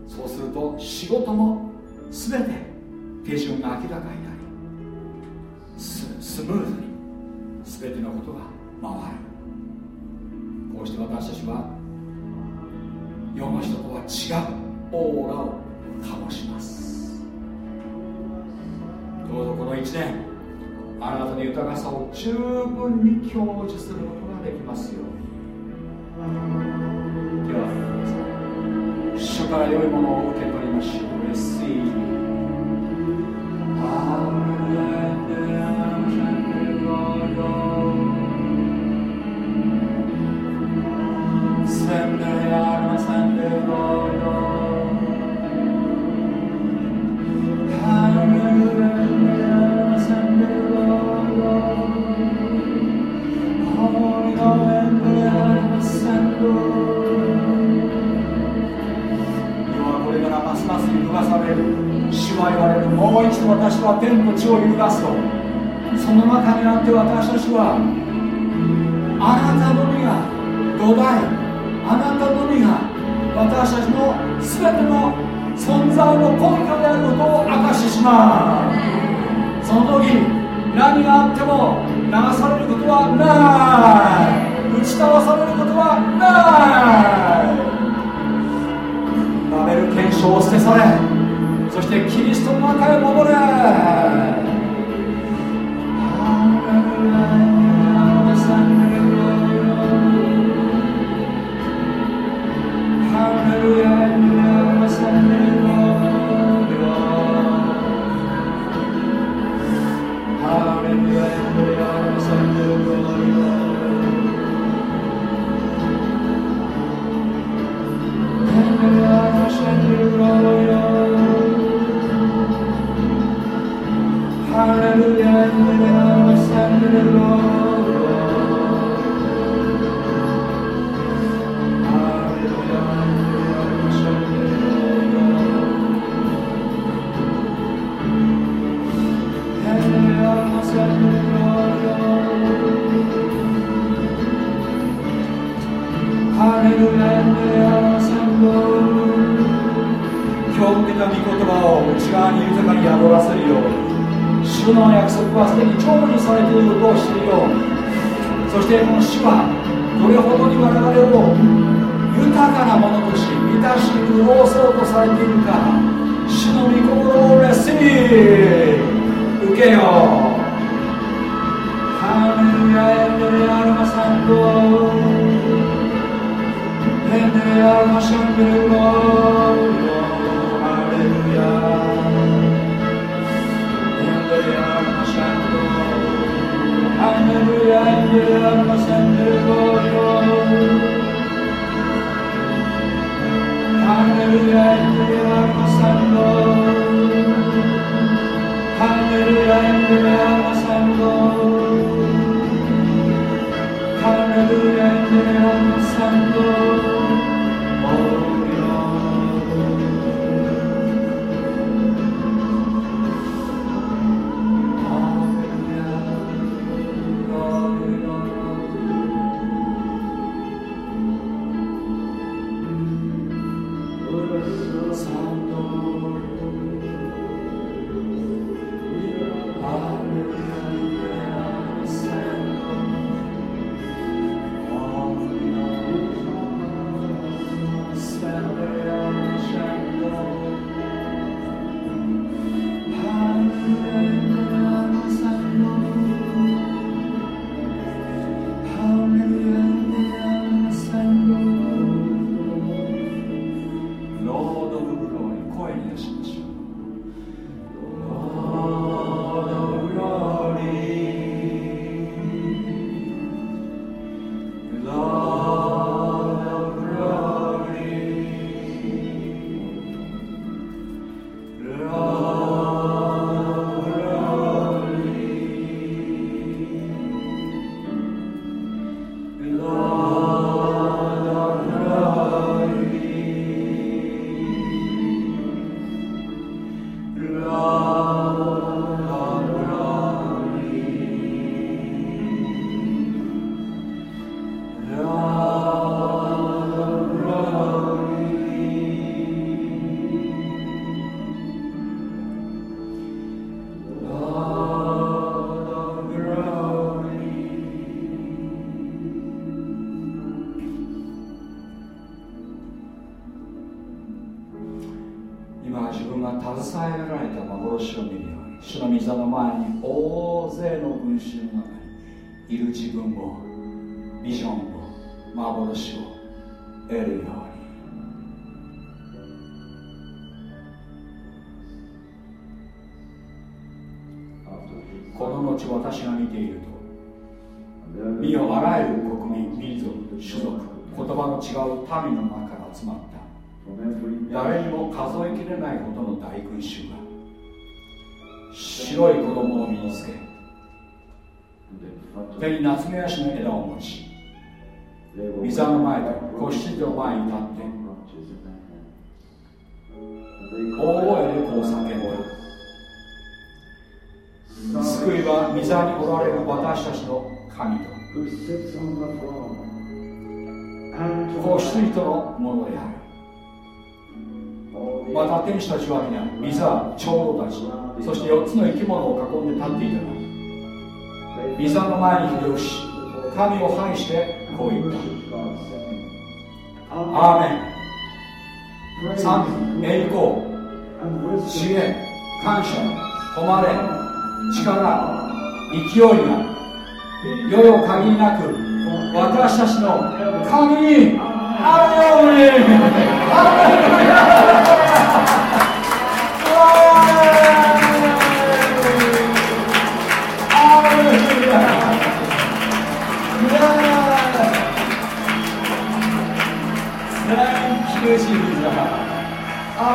そうすると仕事も全て手順が明らかになりスムーズに全てのことが回る。こうして私たちは世の人とは違うオーラを醸します。どうぞこの1年あなたの豊かさを十分に享受することができますようにでは主から良いものを受け取りましょう Receive Send the arma, send the Lord. 主は言われる。もう一度私は天と地を揺るがすと。その中にあって私たちはあなたのみが土台あなたのみが私たちの全ての存在の根拠であることを証ししますその時何があっても流されることはない。打ち倒されることはない。バベル検証を捨てされ。そしてキリストの中へ戻れ誰にも数えきれないほどの大群衆が白い子供を身につけ手に夏目足の枝を持ち膝の前と子羊の前に立って大声でこう叫んだ。救いは膝におられる私たちの神と子羊とのものである。また、天使たちは皆水は長老たちそして4つの生き物を囲んで立っていたが水の前に移動し神を拝してこう言った。アーメン賛美栄光知恵感謝誉れ力勢いが世よ限りなく私たちの神にあるように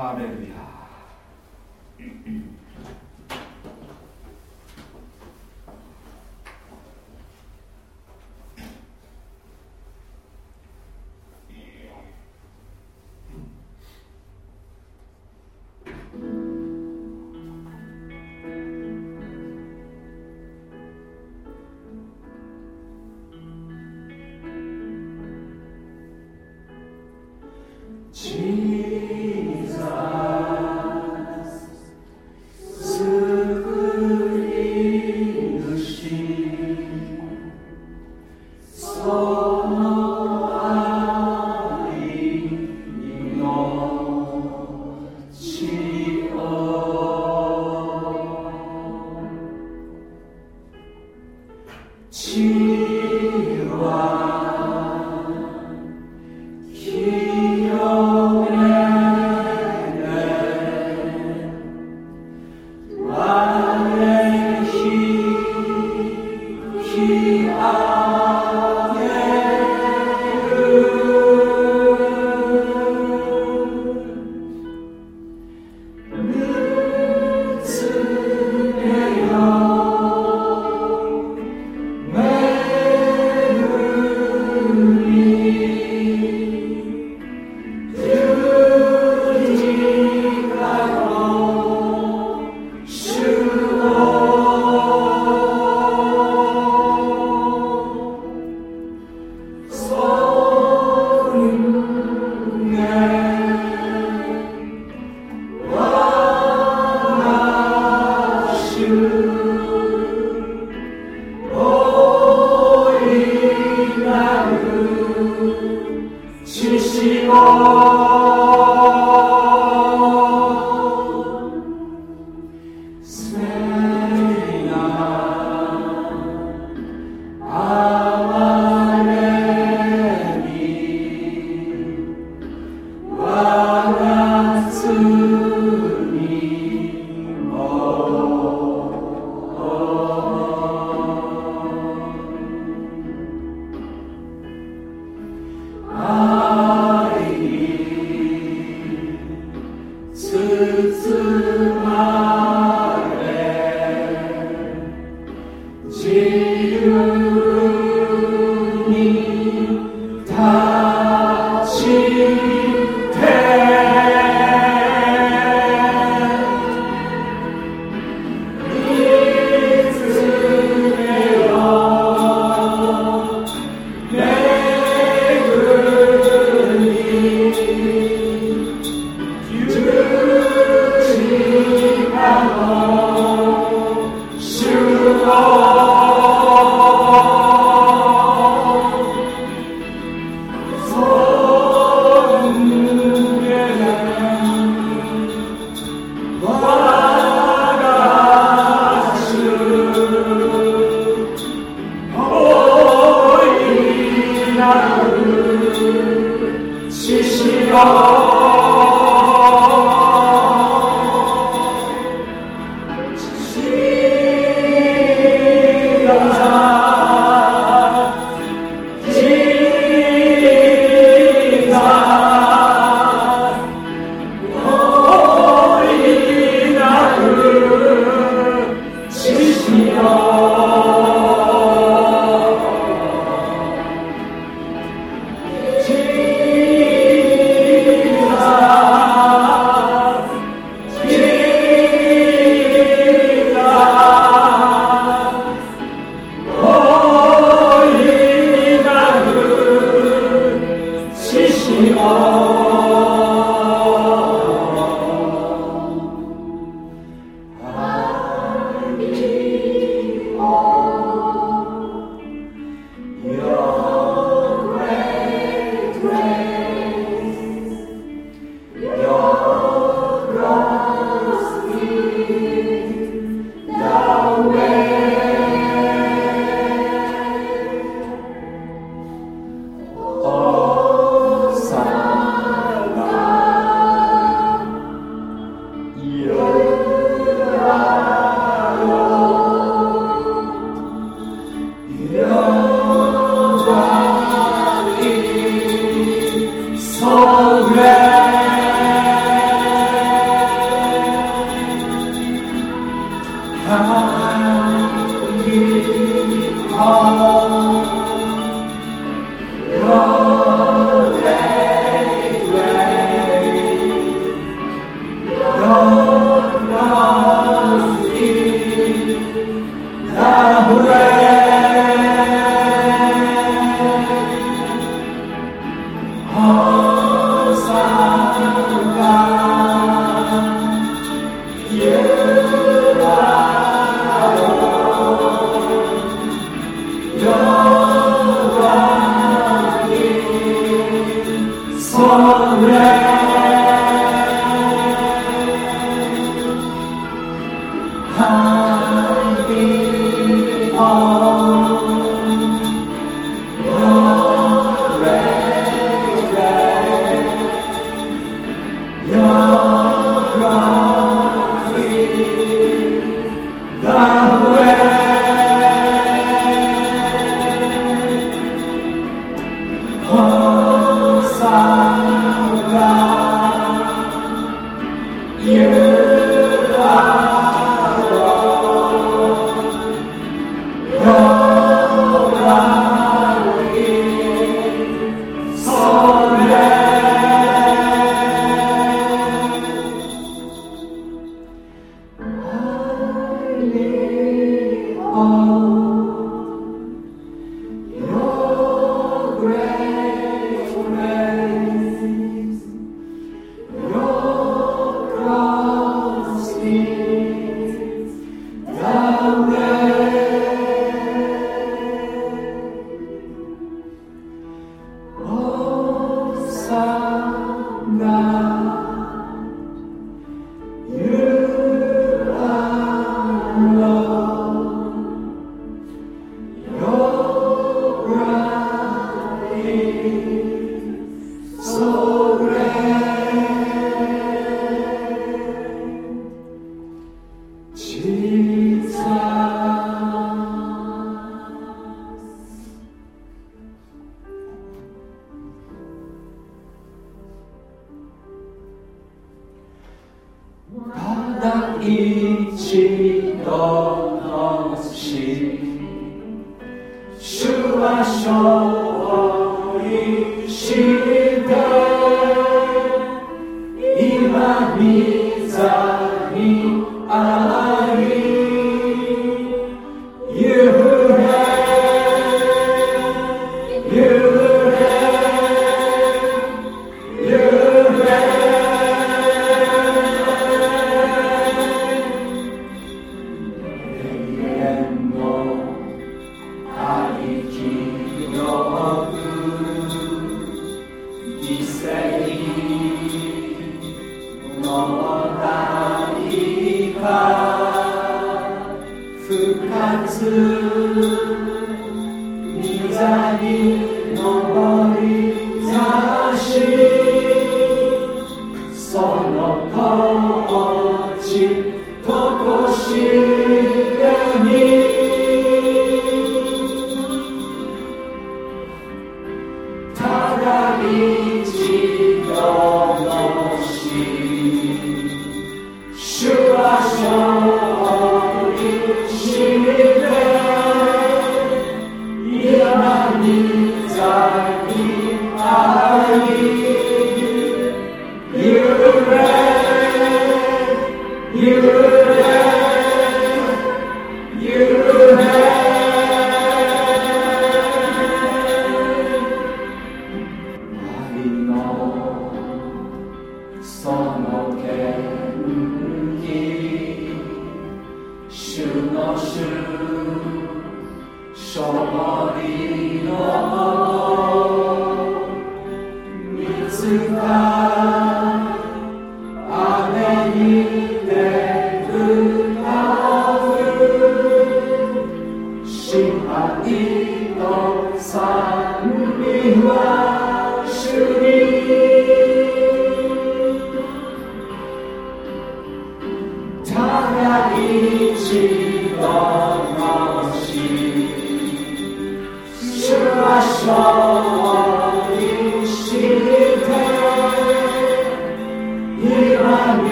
アレルヤ